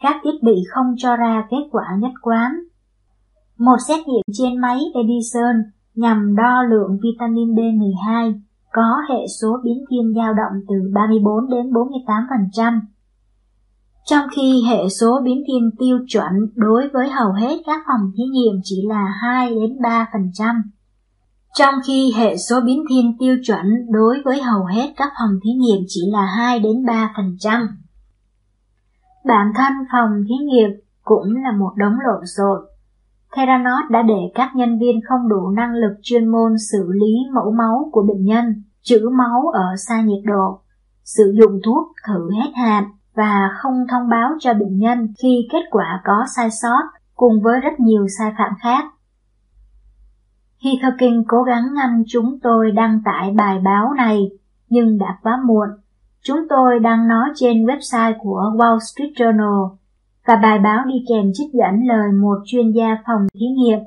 các thiết bị không cho ra kết quả nhất quán. Một xét nghiệm trên máy Edison nhằm đo lượng vitamin B12 có hệ số biến thiên dao động từ 34 đến 48%. Trong khi hệ số biến thiên tiêu chuẩn đối với hầu hết các phòng thí nghiệm chỉ là 2 đến 3%. Trong khi hệ số biến thiên tiêu chuẩn đối với hầu hết các phòng thí nghiệm chỉ là 2 đến 3%. Bản thân phòng thí nghiệm cũng là một đống lộn xộn Theranos đã để các nhân viên không đủ năng lực chuyên môn xử lý mẫu máu của bệnh nhân, trữ máu ở xa nhiệt độ, sử dụng thuốc thử hết hạn và không thông báo cho bệnh nhân khi kết quả có sai sót cùng với rất nhiều sai phạm khác. Heather King cố gắng ngăn chúng tôi đăng tải bài báo này, nhưng đã quá muộn. Chúng tôi đang nói trên website của Wall Street Journal và bài báo đi kèm trích dẫn lời một chuyên gia phòng thí nghiệm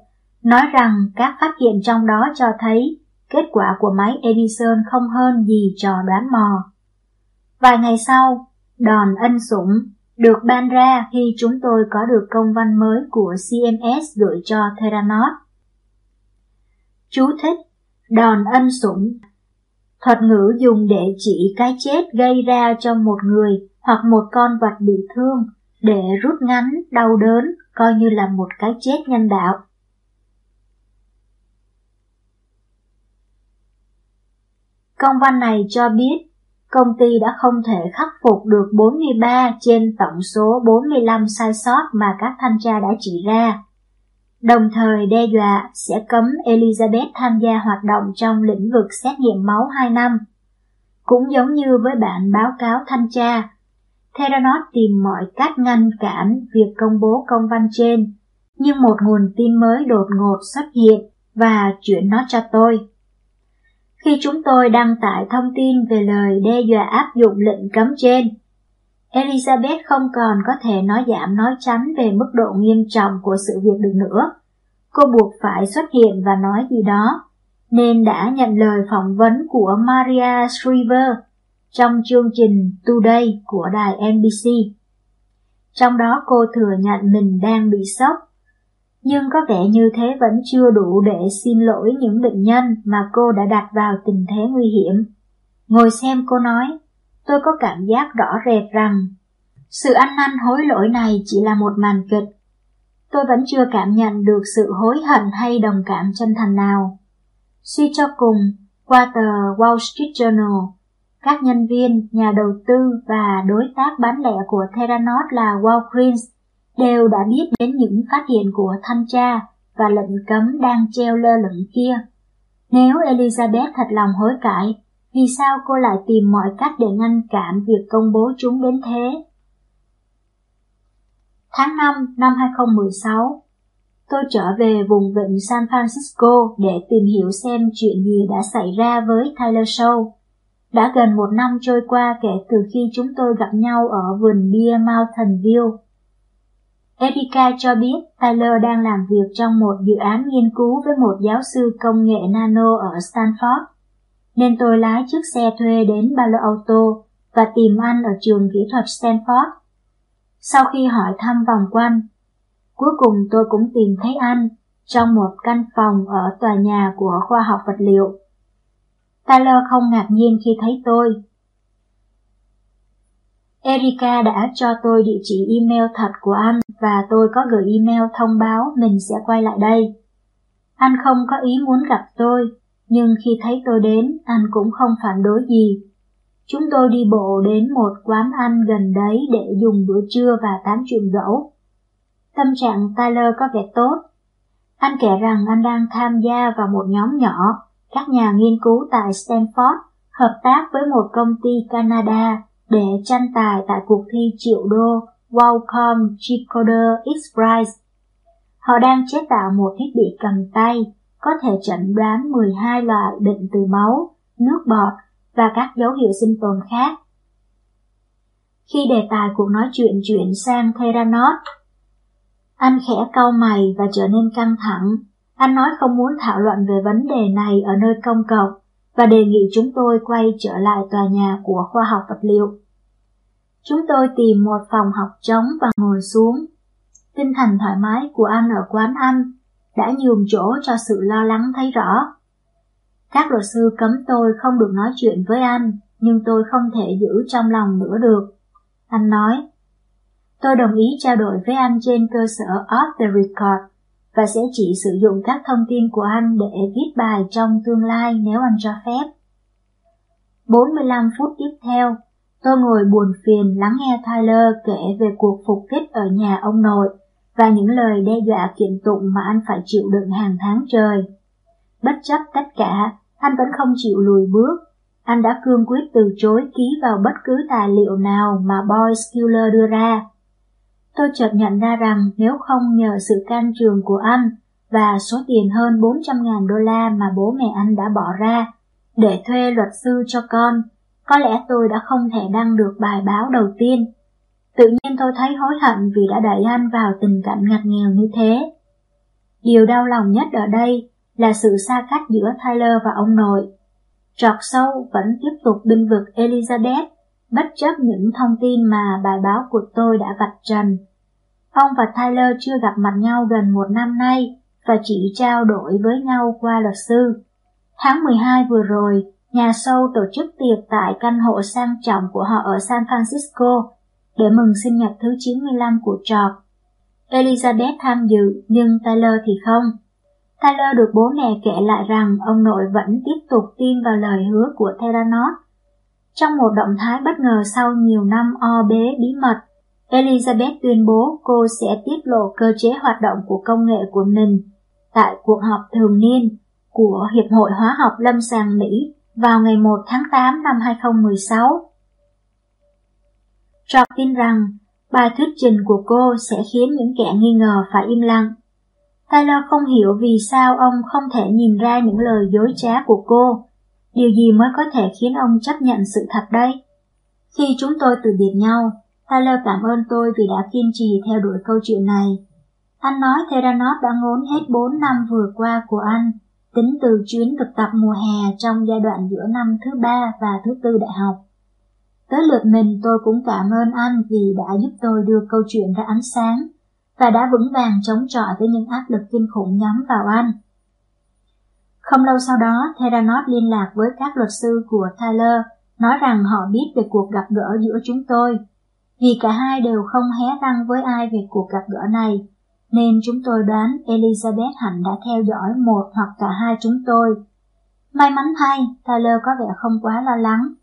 nói rằng các phát hiện trong đó cho thấy kết quả của máy Edison không hơn gì trò đoán mò. Vài ngày sau, đòn ân sủng được ban ra khi chúng tôi có được công văn mới của CMS gửi cho Theranos. Chú thích Đòn ân sủng Thuật ngữ dùng để chỉ cái chết gây ra cho một người hoặc một con vật bị thương để rút ngắn đau đớn coi như là một cái chết nhân đạo. Công văn này cho biết công ty đã không thể khắc phục được 43 trên tổng số 45 sai sót mà các thanh tra đã chỉ ra, đồng thời đe dọa sẽ cấm Elizabeth tham gia hoạt động trong lĩnh vực xét nghiệm máu 2 năm. Cũng giống như với bản báo cáo thanh tra Theranos tìm mọi cách ngăn cản việc công bố công văn trên, nhưng một nguồn tin mới đột ngột xuất hiện và chuyển nó cho tôi. Khi chúng tôi đăng tải thông tin về lời đe dọa áp dụng lệnh cấm trên, Elizabeth không còn có thể nói giảm nói tránh về mức độ nghiêm trọng của sự việc được nữa. Cô buộc phải xuất hiện và nói gì đó, nên đã nhận lời phỏng vấn của Maria Shriver trong chương trình Today của đài NBC. Trong đó cô thừa nhận mình đang bị sốc, nhưng có vẻ như thế vẫn chưa đủ để xin lỗi những bệnh nhân mà cô đã đặt vào tình thế nguy hiểm. Ngồi xem cô nói, tôi có cảm giác rõ rệt rằng sự ăn năn hối lỗi này chỉ là một màn kịch. Tôi vẫn chưa cảm nhận được sự hối hận hay đồng cảm chân thành nào. Suy cho cùng, qua tờ Wall Street Journal, các nhân viên, nhà đầu tư và đối tác bán lẻ của Theranos là Walgreens đều đã biết đến những phát hiện của thanh tra và lệnh cấm đang treo lơ lửng kia. Nếu Elizabeth thật lòng hối cải, vì sao cô lại tìm mọi cách để ngăn cản việc công bố chúng đến thế? Tháng 5 năm 2016, tôi trở về vùng vịnh San Francisco để tìm hiểu xem chuyện gì đã xảy ra với Tyler Show. Đã gần một năm trôi qua kể từ khi chúng tôi gặp nhau ở vườn bia Mountain View. Epica cho biết Tyler đang làm việc trong một dự án nghiên cứu với một giáo sư công nghệ nano ở Stanford. Nên tôi lái chiếc xe thuê đến Palo Alto và tìm anh ở trường kỹ thuật Stanford. Sau khi hỏi thăm vòng quanh, cuối cùng tôi cũng tìm thấy anh trong một căn phòng ở tòa nhà của khoa học vật liệu. Tyler không ngạc nhiên khi thấy tôi. Erika đã cho tôi địa chỉ email thật của anh và tôi có gửi email thông báo mình sẽ quay lại đây. Anh không có ý muốn gặp tôi, nhưng khi thấy tôi đến, anh cũng không phản đối gì. Chúng tôi đi bộ đến một quán ăn gần đấy để dùng bữa trưa và tám chuyện gẫu. Tâm trạng Tyler có vẻ tốt. Anh kể rằng anh đang tham gia vào một nhóm nhỏ các nhà nghiên cứu tại Stanford hợp tác với một công ty Canada để tranh tài tại cuộc thi triệu đô Wacom Chipcoder X Prize. Họ đang chế tạo một thiết bị cầm tay có thể chẩn đoán 12 loại bệnh từ máu, nước bọt và các dấu hiệu sinh tồn khác. Khi đề tài cuộc nói chuyện chuyển sang Theranos, anh khẽ cau mày và trở nên căng thẳng anh nói không muốn thảo luận về vấn đề này ở nơi công cộng và đề nghị chúng tôi quay trở lại tòa nhà của khoa học vật liệu. Chúng tôi tìm một phòng học trống và ngồi xuống. Tinh thần thoải mái của anh ở quán ăn đã nhường chỗ cho sự lo lắng thấy rõ. Các luật sư cấm tôi không được nói chuyện với anh, nhưng tôi không thể giữ trong lòng nữa được. Anh nói, tôi đồng ý trao đổi với anh trên cơ sở off the record và sẽ chỉ sử dụng các thông tin của anh để viết bài trong tương lai nếu anh cho phép. 45 phút tiếp theo, tôi ngồi buồn phiền lắng nghe Tyler kể về cuộc phục kích ở nhà ông nội và những lời đe dọa kiện tụng mà anh phải chịu đựng hàng tháng trời. Bất chấp tất cả, anh vẫn không chịu lùi bước. Anh đã cương quyết từ chối ký vào bất cứ tài liệu nào mà Boy Skiller đưa ra tôi chợt nhận ra rằng nếu không nhờ sự can trường của anh và số tiền hơn 400.000 đô la mà bố mẹ anh đã bỏ ra để thuê luật sư cho con, có lẽ tôi đã không thể đăng được bài báo đầu tiên. Tự nhiên tôi thấy hối hận vì đã đẩy anh vào tình cảnh ngặt nghèo như thế. Điều đau lòng nhất ở đây là sự xa cách giữa Tyler và ông nội. Trọt sâu vẫn tiếp tục binh vực Elizabeth, bất chấp những thông tin mà bài báo của tôi đã vạch trần. Ông và Tyler chưa gặp mặt nhau gần một năm nay và chỉ trao đổi với nhau qua luật sư. Tháng 12 vừa rồi, nhà sâu tổ chức tiệc tại căn hộ sang trọng của họ ở San Francisco để mừng sinh nhật thứ 95 của Trọt. Elizabeth tham dự nhưng Tyler thì không. Tyler được bố mẹ kể lại rằng ông nội vẫn tiếp tục tin vào lời hứa của Theranos. Trong một động thái bất ngờ sau nhiều năm o bế bí mật, Elizabeth tuyên bố cô sẽ tiết lộ cơ chế hoạt động của công nghệ của mình tại cuộc họp thường niên của Hiệp hội Hóa học Lâm sàng Mỹ vào ngày 1 tháng 8 năm 2016. Trọc tin rằng bài thuyết trình của cô sẽ khiến những kẻ nghi ngờ phải im lặng. Taylor không hiểu vì sao ông không thể nhìn ra những lời dối trá của cô, Điều gì mới có thể khiến ông chấp nhận sự thật đây? Khi chúng tôi từ biệt nhau, Tyler cảm ơn tôi vì đã kiên trì theo đuổi câu chuyện này. Anh nói Theranos đã ngốn hết 4 năm vừa qua của anh, tính từ chuyến thực tập mùa hè trong giai đoạn giữa năm thứ ba và thứ tư đại học. Tới lượt mình tôi cũng cảm ơn anh vì đã giúp tôi đưa câu chuyện ra ánh sáng và đã vững vàng chống chọi với những áp lực kinh khủng nhắm vào anh. Không lâu sau đó, Theranos liên lạc với các luật sư của Tyler, nói rằng họ biết về cuộc gặp gỡ giữa chúng tôi. Vì cả hai đều không hé răng với ai về cuộc gặp gỡ này, nên chúng tôi đoán Elizabeth hẳn đã theo dõi một hoặc cả hai chúng tôi. May mắn thay, Tyler có vẻ không quá lo lắng.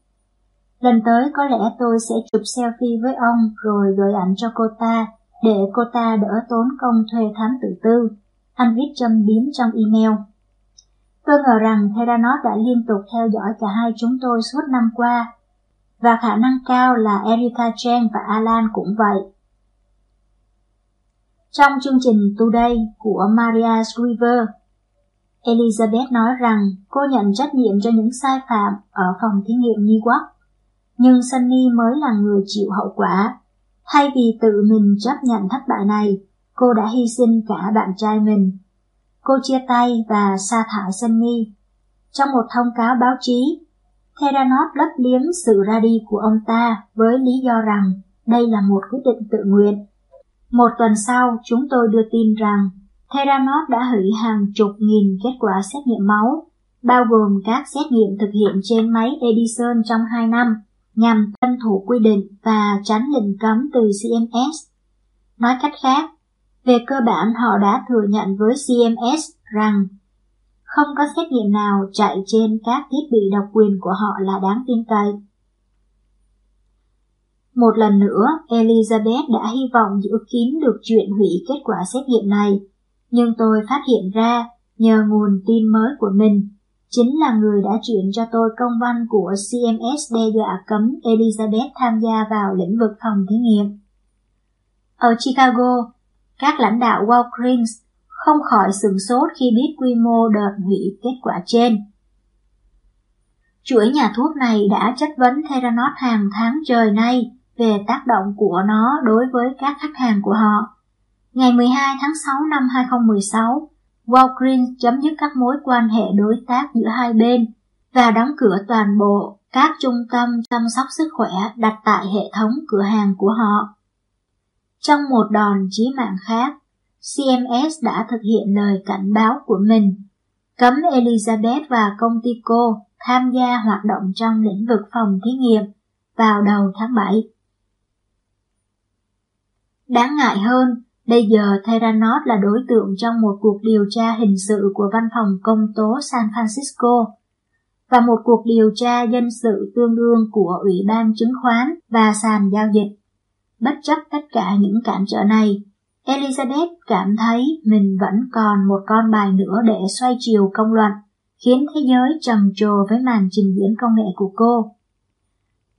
Lần tới có lẽ tôi sẽ chụp selfie với ông rồi gửi ảnh cho cô ta để cô ta đỡ tốn công thuê thám tử tư. Anh viết châm biếm trong email. Tôi ngờ rằng Theranos đã liên tục theo dõi cả hai chúng tôi suốt năm qua, và khả năng cao là Erika Chen và Alan cũng vậy. Trong chương trình Today của Maria Scriver, Elizabeth nói rằng cô nhận trách nhiệm cho những sai phạm ở phòng thí nghiệm Newark, nhưng Sunny mới là người chịu hậu quả. Thay vì tự mình chấp nhận thất bại này, cô đã hy sinh cả bạn trai mình Cô chia tay và sa thải Sunny. Trong một thông cáo báo chí, Theranos lấp liếm sự ra đi của ông ta với lý do rằng đây là một quyết định tự nguyện. Một tuần sau, chúng tôi đưa tin rằng Theranos đã hủy hàng chục nghìn kết quả xét nghiệm máu, bao gồm các xét nghiệm thực hiện trên máy Edison trong 2 năm, nhằm tuân thủ quy định và tránh lệnh cấm từ CMS. Nói cách khác, về cơ bản họ đã thừa nhận với CMS rằng không có xét nghiệm nào chạy trên các thiết bị độc quyền của họ là đáng tin cậy. Một lần nữa, Elizabeth đã hy vọng giữ kín được chuyện hủy kết quả xét nghiệm này, nhưng tôi phát hiện ra nhờ nguồn tin mới của mình, chính là người đã chuyển cho tôi công văn của CMS đe dọa cấm Elizabeth tham gia vào lĩnh vực phòng thí nghiệm. Ở Chicago, các lãnh đạo Walgreens không khỏi sửng sốt khi biết quy mô đợt hủy kết quả trên. Chuỗi nhà thuốc này đã chất vấn Theranos hàng tháng trời nay về tác động của nó đối với các khách hàng của họ. Ngày 12 tháng 6 năm 2016, Walgreens chấm dứt các mối quan hệ đối tác giữa hai bên và đóng cửa toàn bộ các trung tâm chăm sóc sức khỏe đặt tại hệ thống cửa hàng của họ. Trong một đòn chí mạng khác, CMS đã thực hiện lời cảnh báo của mình, cấm Elizabeth và công ty cô tham gia hoạt động trong lĩnh vực phòng thí nghiệm vào đầu tháng 7. Đáng ngại hơn, bây giờ Theranos là đối tượng trong một cuộc điều tra hình sự của văn phòng công tố San Francisco và một cuộc điều tra dân sự tương đương của Ủy ban chứng khoán và sàn giao dịch. Bất chấp tất cả những cản trở này, Elizabeth cảm thấy mình vẫn còn một con bài nữa để xoay chiều công luận, khiến thế giới trầm trồ với màn trình diễn công nghệ của cô.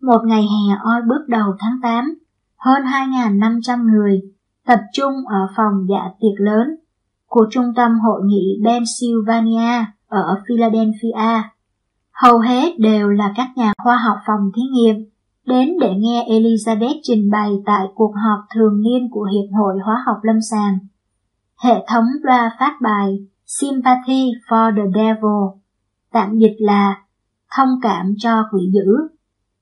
Một ngày hè oi bước đầu tháng 8, hơn 2.500 người tập trung ở phòng dạ tiệc lớn của Trung tâm Hội nghị Pennsylvania ở Philadelphia. Hầu hết đều là các nhà khoa học phòng thí nghiệm đến để nghe Elizabeth trình bày tại cuộc họp thường niên của Hiệp hội Hóa học Lâm sàng. Hệ thống loa phát bài Sympathy for the Devil, tạm dịch là Thông cảm cho quỷ dữ,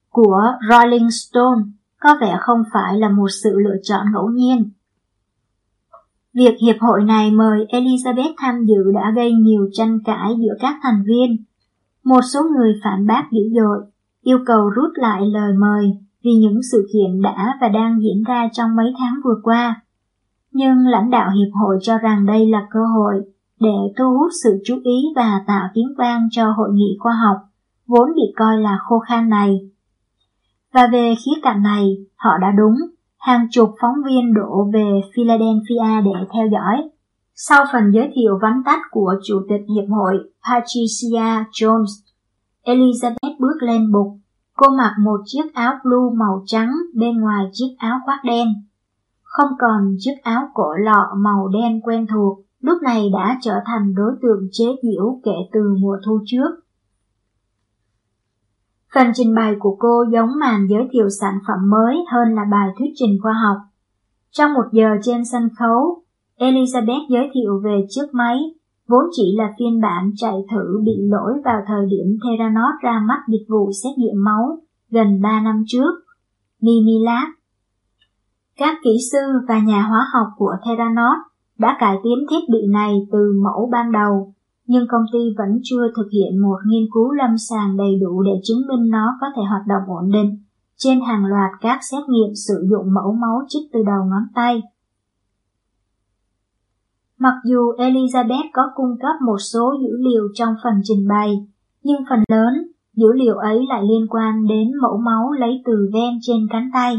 của Rolling Stone có vẻ không phải là một sự lựa chọn ngẫu nhiên. Việc hiệp hội này mời Elizabeth tham dự đã gây nhiều tranh cãi giữa các thành viên. Một số người phản bác dữ dội, yêu cầu rút lại lời mời vì những sự kiện đã và đang diễn ra trong mấy tháng vừa qua. Nhưng lãnh đạo hiệp hội cho rằng đây là cơ hội để thu hút sự chú ý và tạo tiếng vang cho hội nghị khoa học, vốn bị coi là khô khan này. Và về khía cạnh này, họ đã đúng, hàng chục phóng viên đổ về Philadelphia để theo dõi. Sau phần giới thiệu vắn tắt của Chủ tịch Hiệp hội Patricia Jones, Elizabeth lên bục. Cô mặc một chiếc áo blue màu trắng bên ngoài chiếc áo khoác đen. Không còn chiếc áo cổ lọ màu đen quen thuộc, lúc này đã trở thành đối tượng chế giễu kể từ mùa thu trước. Phần trình bày của cô giống màn giới thiệu sản phẩm mới hơn là bài thuyết trình khoa học. Trong một giờ trên sân khấu, Elizabeth giới thiệu về chiếc máy, vốn chỉ là phiên bản chạy thử bị lỗi vào thời điểm Theranos ra mắt dịch vụ xét nghiệm máu gần 3 năm trước, Minilab. Các kỹ sư và nhà hóa học của Theranos đã cải tiến thiết bị này từ mẫu ban đầu, nhưng công ty vẫn chưa thực hiện một nghiên cứu lâm sàng đầy đủ để chứng minh nó có thể hoạt động ổn định trên hàng loạt các xét nghiệm sử dụng mẫu máu chích từ đầu ngón tay. Mặc dù Elizabeth có cung cấp một số dữ liệu trong phần trình bày, nhưng phần lớn dữ liệu ấy lại liên quan đến mẫu máu lấy từ ven trên cánh tay.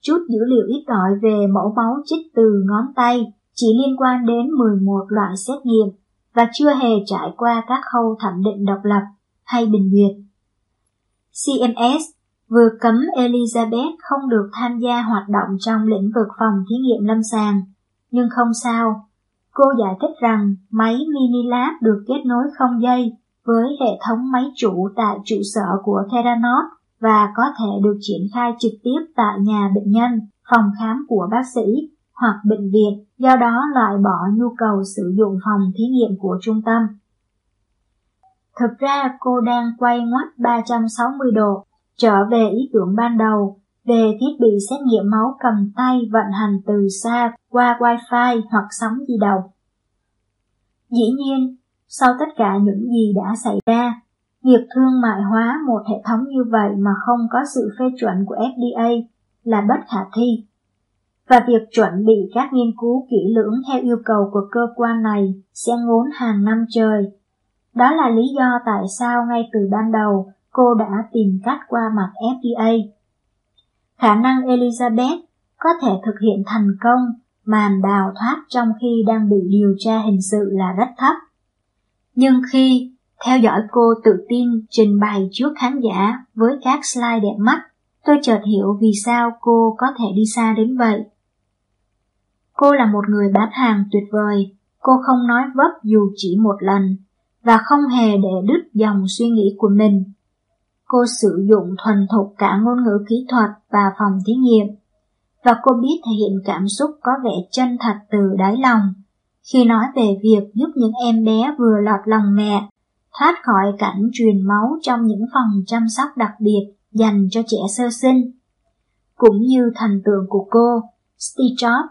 Chút dữ liệu ít ỏi về mẫu máu chích từ ngón tay chỉ liên quan đến 11 loại xét nghiệm và chưa hề trải qua các khâu thẩm định độc lập hay bình duyệt. CMS vừa cấm Elizabeth không được tham gia hoạt động trong lĩnh vực phòng thí nghiệm lâm sàng, nhưng không sao. Cô giải thích rằng máy Minilab được kết nối không dây với hệ thống máy chủ tại trụ sở của Theranos và có thể được triển khai trực tiếp tại nhà bệnh nhân, phòng khám của bác sĩ hoặc bệnh viện, do đó loại bỏ nhu cầu sử dụng phòng thí nghiệm của trung tâm. Thực ra cô đang quay ngoắt 360 độ, trở về ý tưởng ban đầu về thiết bị xét nghiệm máu cầm tay vận hành từ xa qua Wi-Fi hoặc sóng di động. Dĩ nhiên, sau tất cả những gì đã xảy ra, việc thương mại hóa một hệ thống như vậy mà không có sự phê chuẩn của FDA là bất khả thi và việc chuẩn bị các nghiên cứu kỹ lưỡng theo yêu cầu của cơ quan này sẽ ngốn hàng năm trời. Đó là lý do tại sao ngay từ ban đầu cô đã tìm cách qua mặt FDA. Khả năng Elizabeth có thể thực hiện thành công màn đào thoát trong khi đang bị điều tra hình sự là rất thấp. Nhưng khi theo dõi cô tự tin trình bày trước khán giả với các slide đẹp mắt, tôi chợt hiểu vì sao cô có thể đi xa đến vậy. Cô là một người bán hàng tuyệt vời, cô không nói vấp dù chỉ một lần, và không hề để đứt dòng suy nghĩ của mình. Cô sử dụng thuần thục cả ngôn ngữ kỹ thuật và phòng thí nghiệm, và cô biết thể hiện cảm xúc có vẻ chân thật từ đáy lòng khi nói về việc giúp những em bé vừa lọt lòng mẹ thoát khỏi cảnh truyền máu trong những phòng chăm sóc đặc biệt dành cho trẻ sơ sinh. Cũng như thần tượng của cô, Steve Jobs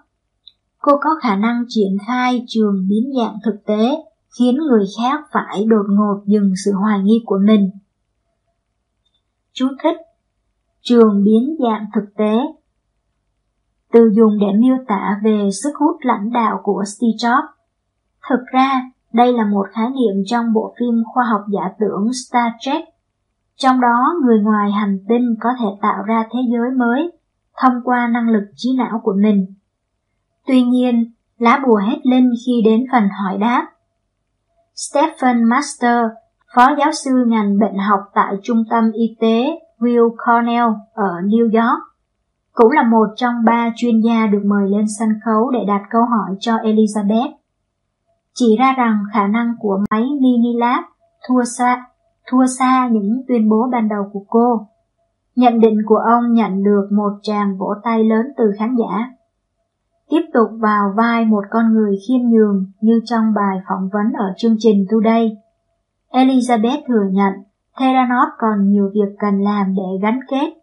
cô có khả năng triển khai trường biến dạng thực tế, khiến người khác phải đột ngột dừng sự hoài nghi của mình. Chú thích Trường biến dạng thực tế Từ dùng để miêu tả về sức hút lãnh đạo của Steve Jobs. Thực ra, đây là một khái niệm trong bộ phim khoa học giả tưởng Star Trek. Trong đó, người ngoài hành tinh có thể tạo ra thế giới mới thông qua năng lực trí não của mình. Tuy nhiên, lá bùa hết lên khi đến phần hỏi đáp. Stephen Master, phó giáo sư ngành bệnh học tại Trung tâm Y tế Will Cornell ở New York, cũng là một trong ba chuyên gia được mời lên sân khấu để đặt câu hỏi cho Elizabeth. Chỉ ra rằng khả năng của máy Minilab thua xa, thua xa những tuyên bố ban đầu của cô. Nhận định của ông nhận được một tràng vỗ tay lớn từ khán giả tiếp tục vào vai một con người khiêm nhường như trong bài phỏng vấn ở chương trình Today. Elizabeth thừa nhận Theranos còn nhiều việc cần làm để gắn kết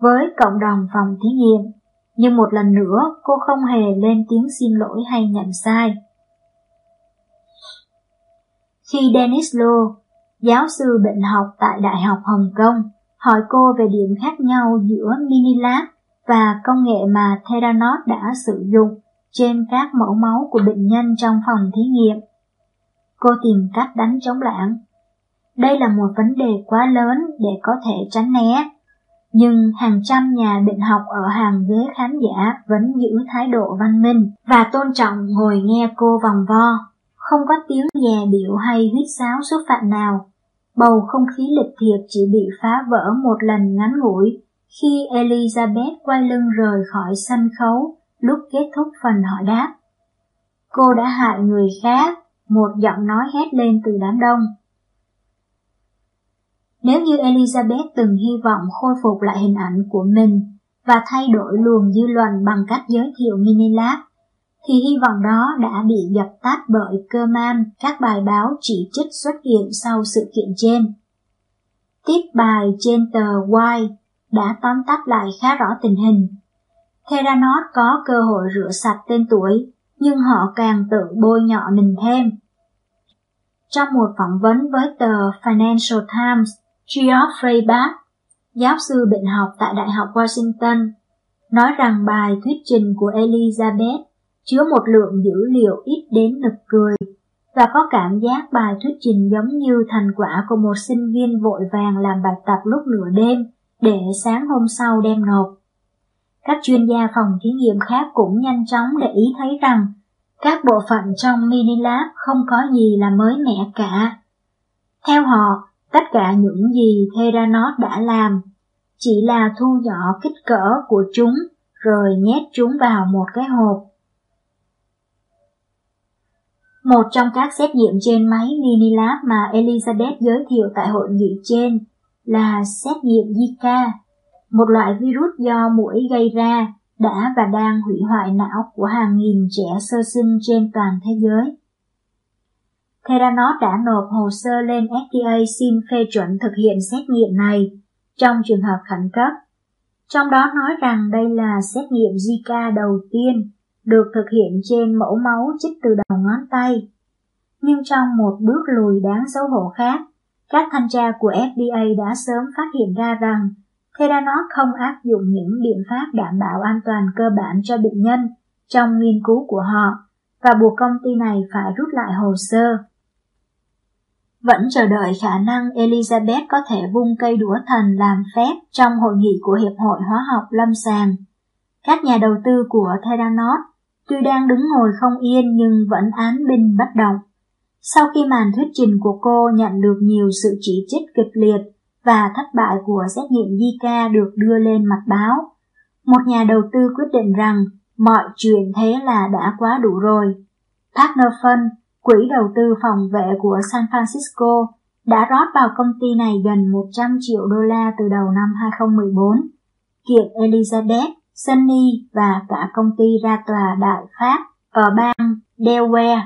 với cộng đồng phòng thí nghiệm, nhưng một lần nữa cô không hề lên tiếng xin lỗi hay nhận sai. Khi Dennis lo giáo sư bệnh học tại Đại học Hồng Kông, hỏi cô về điểm khác nhau giữa Minilab và công nghệ mà Theranos đã sử dụng trên các mẫu máu của bệnh nhân trong phòng thí nghiệm. Cô tìm cách đánh chống lãng. Đây là một vấn đề quá lớn để có thể tránh né, nhưng hàng trăm nhà bệnh học ở hàng ghế khán giả vẫn giữ thái độ văn minh và tôn trọng ngồi nghe cô vòng vo, không có tiếng dè biểu hay huyết sáo xúc phạm nào. Bầu không khí lịch thiệp chỉ bị phá vỡ một lần ngắn ngủi khi Elizabeth quay lưng rời khỏi sân khấu lúc kết thúc phần hỏi đáp. Cô đã hại người khác, một giọng nói hét lên từ đám đông. Nếu như Elizabeth từng hy vọng khôi phục lại hình ảnh của mình và thay đổi luồng dư luận bằng cách giới thiệu Minilab, thì hy vọng đó đã bị dập tắt bởi cơ man các bài báo chỉ trích xuất hiện sau sự kiện trên. Tiếp bài trên tờ Y đã tóm tắt lại khá rõ tình hình. Theranos có cơ hội rửa sạch tên tuổi, nhưng họ càng tự bôi nhọ mình thêm. Trong một phỏng vấn với tờ Financial Times, Geoffrey Bath, giáo sư bệnh học tại Đại học Washington, nói rằng bài thuyết trình của Elizabeth chứa một lượng dữ liệu ít đến nực cười và có cảm giác bài thuyết trình giống như thành quả của một sinh viên vội vàng làm bài tập lúc nửa đêm để sáng hôm sau đem nộp. Các chuyên gia phòng thí nghiệm khác cũng nhanh chóng để ý thấy rằng các bộ phận trong mini lab không có gì là mới mẻ cả. Theo họ, tất cả những gì Theranos đã làm chỉ là thu nhỏ kích cỡ của chúng rồi nhét chúng vào một cái hộp. Một trong các xét nghiệm trên máy mini lab mà Elizabeth giới thiệu tại hội nghị trên là xét nghiệm Zika, một loại virus do mũi gây ra đã và đang hủy hoại não của hàng nghìn trẻ sơ sinh trên toàn thế giới. Theranos đã nộp hồ sơ lên FDA xin phê chuẩn thực hiện xét nghiệm này trong trường hợp khẩn cấp. Trong đó nói rằng đây là xét nghiệm Zika đầu tiên được thực hiện trên mẫu máu chích từ đầu ngón tay. Nhưng trong một bước lùi đáng xấu hổ khác, các thanh tra của FDA đã sớm phát hiện ra rằng Theranos không áp dụng những biện pháp đảm bảo an toàn cơ bản cho bệnh nhân trong nghiên cứu của họ và buộc công ty này phải rút lại hồ sơ. Vẫn chờ đợi khả năng Elizabeth có thể vung cây đũa thần làm phép trong hội nghị của Hiệp hội Hóa học Lâm sàng. Các nhà đầu tư của Theranos tuy đang đứng ngồi không yên nhưng vẫn án binh bất động. Sau khi màn thuyết trình của cô nhận được nhiều sự chỉ trích kịch liệt và thất bại của xét nghiệm Zika được đưa lên mặt báo, một nhà đầu tư quyết định rằng mọi chuyện thế là đã quá đủ rồi. Partner Fund, quỹ đầu tư phòng vệ của San Francisco, đã rót vào công ty này gần 100 triệu đô la từ đầu năm 2014. Kiện Elizabeth, Sunny và cả công ty ra tòa đại pháp ở bang Delaware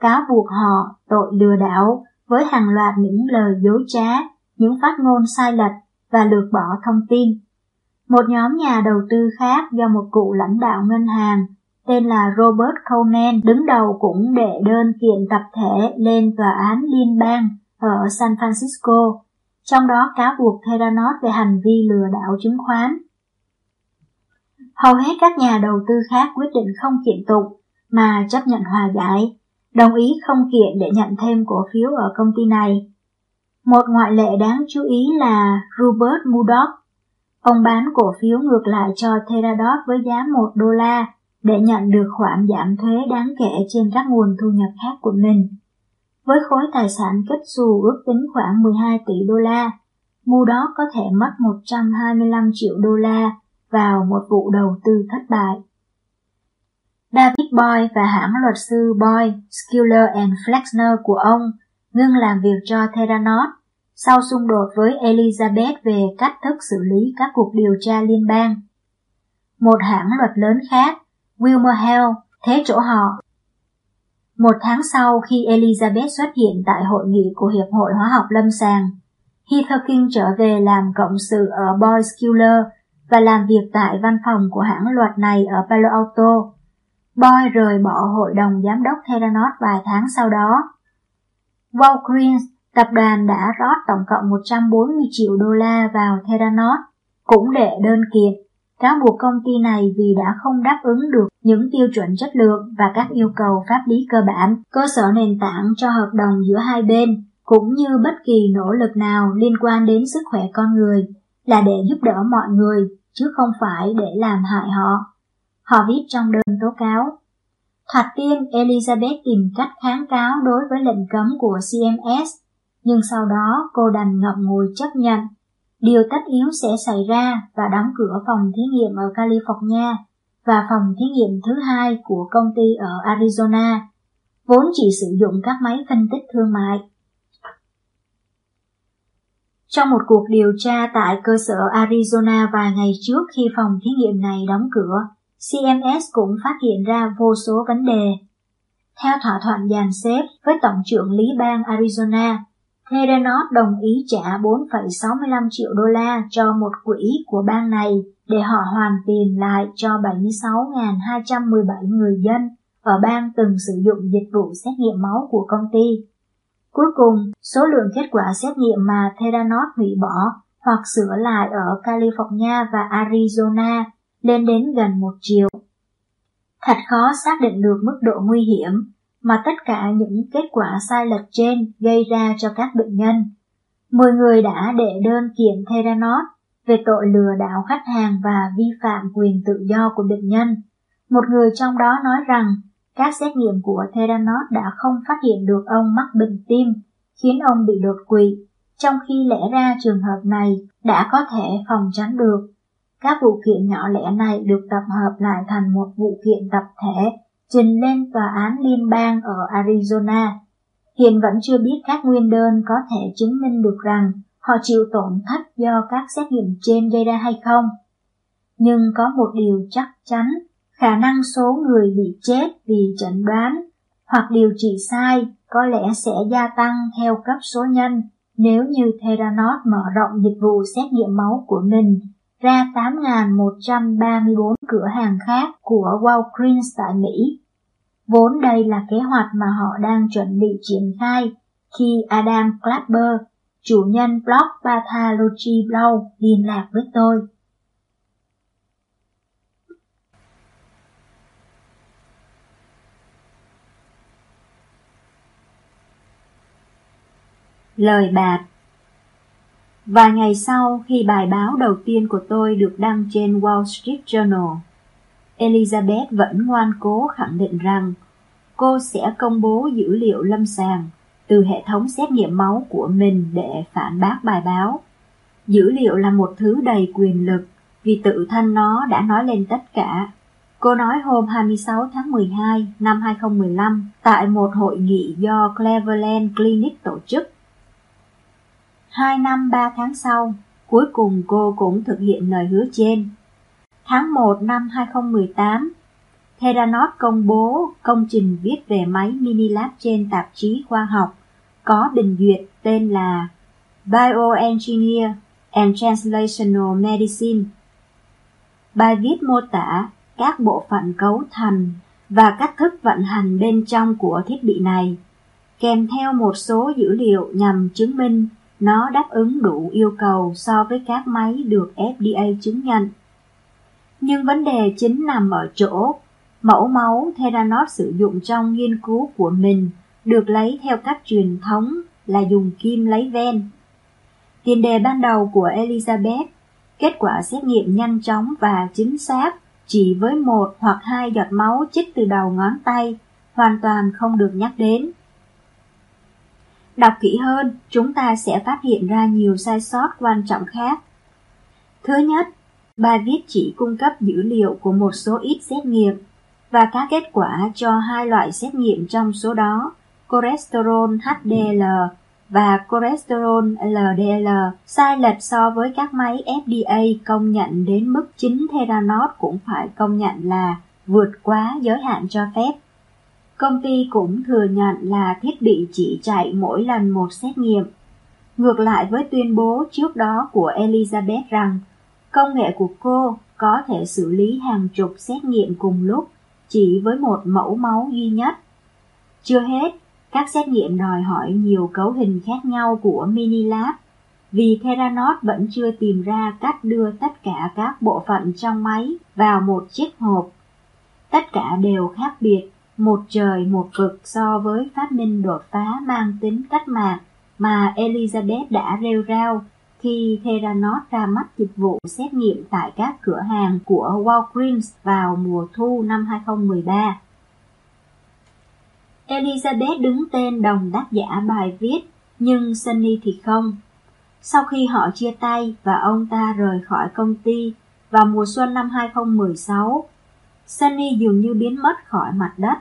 cáo buộc họ tội lừa đảo với hàng loạt những lời dối trá, những phát ngôn sai lệch và lược bỏ thông tin. Một nhóm nhà đầu tư khác do một cụ lãnh đạo ngân hàng tên là Robert Coleman đứng đầu cũng đệ đơn kiện tập thể lên tòa án liên bang ở San Francisco, trong đó cáo buộc Theranos về hành vi lừa đảo chứng khoán. Hầu hết các nhà đầu tư khác quyết định không kiện tụng mà chấp nhận hòa giải đồng ý không kiện để nhận thêm cổ phiếu ở công ty này. Một ngoại lệ đáng chú ý là Robert Murdoch. Ông bán cổ phiếu ngược lại cho theranos với giá 1 đô la để nhận được khoản giảm thuế đáng kể trên các nguồn thu nhập khác của mình. Với khối tài sản kết xù ước tính khoảng 12 tỷ đô la, Murdoch có thể mất 125 triệu đô la vào một vụ đầu tư thất bại. David Boy và hãng luật sư Boy, Skiller and Flexner của ông ngưng làm việc cho Theranos sau xung đột với Elizabeth về cách thức xử lý các cuộc điều tra liên bang. Một hãng luật lớn khác, Wilmer Hale thế chỗ họ. Một tháng sau khi Elizabeth xuất hiện tại hội nghị của Hiệp hội Hóa học Lâm sàng, Heather King trở về làm cộng sự ở Boy Killer và làm việc tại văn phòng của hãng luật này ở Palo Alto Boy rời bỏ hội đồng giám đốc Theranos vài tháng sau đó. Walgreens, tập đoàn đã rót tổng cộng 140 triệu đô la vào Theranos, cũng để đơn kiện, cáo buộc công ty này vì đã không đáp ứng được những tiêu chuẩn chất lượng và các yêu cầu pháp lý cơ bản, cơ sở nền tảng cho hợp đồng giữa hai bên, cũng như bất kỳ nỗ lực nào liên quan đến sức khỏe con người, là để giúp đỡ mọi người, chứ không phải để làm hại họ. Họ viết trong đơn tố cáo. Thoạt tiên, Elizabeth tìm cách kháng cáo đối với lệnh cấm của CMS, nhưng sau đó cô đành ngậm ngùi chấp nhận. Điều tất yếu sẽ xảy ra và đóng cửa phòng thí nghiệm ở California và phòng thí nghiệm thứ hai của công ty ở Arizona, vốn chỉ sử dụng các máy phân tích thương mại. Trong một cuộc điều tra tại cơ sở Arizona vài ngày trước khi phòng thí nghiệm này đóng cửa, CMS cũng phát hiện ra vô số vấn đề. Theo thỏa thuận dàn xếp với Tổng trưởng lý bang Arizona, Theranos đồng ý trả 4,65 triệu đô la cho một quỹ của bang này để họ hoàn tiền lại cho 76.217 người dân ở bang từng sử dụng dịch vụ xét nghiệm máu của công ty. Cuối cùng, số lượng kết quả xét nghiệm mà Theranos hủy bỏ hoặc sửa lại ở California và Arizona lên đến gần một triệu. Thật khó xác định được mức độ nguy hiểm mà tất cả những kết quả sai lệch trên gây ra cho các bệnh nhân. Mười người đã đệ đơn kiện Theranos về tội lừa đảo khách hàng và vi phạm quyền tự do của bệnh nhân. Một người trong đó nói rằng các xét nghiệm của Theranos đã không phát hiện được ông mắc bệnh tim, khiến ông bị đột quỵ, trong khi lẽ ra trường hợp này đã có thể phòng tránh được. Các vụ kiện nhỏ lẻ này được tập hợp lại thành một vụ kiện tập thể trình lên tòa án liên bang ở Arizona. Hiện vẫn chưa biết các nguyên đơn có thể chứng minh được rằng họ chịu tổn thất do các xét nghiệm trên gây ra hay không. Nhưng có một điều chắc chắn, khả năng số người bị chết vì chẩn đoán hoặc điều trị sai có lẽ sẽ gia tăng theo cấp số nhân nếu như Theranos mở rộng dịch vụ xét nghiệm máu của mình ra 8.134 cửa hàng khác của Walgreens tại Mỹ. Vốn đây là kế hoạch mà họ đang chuẩn bị triển khai khi Adam Clapper, chủ nhân blog Pathology Blog, liên lạc với tôi. Lời bạc Vài ngày sau khi bài báo đầu tiên của tôi được đăng trên Wall Street Journal, Elizabeth vẫn ngoan cố khẳng định rằng cô sẽ công bố dữ liệu lâm sàng từ hệ thống xét nghiệm máu của mình để phản bác bài báo. Dữ liệu là một thứ đầy quyền lực vì tự thân nó đã nói lên tất cả. Cô nói hôm 26 tháng 12 năm 2015 tại một hội nghị do Cleveland Clinic tổ chức. Hai năm ba tháng sau, cuối cùng cô cũng thực hiện lời hứa trên. Tháng 1 năm 2018, Theranos công bố công trình viết về máy Minilab trên tạp chí khoa học có bình duyệt tên là Bioengineer and Translational Medicine. Bài viết mô tả các bộ phận cấu thành và cách thức vận hành bên trong của thiết bị này, kèm theo một số dữ liệu nhằm chứng minh nó đáp ứng đủ yêu cầu so với các máy được FDA chứng nhận. Nhưng vấn đề chính nằm ở chỗ mẫu máu Theranos sử dụng trong nghiên cứu của mình được lấy theo cách truyền thống là dùng kim lấy ven. Tiền đề ban đầu của Elizabeth, kết quả xét nghiệm nhanh chóng và chính xác chỉ với một hoặc hai giọt máu chích từ đầu ngón tay, hoàn toàn không được nhắc đến. Đọc kỹ hơn, chúng ta sẽ phát hiện ra nhiều sai sót quan trọng khác. Thứ nhất, bài viết chỉ cung cấp dữ liệu của một số ít xét nghiệm và các kết quả cho hai loại xét nghiệm trong số đó, cholesterol HDL và cholesterol LDL sai lệch so với các máy FDA công nhận đến mức chính Theranos cũng phải công nhận là vượt quá giới hạn cho phép. Công ty cũng thừa nhận là thiết bị chỉ chạy mỗi lần một xét nghiệm. Ngược lại với tuyên bố trước đó của Elizabeth rằng công nghệ của cô có thể xử lý hàng chục xét nghiệm cùng lúc chỉ với một mẫu máu duy nhất. Chưa hết, các xét nghiệm đòi hỏi nhiều cấu hình khác nhau của Minilab, vì Theranos vẫn chưa tìm ra cách đưa tất cả các bộ phận trong máy vào một chiếc hộp. Tất cả đều khác biệt, một trời một vực so với phát minh đột phá mang tính cách mạng mà Elizabeth đã rêu rao khi Theranos ra mắt dịch vụ xét nghiệm tại các cửa hàng của Walgreens vào mùa thu năm 2013. Elizabeth đứng tên đồng tác giả bài viết, nhưng Sunny thì không. Sau khi họ chia tay và ông ta rời khỏi công ty vào mùa xuân năm 2016, Sunny dường như biến mất khỏi mặt đất.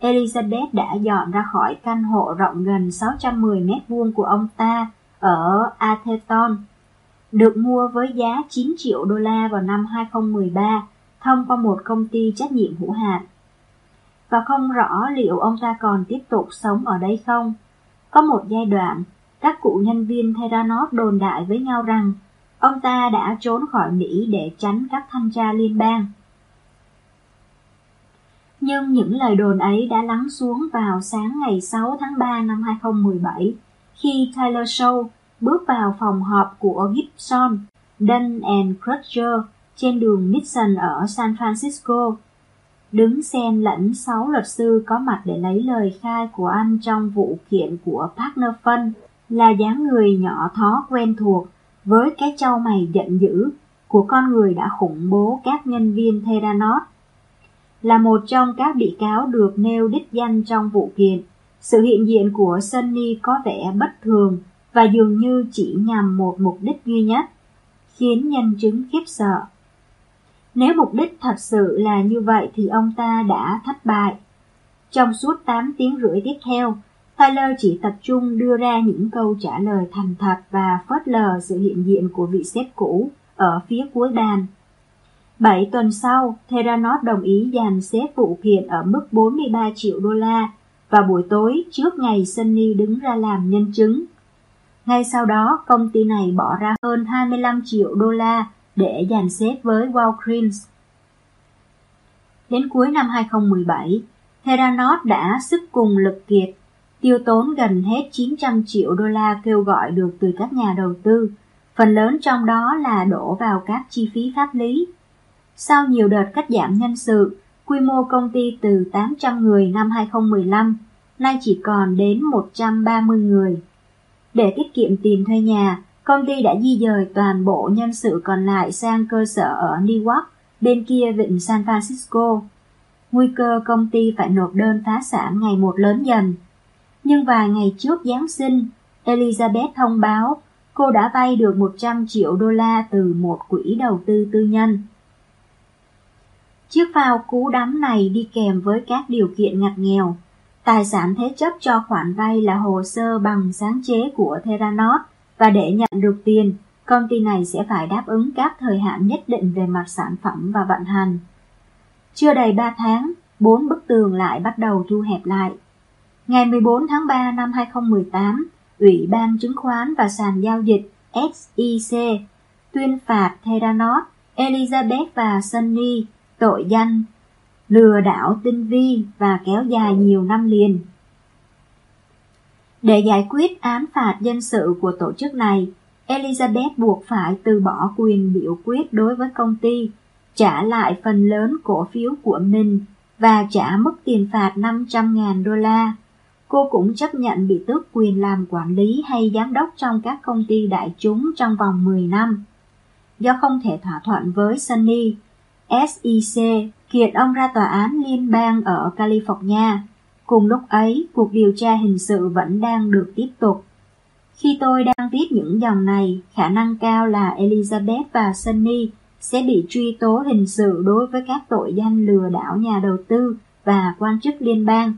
Elizabeth đã dọn ra khỏi căn hộ rộng gần 610 mét vuông của ông ta ở Atherton, được mua với giá 9 triệu đô la vào năm 2013 thông qua một công ty trách nhiệm hữu hạn. Và không rõ liệu ông ta còn tiếp tục sống ở đây không. Có một giai đoạn, các cụ nhân viên Theranos đồn đại với nhau rằng ông ta đã trốn khỏi Mỹ để tránh các thanh tra liên bang. Nhưng những lời đồn ấy đã lắng xuống vào sáng ngày 6 tháng 3 năm 2017, khi Tyler Shaw bước vào phòng họp của Gibson, Dunn and Crutcher trên đường Nixon ở San Francisco. Đứng xen lẫn 6 luật sư có mặt để lấy lời khai của anh trong vụ kiện của Partner Fund là dáng người nhỏ thó quen thuộc với cái trâu mày giận dữ của con người đã khủng bố các nhân viên Theranos. Là một trong các bị cáo được nêu đích danh trong vụ kiện, sự hiện diện của Sunny có vẻ bất thường và dường như chỉ nhằm một mục đích duy nhất, khiến nhân chứng khiếp sợ. Nếu mục đích thật sự là như vậy thì ông ta đã thất bại. Trong suốt 8 tiếng rưỡi tiếp theo, Tyler chỉ tập trung đưa ra những câu trả lời thành thật và phớt lờ sự hiện diện của vị sếp cũ ở phía cuối bàn. Bảy tuần sau, Theranos đồng ý dàn xếp vụ kiện ở mức 43 triệu đô la vào buổi tối trước ngày Sunny đứng ra làm nhân chứng. Ngay sau đó, công ty này bỏ ra hơn 25 triệu đô la để dàn xếp với Walgreens. Đến cuối năm 2017, Theranos đã sức cùng lực kiệt, tiêu tốn gần hết 900 triệu đô la kêu gọi được từ các nhà đầu tư, phần lớn trong đó là đổ vào các chi phí pháp lý. Sau nhiều đợt cắt giảm nhân sự, quy mô công ty từ 800 người năm 2015 nay chỉ còn đến 130 người. Để tiết kiệm tiền thuê nhà, công ty đã di dời toàn bộ nhân sự còn lại sang cơ sở ở Newark, bên kia vịnh San Francisco. Nguy cơ công ty phải nộp đơn phá sản ngày một lớn dần. Nhưng vài ngày trước Giáng sinh, Elizabeth thông báo cô đã vay được 100 triệu đô la từ một quỹ đầu tư tư nhân. Chiếc phao cú đắm này đi kèm với các điều kiện ngặt nghèo. Tài sản thế chấp cho khoản vay là hồ sơ bằng sáng chế của Theranos và để nhận được tiền, công ty này sẽ phải đáp ứng các thời hạn nhất định về mặt sản phẩm và vận hành. Chưa đầy 3 tháng, bốn bức tường lại bắt đầu thu hẹp lại. Ngày 14 tháng 3 năm 2018, Ủy ban Chứng khoán và Sàn Giao dịch SEC tuyên phạt Theranos, Elizabeth và Sunny tội danh lừa đảo tinh vi và kéo dài nhiều năm liền. Để giải quyết án phạt dân sự của tổ chức này, Elizabeth buộc phải từ bỏ quyền biểu quyết đối với công ty, trả lại phần lớn cổ phiếu của mình và trả mức tiền phạt 500.000 đô la. Cô cũng chấp nhận bị tước quyền làm quản lý hay giám đốc trong các công ty đại chúng trong vòng 10 năm. Do không thể thỏa thuận với Sunny, SEC kiện ông ra tòa án liên bang ở California. Cùng lúc ấy, cuộc điều tra hình sự vẫn đang được tiếp tục. Khi tôi đang viết những dòng này, khả năng cao là Elizabeth và Sunny sẽ bị truy tố hình sự đối với các tội danh lừa đảo nhà đầu tư và quan chức liên bang.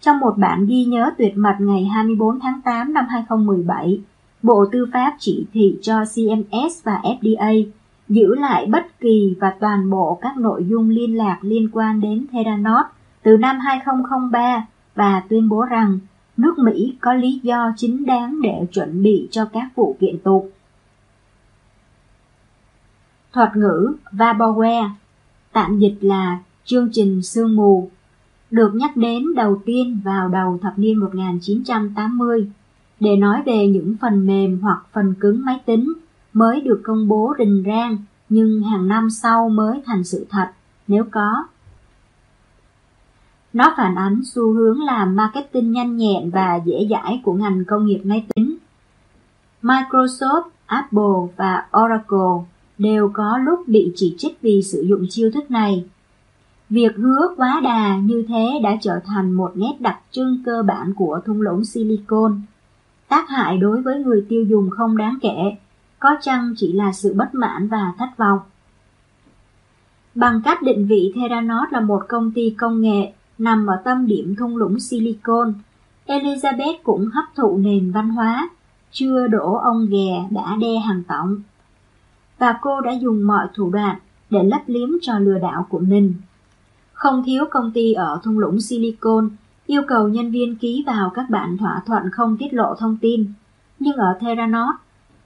Trong một bản ghi nhớ tuyệt mật ngày 24 tháng 8 năm 2017, Bộ Tư pháp chỉ thị cho CMS và FDA giữ lại bất kỳ và toàn bộ các nội dung liên lạc liên quan đến Theranos từ năm 2003 và tuyên bố rằng nước Mỹ có lý do chính đáng để chuẩn bị cho các vụ kiện tục. Thuật ngữ Vaporware, tạm dịch là chương trình sương mù, được nhắc đến đầu tiên vào đầu thập niên 1980 để nói về những phần mềm hoặc phần cứng máy tính mới được công bố rình rang nhưng hàng năm sau mới thành sự thật, nếu có. Nó phản ánh xu hướng làm marketing nhanh nhẹn và dễ dãi của ngành công nghiệp máy tính. Microsoft, Apple và Oracle đều có lúc bị chỉ trích vì sử dụng chiêu thức này. Việc hứa quá đà như thế đã trở thành một nét đặc trưng cơ bản của thung lũng Silicon. Tác hại đối với người tiêu dùng không đáng kể, có chăng chỉ là sự bất mãn và thất vọng. Bằng cách định vị Theranos là một công ty công nghệ nằm ở tâm điểm thung lũng Silicon, Elizabeth cũng hấp thụ nền văn hóa, chưa đổ ông ghè đã đe hàng tổng. Và cô đã dùng mọi thủ đoạn để lấp liếm trò lừa đảo của mình. Không thiếu công ty ở thung lũng Silicon yêu cầu nhân viên ký vào các bản thỏa thuận không tiết lộ thông tin. Nhưng ở Theranos,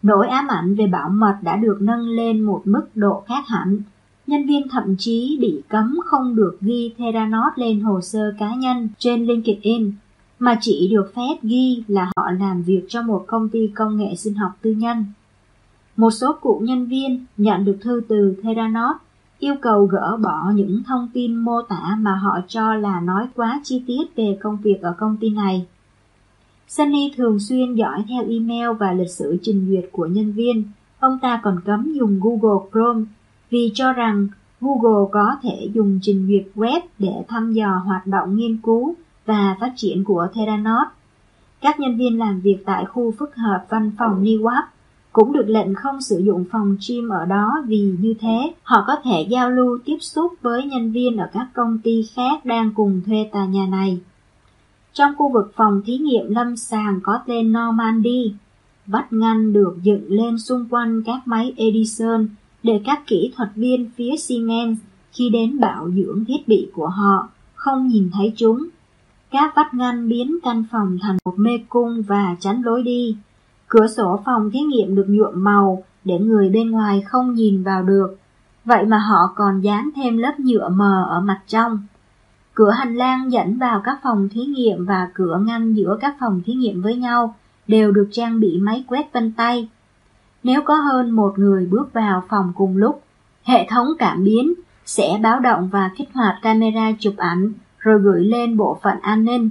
nỗi ám ảnh về bảo mật đã được nâng lên một mức độ khác hẳn. Nhân viên thậm chí bị cấm không được ghi Theranos lên hồ sơ cá nhân trên LinkedIn, mà chỉ được phép ghi là họ làm việc cho một công ty công nghệ sinh học tư nhân. Một số cụ nhân viên nhận được thư từ Theranos yêu cầu gỡ bỏ những thông tin mô tả mà họ cho là nói quá chi tiết về công việc ở công ty này. Sunny thường xuyên dõi theo email và lịch sử trình duyệt của nhân viên. Ông ta còn cấm dùng Google Chrome vì cho rằng Google có thể dùng trình duyệt web để thăm dò hoạt động nghiên cứu và phát triển của Theranos. Các nhân viên làm việc tại khu phức hợp văn phòng Newark cũng được lệnh không sử dụng phòng gym ở đó vì như thế, họ có thể giao lưu tiếp xúc với nhân viên ở các công ty khác đang cùng thuê tòa nhà này. Trong khu vực phòng thí nghiệm lâm sàng có tên Normandy, vách ngăn được dựng lên xung quanh các máy Edison để các kỹ thuật viên phía Siemens khi đến bảo dưỡng thiết bị của họ không nhìn thấy chúng. Các vách ngăn biến căn phòng thành một mê cung và tránh lối đi. Cửa sổ phòng thí nghiệm được nhuộm màu để người bên ngoài không nhìn vào được. Vậy mà họ còn dán thêm lớp nhựa mờ ở mặt trong. Cửa hành lang dẫn vào các phòng thí nghiệm và cửa ngăn giữa các phòng thí nghiệm với nhau đều được trang bị máy quét vân tay. Nếu có hơn một người bước vào phòng cùng lúc, hệ thống cảm biến sẽ báo động và kích hoạt camera chụp ảnh rồi gửi lên bộ phận an ninh.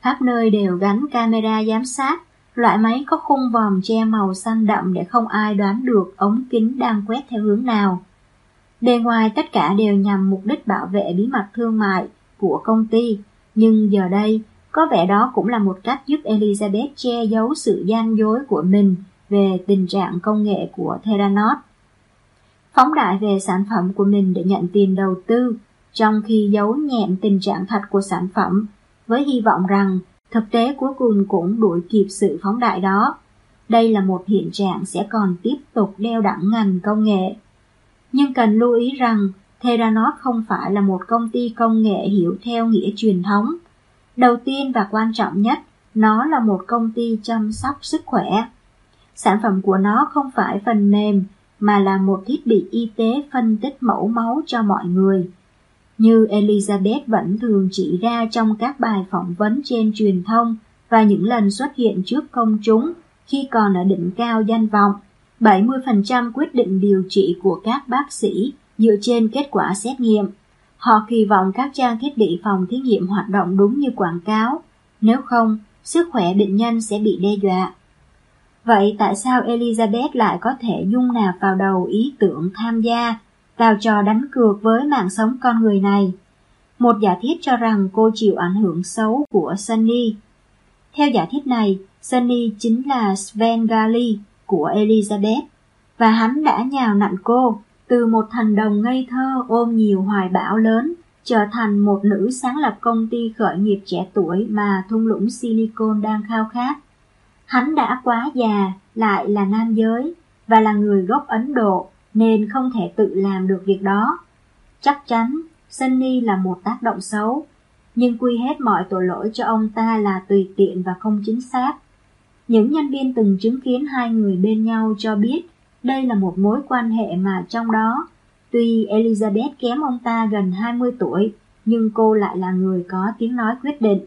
Khắp nơi đều gắn camera giám sát Loại máy có khung vòm che màu xanh đậm để không ai đoán được ống kính đang quét theo hướng nào. Bề ngoài tất cả đều nhằm mục đích bảo vệ bí mật thương mại của công ty, nhưng giờ đây có vẻ đó cũng là một cách giúp Elizabeth che giấu sự gian dối của mình về tình trạng công nghệ của Theranos. Phóng đại về sản phẩm của mình để nhận tiền đầu tư, trong khi giấu nhẹm tình trạng thật của sản phẩm, với hy vọng rằng Thực tế cuối cùng cũng đuổi kịp sự phóng đại đó. Đây là một hiện trạng sẽ còn tiếp tục đeo đẳng ngành công nghệ. Nhưng cần lưu ý rằng Theranos không phải là một công ty công nghệ hiểu theo nghĩa truyền thống. Đầu tiên và quan trọng nhất, nó là một công ty chăm sóc sức khỏe. Sản phẩm của nó không phải phần mềm mà là một thiết bị y tế phân tích mẫu máu cho mọi người như Elizabeth vẫn thường chỉ ra trong các bài phỏng vấn trên truyền thông và những lần xuất hiện trước công chúng khi còn ở đỉnh cao danh vọng. 70% quyết định điều trị của các bác sĩ dựa trên kết quả xét nghiệm. Họ kỳ vọng các trang thiết bị phòng thí nghiệm hoạt động đúng như quảng cáo, nếu không, sức khỏe bệnh nhân sẽ bị đe dọa. Vậy tại sao Elizabeth lại có thể dung nạp vào đầu ý tưởng tham gia vào trò đánh cược với mạng sống con người này. Một giả thiết cho rằng cô chịu ảnh hưởng xấu của Sunny. Theo giả thiết này, Sunny chính là Sven Gali của Elizabeth, và hắn đã nhào nặn cô từ một thành đồng ngây thơ ôm nhiều hoài bão lớn trở thành một nữ sáng lập công ty khởi nghiệp trẻ tuổi mà thung lũng Silicon đang khao khát. Hắn đã quá già, lại là nam giới, và là người gốc Ấn Độ, nên không thể tự làm được việc đó. Chắc chắn, Sunny là một tác động xấu, nhưng quy hết mọi tội lỗi cho ông ta là tùy tiện và không chính xác. Những nhân viên từng chứng kiến hai người bên nhau cho biết đây là một mối quan hệ mà trong đó, tuy Elizabeth kém ông ta gần 20 tuổi, nhưng cô lại là người có tiếng nói quyết định.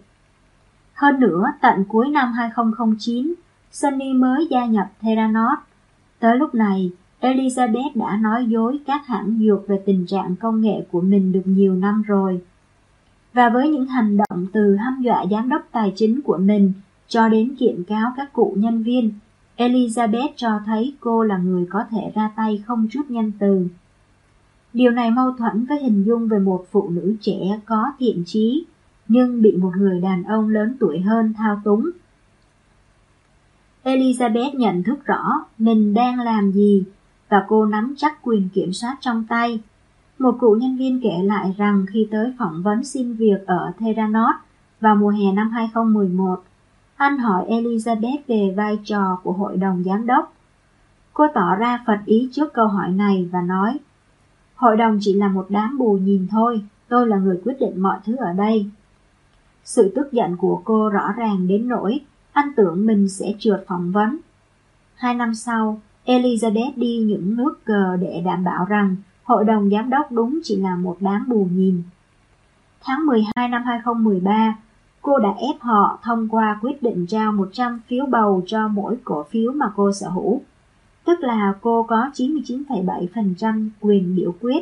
Hơn nữa, tận cuối năm 2009, Sunny mới gia nhập Theranos. Tới lúc này, Elizabeth đã nói dối các hãng dược về tình trạng công nghệ của mình được nhiều năm rồi. Và với những hành động từ hăm dọa giám đốc tài chính của mình cho đến kiện cáo các cụ nhân viên, Elizabeth cho thấy cô là người có thể ra tay không chút nhân từ. Điều này mâu thuẫn với hình dung về một phụ nữ trẻ có thiện trí, nhưng bị một người đàn ông lớn tuổi hơn thao túng. Elizabeth nhận thức rõ mình đang làm gì và cô nắm chắc quyền kiểm soát trong tay. Một cụ nhân viên kể lại rằng khi tới phỏng vấn xin việc ở Theranos vào mùa hè năm 2011, anh hỏi Elizabeth về vai trò của hội đồng giám đốc. Cô tỏ ra phật ý trước câu hỏi này và nói, Hội đồng chỉ là một đám bù nhìn thôi, tôi là người quyết định mọi thứ ở đây. Sự tức giận của cô rõ ràng đến nỗi anh tưởng mình sẽ trượt phỏng vấn. Hai năm sau, Elizabeth đi những nước cờ để đảm bảo rằng hội đồng giám đốc đúng chỉ là một đám bù nhìn. Tháng 12 năm 2013, cô đã ép họ thông qua quyết định trao 100 phiếu bầu cho mỗi cổ phiếu mà cô sở hữu. Tức là cô có 99,7% quyền biểu quyết.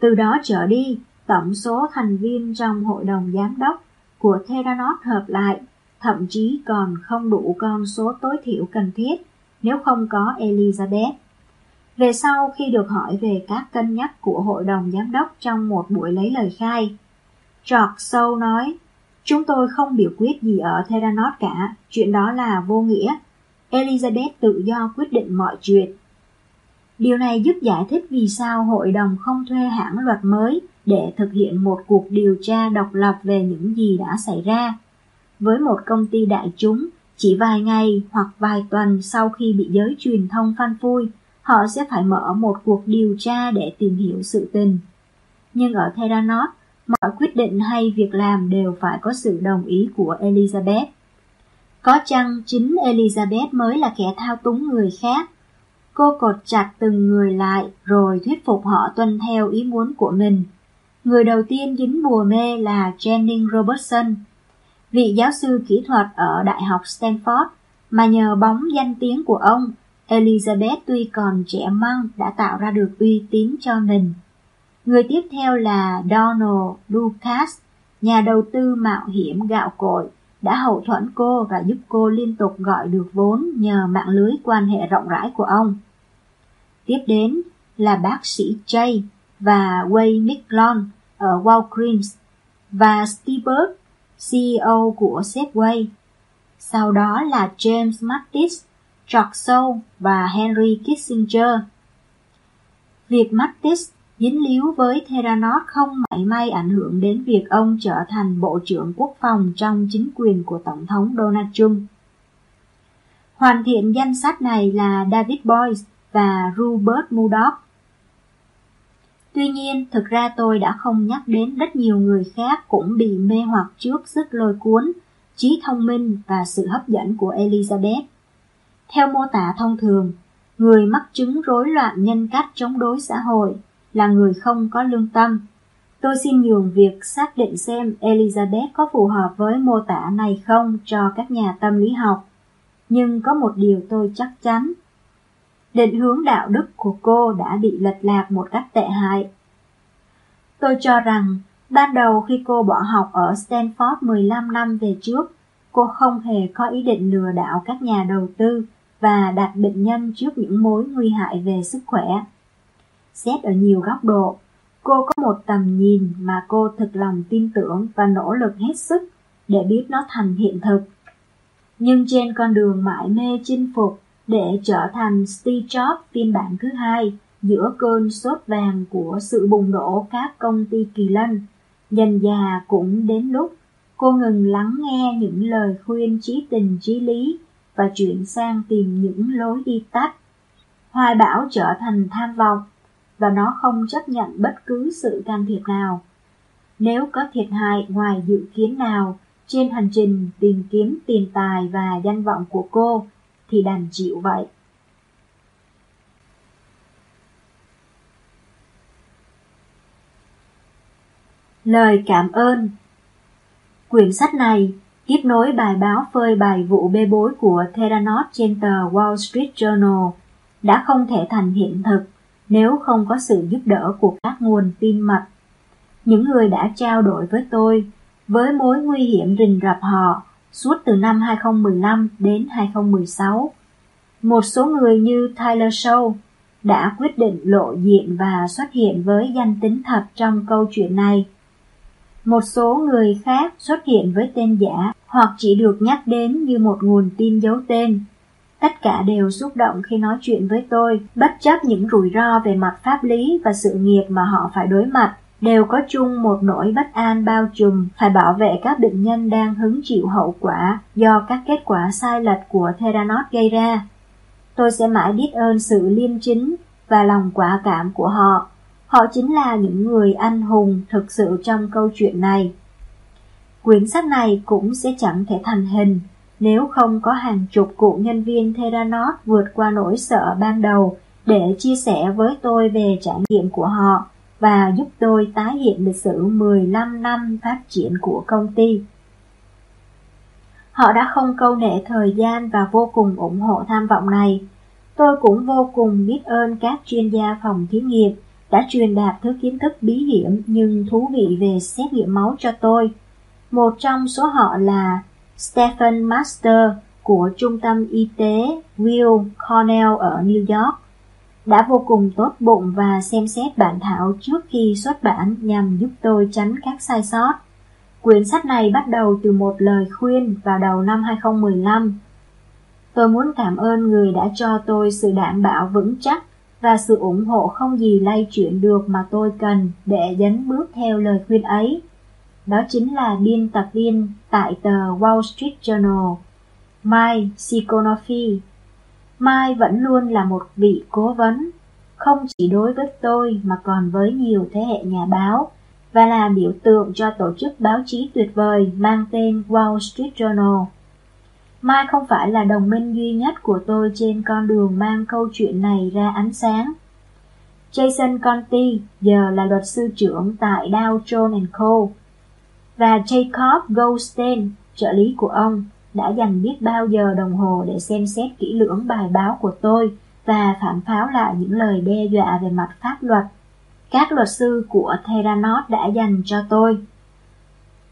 Từ đó trở đi, tổng số thành viên trong hội đồng giám đốc của Theranos hợp lại thậm chí còn không đủ con số tối thiểu cần thiết nếu không có Elizabeth. Về sau khi được hỏi về các cân nhắc của hội đồng giám đốc trong một buổi lấy lời khai, George Sâu nói, chúng tôi không biểu quyết gì ở Theranos cả, chuyện đó là vô nghĩa. Elizabeth tự do quyết định mọi chuyện. Điều này giúp giải thích vì sao hội đồng không thuê hãng luật mới để thực hiện một cuộc điều tra độc lập về những gì đã xảy ra. Với một công ty đại chúng, chỉ vài ngày hoặc vài tuần sau khi bị giới truyền thông phanh phui, họ sẽ phải mở một cuộc điều tra để tìm hiểu sự tình. Nhưng ở Theranos, mọi quyết định hay việc làm đều phải có sự đồng ý của Elizabeth. Có chăng chính Elizabeth mới là kẻ thao túng người khác? Cô cột chặt từng người lại rồi thuyết phục họ tuân theo ý muốn của mình. Người đầu tiên dính bùa mê là Jennings Robertson, vị giáo sư kỹ thuật ở Đại học Stanford, mà nhờ bóng danh tiếng của ông, Elizabeth tuy còn trẻ măng đã tạo ra được uy tín cho mình. Người tiếp theo là Donald Lucas, nhà đầu tư mạo hiểm gạo cội, đã hậu thuẫn cô và giúp cô liên tục gọi được vốn nhờ mạng lưới quan hệ rộng rãi của ông. Tiếp đến là bác sĩ Jay và Wayne Micklon ở Walgreens và Steve CEO của Safeway. Sau đó là James Mattis, George Soul và Henry Kissinger. Việc Mattis dính líu với Theranos không mảy may ảnh hưởng đến việc ông trở thành Bộ trưởng Quốc phòng trong chính quyền của Tổng thống Donald Trump. Hoàn thiện danh sách này là David Boyce và Rupert Murdoch. Tuy nhiên, thực ra tôi đã không nhắc đến rất nhiều người khác cũng bị mê hoặc trước sức lôi cuốn, trí thông minh và sự hấp dẫn của Elizabeth. Theo mô tả thông thường, người mắc chứng rối loạn nhân cách chống đối xã hội là người không có lương tâm. Tôi xin nhường việc xác định xem Elizabeth có phù hợp với mô tả này không cho các nhà tâm lý học. Nhưng có một điều tôi chắc chắn. Định hướng đạo đức của cô đã bị lệch lạc một cách tệ hại. Tôi cho rằng, ban đầu khi cô bỏ học ở Stanford 15 năm về trước, cô không hề có ý định lừa đảo các nhà đầu tư và đặt bệnh nhân trước những mối nguy hại về sức khỏe. Xét ở nhiều góc độ, cô có một tầm nhìn mà cô thực lòng tin tưởng và nỗ lực hết sức để biết nó thành hiện thực. Nhưng trên con đường mãi mê chinh phục để trở thành Steve Jobs phiên bản thứ hai giữa cơn sốt vàng của sự bùng nổ các công ty kỳ lân, dần già cũng đến lúc cô ngừng lắng nghe những lời khuyên trí tình trí lý và chuyển sang tìm những lối đi tắt. Hoài bão trở thành tham vọng và nó không chấp nhận bất cứ sự can thiệp nào. Nếu có thiệt hại ngoài dự kiến nào trên hành trình tìm kiếm tiền tài và danh vọng của cô, thì đành chịu vậy. Lời cảm ơn Quyển sách này tiếp nối bài báo phơi bài vụ bê bối của Theranos trên tờ Wall Street Journal đã không thể thành hiện thực nếu không có sự giúp đỡ của các nguồn tin mật. Những người đã trao đổi với tôi, với mối nguy hiểm rình rập họ, suốt từ năm 2015 đến 2016. Một số người như Tyler Shaw đã quyết định lộ diện và xuất hiện với danh tính thật trong câu chuyện này. Một số người khác xuất hiện với tên giả hoặc chỉ được nhắc đến như một nguồn tin giấu tên. Tất cả đều xúc động khi nói chuyện với tôi, bất chấp những rủi ro về mặt pháp lý và sự nghiệp mà họ phải đối mặt đều có chung một nỗi bất an bao trùm phải bảo vệ các bệnh nhân đang hứng chịu hậu quả do các kết quả sai lệch của Theranos gây ra. Tôi sẽ mãi biết ơn sự liêm chính và lòng quả cảm của họ. Họ chính là những người anh hùng thực sự trong câu chuyện này. Quyển sách này cũng sẽ chẳng thể thành hình nếu không có hàng chục cụ nhân viên Theranos vượt qua nỗi sợ ban đầu để chia sẻ với tôi về trải nghiệm của họ và giúp tôi tái hiện lịch sử 15 năm phát triển của công ty. Họ đã không câu nệ thời gian và vô cùng ủng hộ tham vọng này. Tôi cũng vô cùng biết ơn các chuyên gia phòng thí nghiệm đã truyền đạt thứ kiến thức bí hiểm nhưng thú vị về xét nghiệm máu cho tôi. Một trong số họ là Stephen Master của Trung tâm Y tế Will Cornell ở New York đã vô cùng tốt bụng và xem xét bản thảo trước khi xuất bản nhằm giúp tôi tránh các sai sót. Quyển sách này bắt đầu từ một lời khuyên vào đầu năm 2015. Tôi muốn cảm ơn người đã cho tôi sự đảm bảo vững chắc và sự ủng hộ không gì lay chuyển được mà tôi cần để dấn bước theo lời khuyên ấy. Đó chính là biên tập viên tại tờ Wall Street Journal, Mike Sikonofi Mai vẫn luôn là một vị cố vấn, không chỉ đối với tôi mà còn với nhiều thế hệ nhà báo, và là biểu tượng cho tổ chức báo chí tuyệt vời mang tên Wall Street Journal. Mai không phải là đồng minh duy nhất của tôi trên con đường mang câu chuyện này ra ánh sáng. Jason Conti giờ là luật sư trưởng tại Dow Jones Co. Và Jacob Goldstein, trợ lý của ông, đã dành biết bao giờ đồng hồ để xem xét kỹ lưỡng bài báo của tôi và phản pháo lại những lời đe dọa về mặt pháp luật. Các luật sư của Theranos đã dành cho tôi.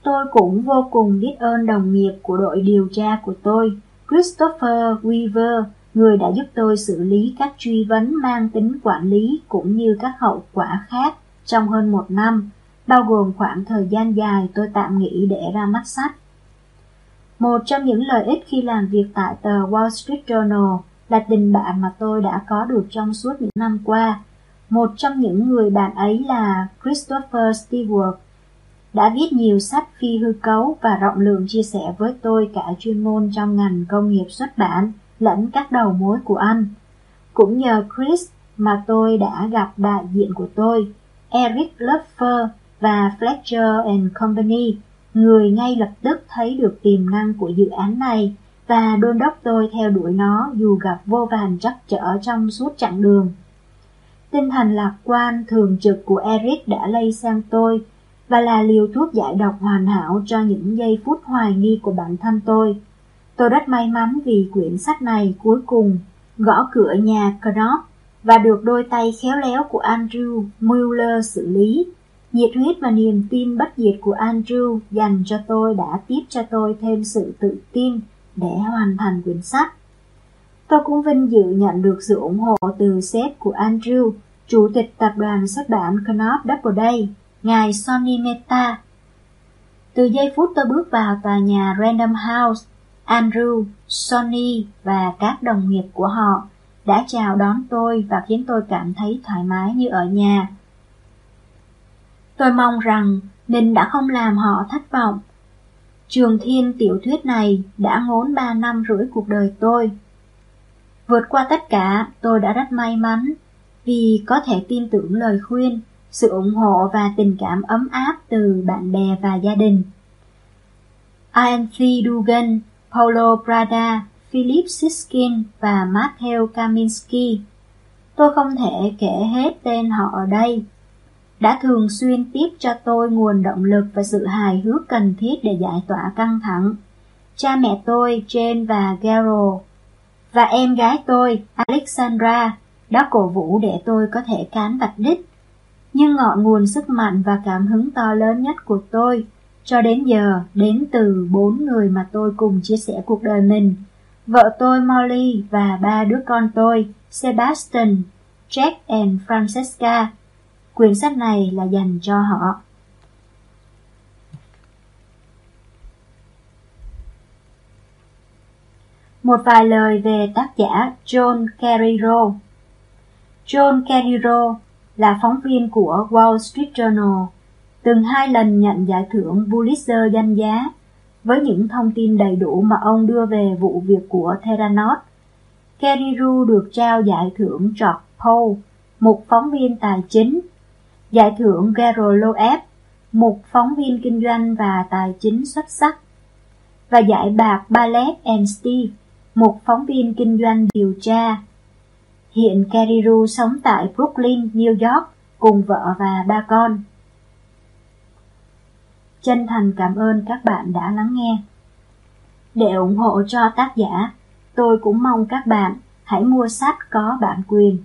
Tôi cũng vô cùng biết ơn đồng nghiệp của đội điều tra của tôi, Christopher Weaver, người đã giúp tôi xử lý các truy vấn mang tính quản lý cũng như các hậu quả khác trong hơn một năm, bao gồm khoảng thời gian dài tôi tạm nghỉ để ra mắt sách. Một trong những lợi ích khi làm việc tại tờ Wall Street Journal là tình bạn mà tôi đã có được trong suốt những năm qua. Một trong những người bạn ấy là Christopher Stewart, đã viết nhiều sách phi hư cấu và rộng lượng chia sẻ với tôi cả chuyên môn trong ngành công nghiệp xuất bản lẫn các đầu mối của anh. Cũng nhờ Chris mà tôi đã gặp đại diện của tôi, Eric Luffer và Fletcher and Company, người ngay lập tức thấy được tiềm năng của dự án này và đôn đốc tôi theo đuổi nó dù gặp vô vàn trắc trở trong suốt chặng đường. Tinh thần lạc quan thường trực của Eric đã lây sang tôi và là liều thuốc giải độc hoàn hảo cho những giây phút hoài nghi của bản thân tôi. Tôi rất may mắn vì quyển sách này cuối cùng gõ cửa nhà Knopf và được đôi tay khéo léo của Andrew Mueller xử lý Nhiệt huyết và niềm tin bất diệt của Andrew dành cho tôi đã tiếp cho tôi thêm sự tự tin để hoàn thành quyển sách. Tôi cũng vinh dự nhận được sự ủng hộ từ sếp của Andrew, chủ tịch tập đoàn xuất bản Knopf Doubleday, ngài Sonny Mehta. Từ giây phút tôi bước vào tòa nhà Random House, Andrew, Sonny và các đồng nghiệp của họ đã chào đón tôi và khiến tôi cảm thấy thoải mái như ở nhà. Tôi mong rằng mình đã không làm họ thất vọng. Trường thiên tiểu thuyết này đã ngốn ba năm rưỡi cuộc đời tôi. Vượt qua tất cả, tôi đã rất may mắn vì có thể tin tưởng lời khuyên, sự ủng hộ và tình cảm ấm áp từ bạn bè và gia đình. Anthony Dugan, Paulo Prada, Philip Siskin và Matthew Kaminski. Tôi không thể kể hết tên họ ở đây, đã thường xuyên tiếp cho tôi nguồn động lực và sự hài hước cần thiết để giải tỏa căng thẳng. Cha mẹ tôi, Jane và Gerald, và em gái tôi, Alexandra, đã cổ vũ để tôi có thể cán vạch đích. Nhưng ngọn nguồn sức mạnh và cảm hứng to lớn nhất của tôi cho đến giờ đến từ bốn người mà tôi cùng chia sẻ cuộc đời mình. Vợ tôi Molly và ba đứa con tôi, Sebastian, Jack and Francesca, Quyển sách này là dành cho họ. Một vài lời về tác giả John Carreiro John Carreiro là phóng viên của Wall Street Journal, từng hai lần nhận giải thưởng Pulitzer danh giá với những thông tin đầy đủ mà ông đưa về vụ việc của Theranos. Carreiro được trao giải thưởng George Paul, một phóng viên tài chính, giải thưởng Gerald một phóng viên kinh doanh và tài chính xuất sắc, và giải bạc Ballet and Steve, một phóng viên kinh doanh điều tra. Hiện Kerry sống tại Brooklyn, New York cùng vợ và ba con. Chân thành cảm ơn các bạn đã lắng nghe. Để ủng hộ cho tác giả, tôi cũng mong các bạn hãy mua sách có bản quyền